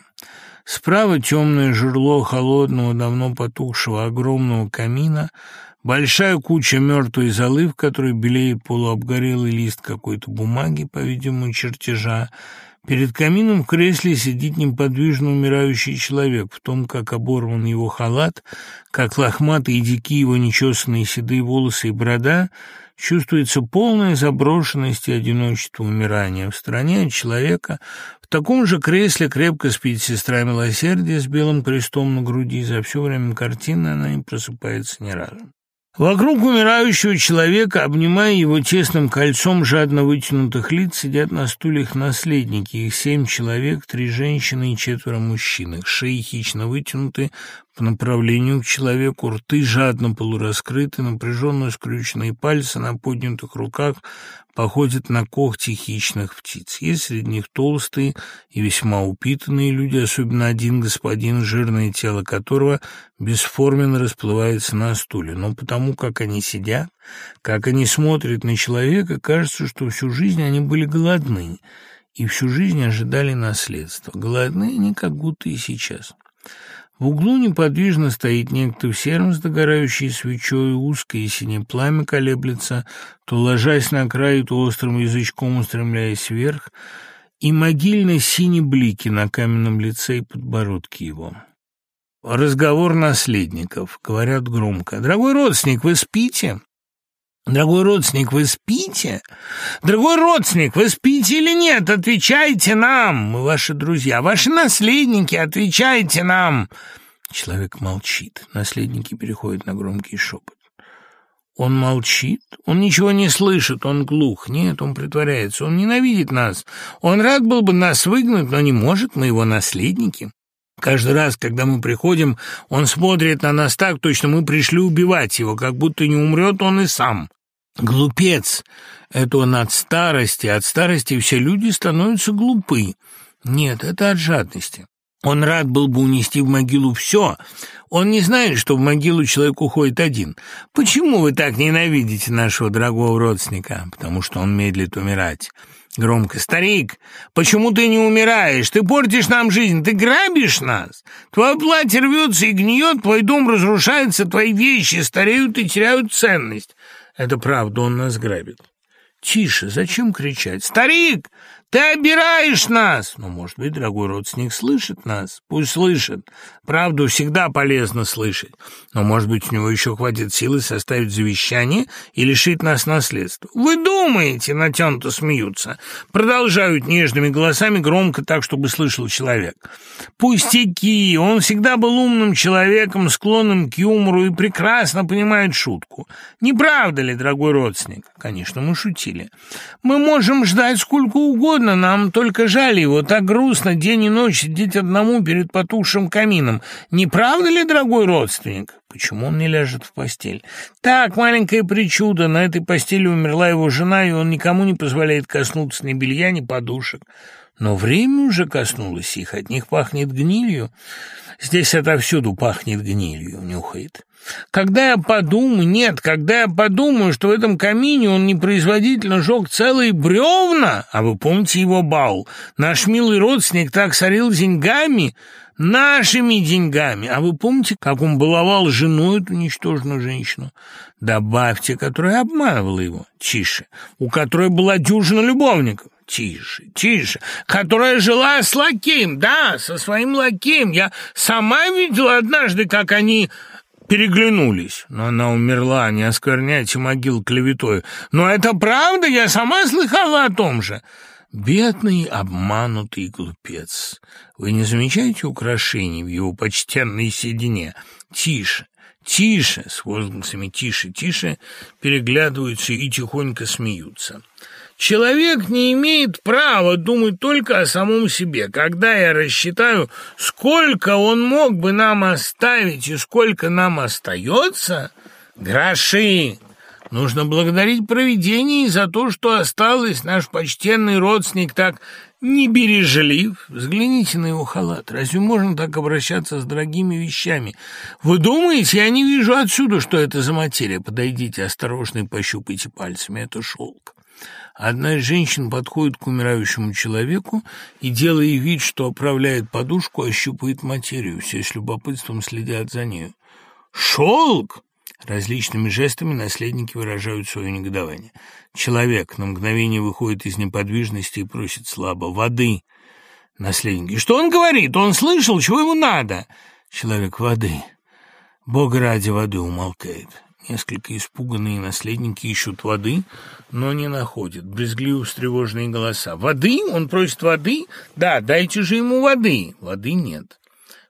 Справа темное жерло холодного, давно потухшего огромного камина — Большая куча мертвой золы, в которой белеет полуобгорелый лист какой-то бумаги, по-видимому, чертежа. Перед камином в кресле сидит неподвижно умирающий человек, в том, как оборван его халат, как лохматые дикие его нечесанные седые волосы и борода, чувствуется полная заброшенность и одиночество умирания. В стороне от человека в таком же кресле крепко спит сестра милосердия с белым крестом на груди. За все время картины она не просыпается ни разу. Вокруг умирающего человека, обнимая его тесным кольцом жадно вытянутых лиц, сидят на стульях наследники. Их семь человек, три женщины и четверо мужчин. Их шеи хищно вытянуты по направлению к человеку, рты жадно полураскрыты, напряженно скрюченные пальцы на поднятых руках походят на когти хищных птиц. Есть среди них толстые и весьма упитанные люди, особенно один господин, жирное тело которого бесформенно расплывается на стуле. Но потому как они сидят, как они смотрят на человека, кажется, что всю жизнь они были голодны и всю жизнь ожидали наследства. Голодны они как будто и сейчас. В углу неподвижно стоит некто в сером с догорающей свечой, узкое синее пламя колеблется, то ложась на край, то острым язычком устремляясь вверх, и могильно-синие блики на каменном лице и подбородке его. Разговор наследников. Говорят громко. «Дорогой родственник, вы спите?» «Дорогой родственник, вы спите? Дорогой родственник, вы спите или нет? Отвечайте нам! Мы ваши друзья, ваши наследники, отвечайте нам!» Человек молчит. Наследники переходят на громкий шепот. Он молчит, он ничего не слышит, он глух. Нет, он притворяется, он ненавидит нас. Он рад был бы нас выгнать, но не может, мы его наследники. Каждый раз, когда мы приходим, он смотрит на нас так, точно мы пришли убивать его, как будто не умрет он и сам. Глупец! Это он от старости, от старости все люди становятся глупы. Нет, это от жадности. Он рад был бы унести в могилу все. Он не знает, что в могилу человек уходит один. Почему вы так ненавидите нашего дорогого родственника? Потому что он медлит умирать. Громко. «Старик, почему ты не умираешь? Ты портишь нам жизнь, ты грабишь нас. Твое платье рвется и гниет, твой дом разрушается, твои вещи стареют и теряют ценность. Это правда, он нас грабит. Тише, зачем кричать? Старик, ты обираешь нас! Ну, может быть, дорогой родственник слышит нас. Пусть слышит. Правду всегда полезно слышать. Но, может быть, у него еще хватит силы составить завещание и лишить нас наследства. Вы думаете, натянуто смеются. Продолжают нежными голосами громко так, чтобы слышал человек. Пустяки. Он всегда был умным человеком, склонным к юмору и прекрасно понимает шутку. Не правда ли, дорогой родственник? Конечно, мы шутили. Мы можем ждать сколько угодно, угодно, нам только жаль его. Так грустно день и ночь сидеть одному перед потухшим камином. Не правда ли, дорогой родственник? Почему он не ляжет в постель? Так, маленькая причуда. На этой постели умерла его жена, и он никому не позволяет коснуться ни белья, ни подушек. Но время уже коснулось их, от них пахнет гнилью. Здесь отовсюду пахнет гнилью, нюхает. Когда я подумаю, нет, когда я подумаю, что в этом камине он непроизводительно жег целые бревна, а вы помните его бал, наш милый родственник так сорил деньгами, нашими деньгами, а вы помните, как он баловал жену эту ничтожную женщину? Добавьте, которая обманывала его, тише, у которой была дюжина любовников. Тише, тише. Которая жила с лакеем, да, со своим лакеем. Я сама видела однажды, как они переглянулись. Но она умерла, не оскверняйте могил клеветой. Но это правда, я сама слыхала о том же. Бедный, обманутый глупец. Вы не замечаете украшений в его почтенной седине? Тише, тише, с возгласами тише, тише, переглядываются и тихонько смеются. Человек не имеет права думать только о самом себе. Когда я рассчитаю, сколько он мог бы нам оставить и сколько нам остается, гроши, Нужно благодарить провидение за то, что осталось. Наш почтенный родственник так не бережлив. Взгляните на его халат. Разве можно так обращаться с дорогими вещами? Вы думаете, я не вижу отсюда, что это за материя? Подойдите осторожно и пощупайте пальцами. Это шелк. Одна из женщин подходит к умирающему человеку и, делая вид, что оправляет подушку, ощупывает материю. Все с любопытством следят за нею. «Шелк!» Различными жестами наследники выражают свое негодование. Человек на мгновение выходит из неподвижности и просит слабо «воды». Наследники. «Что он говорит? Он слышал, чего ему надо?» Человек «воды». Бога ради воды умолкает. Несколько испуганные наследники ищут воды, но не находят. Брезгливо встревоженные голоса. «Воды? Он просит воды? Да, дайте же ему воды!» Воды нет.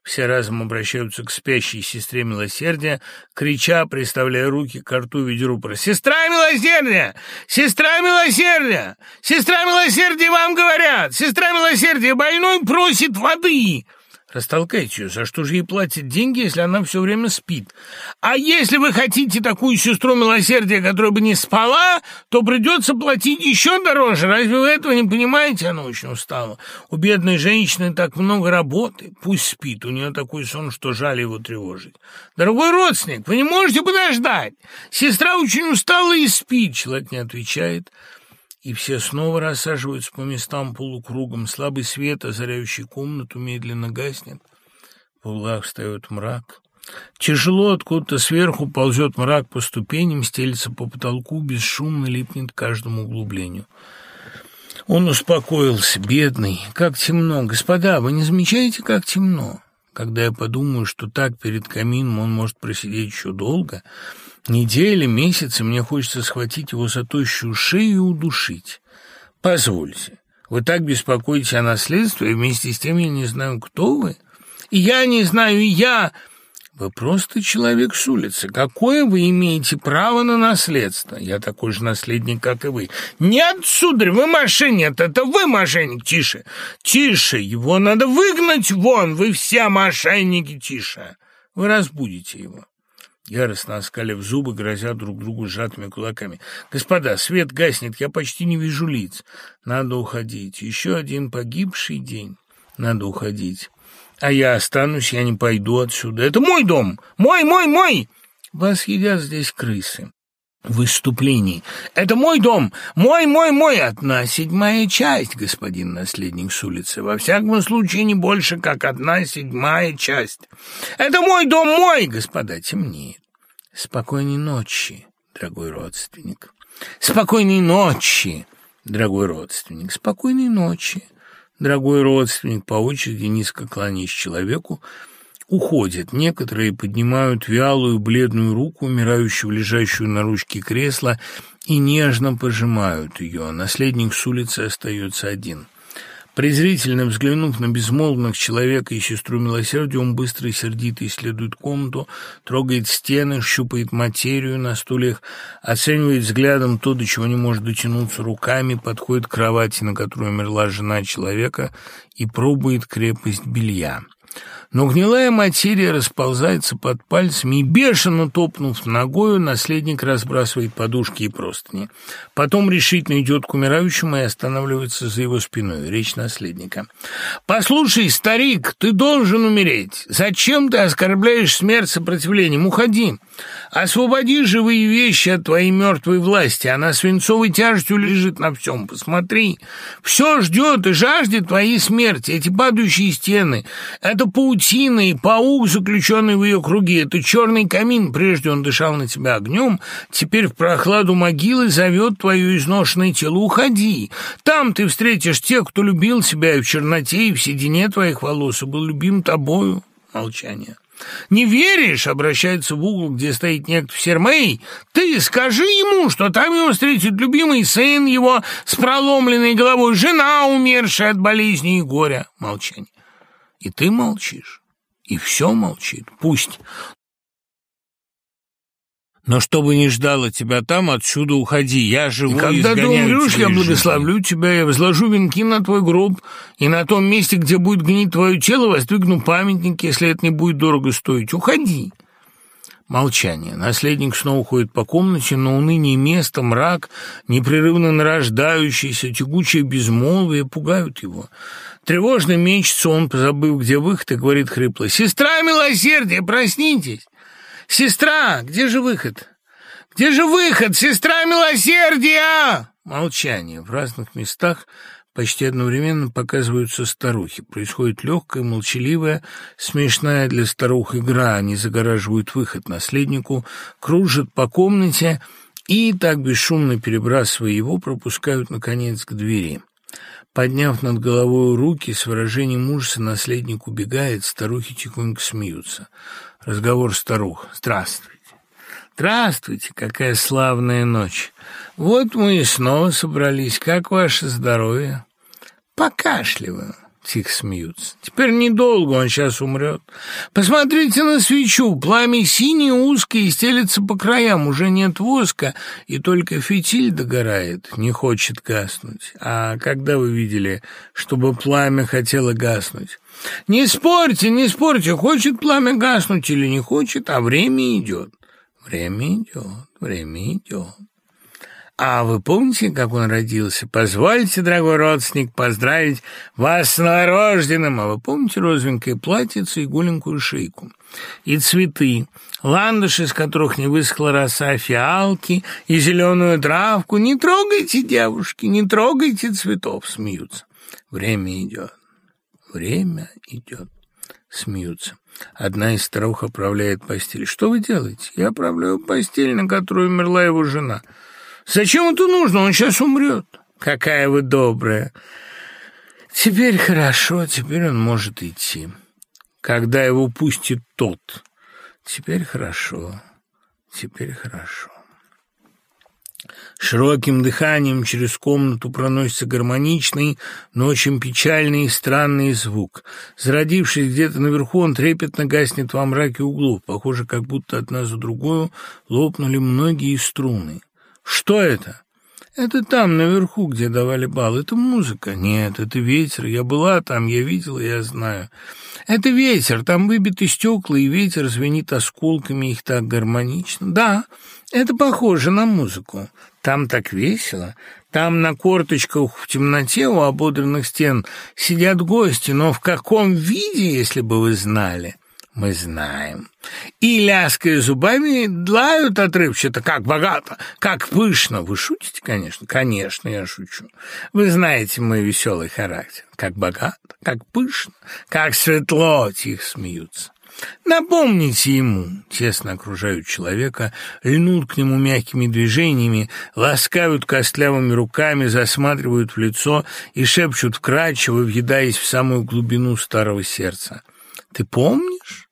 Все разом обращаются к спящей сестре милосердия, крича, приставляя руки к рту в виде. «Сестра милосердия! Сестра милосердия! Сестра милосердия вам говорят! Сестра милосердия! Больной просит воды!» Растолкайте ее, за что же ей платят деньги, если она все время спит? А если вы хотите такую сестру милосердия, которая бы не спала, то придется платить еще дороже. Разве вы этого не понимаете? Она очень устала. У бедной женщины так много работы. Пусть спит, у нее такой сон, что жаль его тревожить. Дорогой родственник, вы не можете подождать? Сестра очень устала и спит. Человек не отвечает и все снова рассаживаются по местам полукругом. Слабый свет, озаряющий комнату, медленно гаснет. В углах встает мрак. Тяжело откуда-то сверху ползет мрак по ступеням, стелится по потолку, бесшумно липнет к каждому углублению. Он успокоился, бедный. Как темно. Господа, вы не замечаете, как темно? Когда я подумаю, что так перед камином он может просидеть еще долго, Недели, месяцы мне хочется схватить его за тощую шею и удушить. Позвольте, вы так беспокоитесь о наследстве, и вместе с тем я не знаю, кто вы. И я не знаю, и я... Вы просто человек с улицы. Какое вы имеете право на наследство? Я такой же наследник, как и вы. Нет, сударь, вы мошенник. Это вы мошенник. Тише, тише. Его надо выгнать вон. Вы все мошенники. Тише. Вы разбудите его. Яростно оскалив зубы, грозя друг другу сжатыми кулаками. «Господа, свет гаснет, я почти не вижу лиц. Надо уходить. Еще один погибший день. Надо уходить. А я останусь, я не пойду отсюда. Это мой дом! Мой, мой, мой!» «Вас едят здесь крысы». Выступлений. «Это мой дом! Мой, мой, мой! Одна седьмая часть, господин наследник с улицы. Во всяком случае, не больше, как одна седьмая часть. Это мой дом, мой!» Господа, темнеет. Спокойной ночи, дорогой родственник. Спокойной ночи, дорогой родственник. Спокойной ночи, дорогой родственник. По очереди низко кланяясь человеку, уходят. Некоторые поднимают вялую бледную руку, умирающую, лежащую на ручке кресла, и нежно пожимают ее. Наследник с улицы остается один. Презрительно взглянув на безмолвных человека и сестру милосердия, он быстро и сердито исследует комнату, трогает стены, щупает материю на стульях, оценивает взглядом то, до чего не может дотянуться руками, подходит к кровати, на которой умерла жена человека, и пробует крепость белья. Но гнилая материя расползается под пальцами, и, бешено топнув ногою, наследник разбрасывает подушки и простыни. Потом решительно идет к умирающему и останавливается за его спиной. Речь наследника. «Послушай, старик, ты должен умереть. Зачем ты оскорбляешь смерть сопротивлением? Уходи. Освободи живые вещи от твоей мертвой власти. Она свинцовой тяжестью лежит на всем. Посмотри. Все ждет и жаждет твоей смерти. Эти падающие стены, это паутина и паук, заключенный в ее круге. Это черный камин. Прежде он дышал на тебя огнем. Теперь в прохладу могилы зовет твое изношенное тело. Уходи. Там ты встретишь тех, кто любил себя и в черноте, и в седине твоих волос, и был любим тобою. Молчание. Не веришь, обращается в угол, где стоит некто Сермей, ты скажи ему, что там его встретит любимый сын его с проломленной головой, жена, умершая от болезни и горя. Молчание. И ты молчишь, и все молчит. Пусть. Но что бы ни ждало тебя там, отсюда уходи. Я живу и когда ты умрешь, я благословлю тебя, я возложу венки на твой гроб, и на том месте, где будет гнить твое тело, воздвигну памятник, если это не будет дорого стоить. Уходи. Молчание. Наследник снова ходит по комнате, но уныние места, мрак, непрерывно нарождающийся, тягучее безмолвие пугают его. Тревожно мечется он, позабыв, где выход, и говорит хрипло. «Сестра милосердия, проснитесь! Сестра, где же выход? Где же выход, сестра милосердия?» Молчание. В разных местах Почти одновременно показываются старухи. Происходит легкая, молчаливая, смешная для старух игра. Они загораживают выход наследнику, кружат по комнате и, так бесшумно перебрасывая его, пропускают, наконец, к двери. Подняв над головой руки, с выражением ужаса наследник убегает, старухи тихонько смеются. Разговор старух. «Здравствуйте! Здравствуйте! Какая славная ночь! Вот мы и снова собрались. Как ваше здоровье?» Покашливаю. Тихо смеются. Теперь недолго, он сейчас умрет. Посмотрите на свечу. Пламя синее, узкое и стелется по краям. Уже нет воска, и только фитиль догорает, не хочет гаснуть. А когда вы видели, чтобы пламя хотело гаснуть? Не спорьте, не спорьте, хочет пламя гаснуть или не хочет, а время идет. Время идет, время идет. А вы помните, как он родился? Позвольте, дорогой родственник, поздравить вас с новорожденным. А вы помните розовенькое платьице и голенькую шейку? И цветы, ландыши, из которых не высохла роса, фиалки и зеленую травку. Не трогайте, девушки, не трогайте цветов, смеются. Время идет, время идет, смеются. Одна из старух оправляет постель. Что вы делаете? Я оправляю постель, на которой умерла его жена. Зачем это нужно? Он сейчас умрет. Какая вы добрая. Теперь хорошо, теперь он может идти. Когда его пустит тот. Теперь хорошо, теперь хорошо. Широким дыханием через комнату проносится гармоничный, но очень печальный и странный звук. Зародившись где-то наверху, он трепетно гаснет во мраке углов. Похоже, как будто одна за другую лопнули многие струны. Что это? Это там, наверху, где давали бал. Это музыка. Нет, это ветер. Я была там, я видела, я знаю. Это ветер. Там выбиты стекла, и ветер звенит осколками их так гармонично. Да, это похоже на музыку. Там так весело. Там на корточках в темноте у ободренных стен сидят гости. Но в каком виде, если бы вы знали? Мы знаем и, лязкая зубами, длают отрывчато, как богато, как пышно. Вы шутите, конечно? Конечно, я шучу. Вы знаете мой веселый характер. Как богато, как пышно, как светло, тихо смеются. Напомните ему, тесно окружают человека, льнут к нему мягкими движениями, ласкают костлявыми руками, засматривают в лицо и шепчут вкрадчиво, въедаясь в самую глубину старого сердца. Ты помнишь?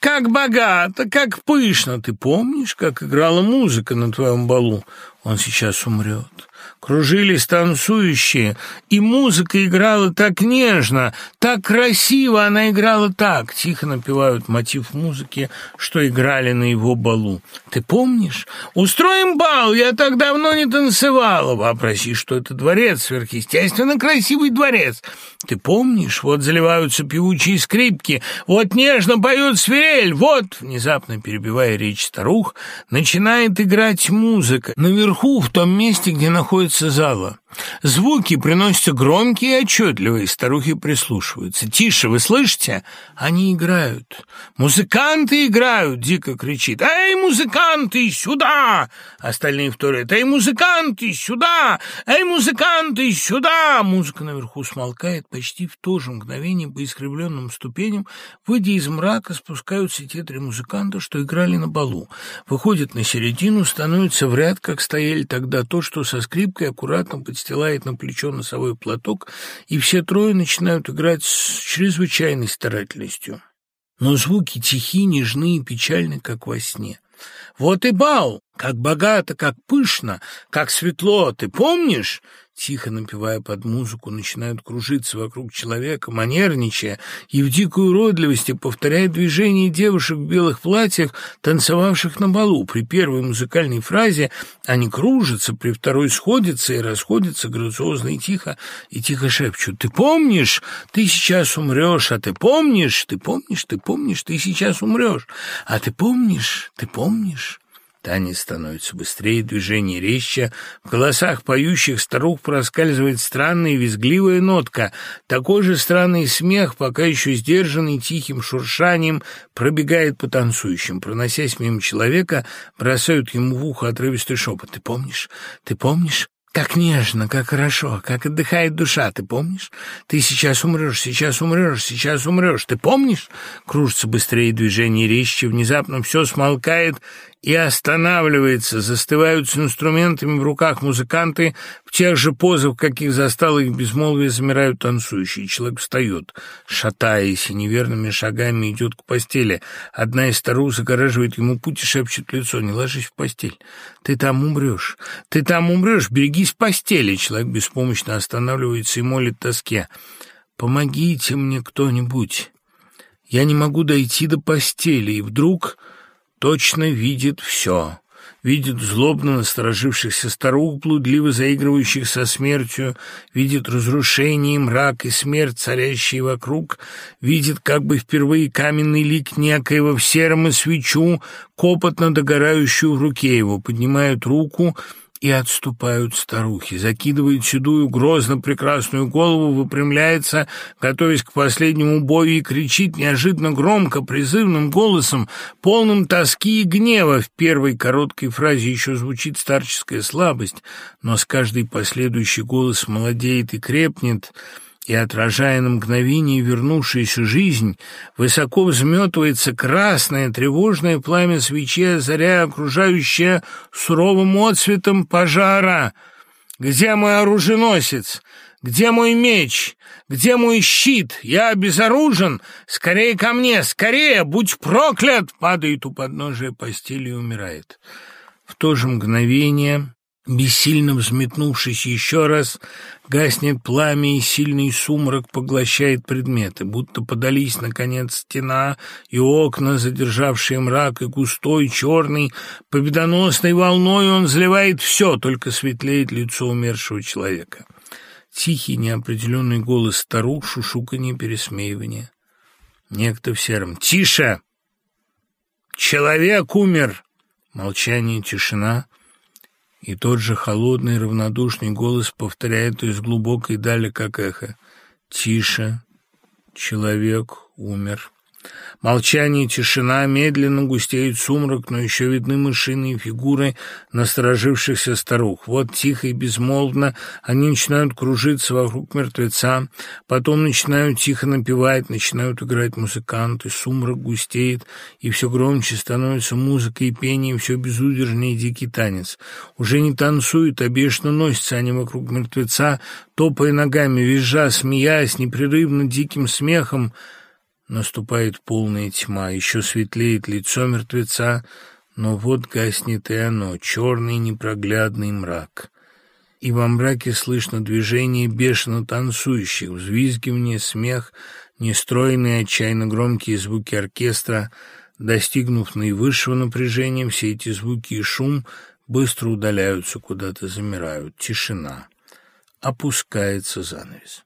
Как богато, как пышно! Ты помнишь, как играла музыка на твоем балу? Он сейчас умрет кружились танцующие, и музыка играла так нежно, так красиво она играла так, тихо напевают мотив музыки, что играли на его балу. Ты помнишь? Устроим бал, я так давно не танцевала. Вопроси, что это дворец, сверхъестественно красивый дворец. Ты помнишь? Вот заливаются певучие скрипки, вот нежно поет свирель, вот, внезапно перебивая речь старух, начинает играть музыка. Наверху, в том месте, где находится улице зала. Звуки приносятся громкие и отчетливые, старухи прислушиваются. «Тише, вы слышите? Они играют. Музыканты играют!» — дико кричит. «Эй, музыканты, сюда!» Остальные вторят. «Эй, музыканты, сюда! Эй, музыканты, сюда!» Музыка наверху смолкает. Почти в то же мгновение по искривленным ступеням, выйдя из мрака, спускаются те три музыканта, что играли на балу. Выходят на середину, становятся в ряд, как стояли тогда то, что со скрипкой аккуратно подстилает стилает на плечо носовой платок, и все трое начинают играть с чрезвычайной старательностью. Но звуки тихи, нежны и печальны, как во сне. Вот и бал, как богато, как пышно, как светло, ты помнишь? Тихо напевая под музыку, начинают кружиться вокруг человека, манерничая и в дикой уродливости повторяют движения девушек в белых платьях, танцевавших на балу. При первой музыкальной фразе они кружатся, при второй сходятся и расходятся грациозно и тихо, и тихо шепчут «Ты помнишь? Ты сейчас умрешь, а ты помнишь? Ты помнишь? Ты помнишь? Ты сейчас умрешь, а ты помнишь? Ты помнишь?» Танец становится быстрее, движение резче. В голосах поющих старух проскальзывает странная визгливая нотка. Такой же странный смех, пока еще сдержанный тихим шуршанием, пробегает по танцующим. Проносясь мимо человека, бросают ему в ухо отрывистый шепот. «Ты помнишь? Ты помнишь? Как нежно, как хорошо, как отдыхает душа, ты помнишь? Ты сейчас умрешь, сейчас умрешь, сейчас умрешь, ты помнишь? Кружится быстрее движение резче, внезапно все смолкает, и останавливается, застывают с инструментами в руках музыканты, в тех же позах, каких застал их безмолвие, замирают танцующие. Человек встает, шатаясь и неверными шагами идет к постели. Одна из старух загораживает ему путь и шепчет лицо, не ложись в постель. Ты там умрешь, ты там умрешь, берегись постели. Человек беспомощно останавливается и молит тоске. Помогите мне кто-нибудь. Я не могу дойти до постели, и вдруг точно видит все. Видит злобно насторожившихся старух, блудливо заигрывающих со смертью, видит разрушение, мрак и смерть, царящие вокруг, видит как бы впервые каменный лик некоего в сером и свечу, копотно догорающую в руке его, поднимает руку — и отступают старухи. Закидывает седую, грозно прекрасную голову, выпрямляется, готовясь к последнему бою, и кричит неожиданно громко, призывным голосом, полным тоски и гнева. В первой короткой фразе еще звучит старческая слабость, но с каждой последующий голос молодеет и крепнет — и, отражая на мгновение вернувшуюся жизнь, высоко взметывается красное тревожное пламя свечи, озаряя окружающее суровым отцветом пожара. «Где мой оруженосец? Где мой меч? Где мой щит? Я безоружен! Скорее ко мне! Скорее! Будь проклят!» Падает у подножия постели и умирает. В то же мгновение Бессильно взметнувшись еще раз, гаснет пламя, и сильный сумрак поглощает предметы, будто подались, наконец, стена и окна, задержавшие мрак, и густой, черный, победоносной волной он заливает все, только светлеет лицо умершего человека. Тихий, неопределенный голос старух, шушуканье, пересмеивание. Некто в сером. «Тише! Человек умер!» Молчание, тишина — и тот же холодный равнодушный голос повторяет из глубокой дали, как эхо. «Тише, человек умер». Молчание, тишина, медленно густеет сумрак, но еще видны мышиные фигуры насторожившихся старух. Вот тихо и безмолвно они начинают кружиться вокруг мертвеца, потом начинают тихо напевать, начинают играть музыканты, сумрак густеет, и все громче становится музыка и пение, и все безудержнее дикий танец. Уже не танцуют, а бешено носятся они вокруг мертвеца, топая ногами, визжа, смеясь, непрерывно диким смехом, Наступает полная тьма, еще светлеет лицо мертвеца, но вот гаснет и оно, черный непроглядный мрак. И во мраке слышно движение бешено танцующих, взвизгивание, смех, нестройные, отчаянно громкие звуки оркестра. Достигнув наивысшего напряжения, все эти звуки и шум быстро удаляются, куда-то замирают. Тишина. Опускается занавес.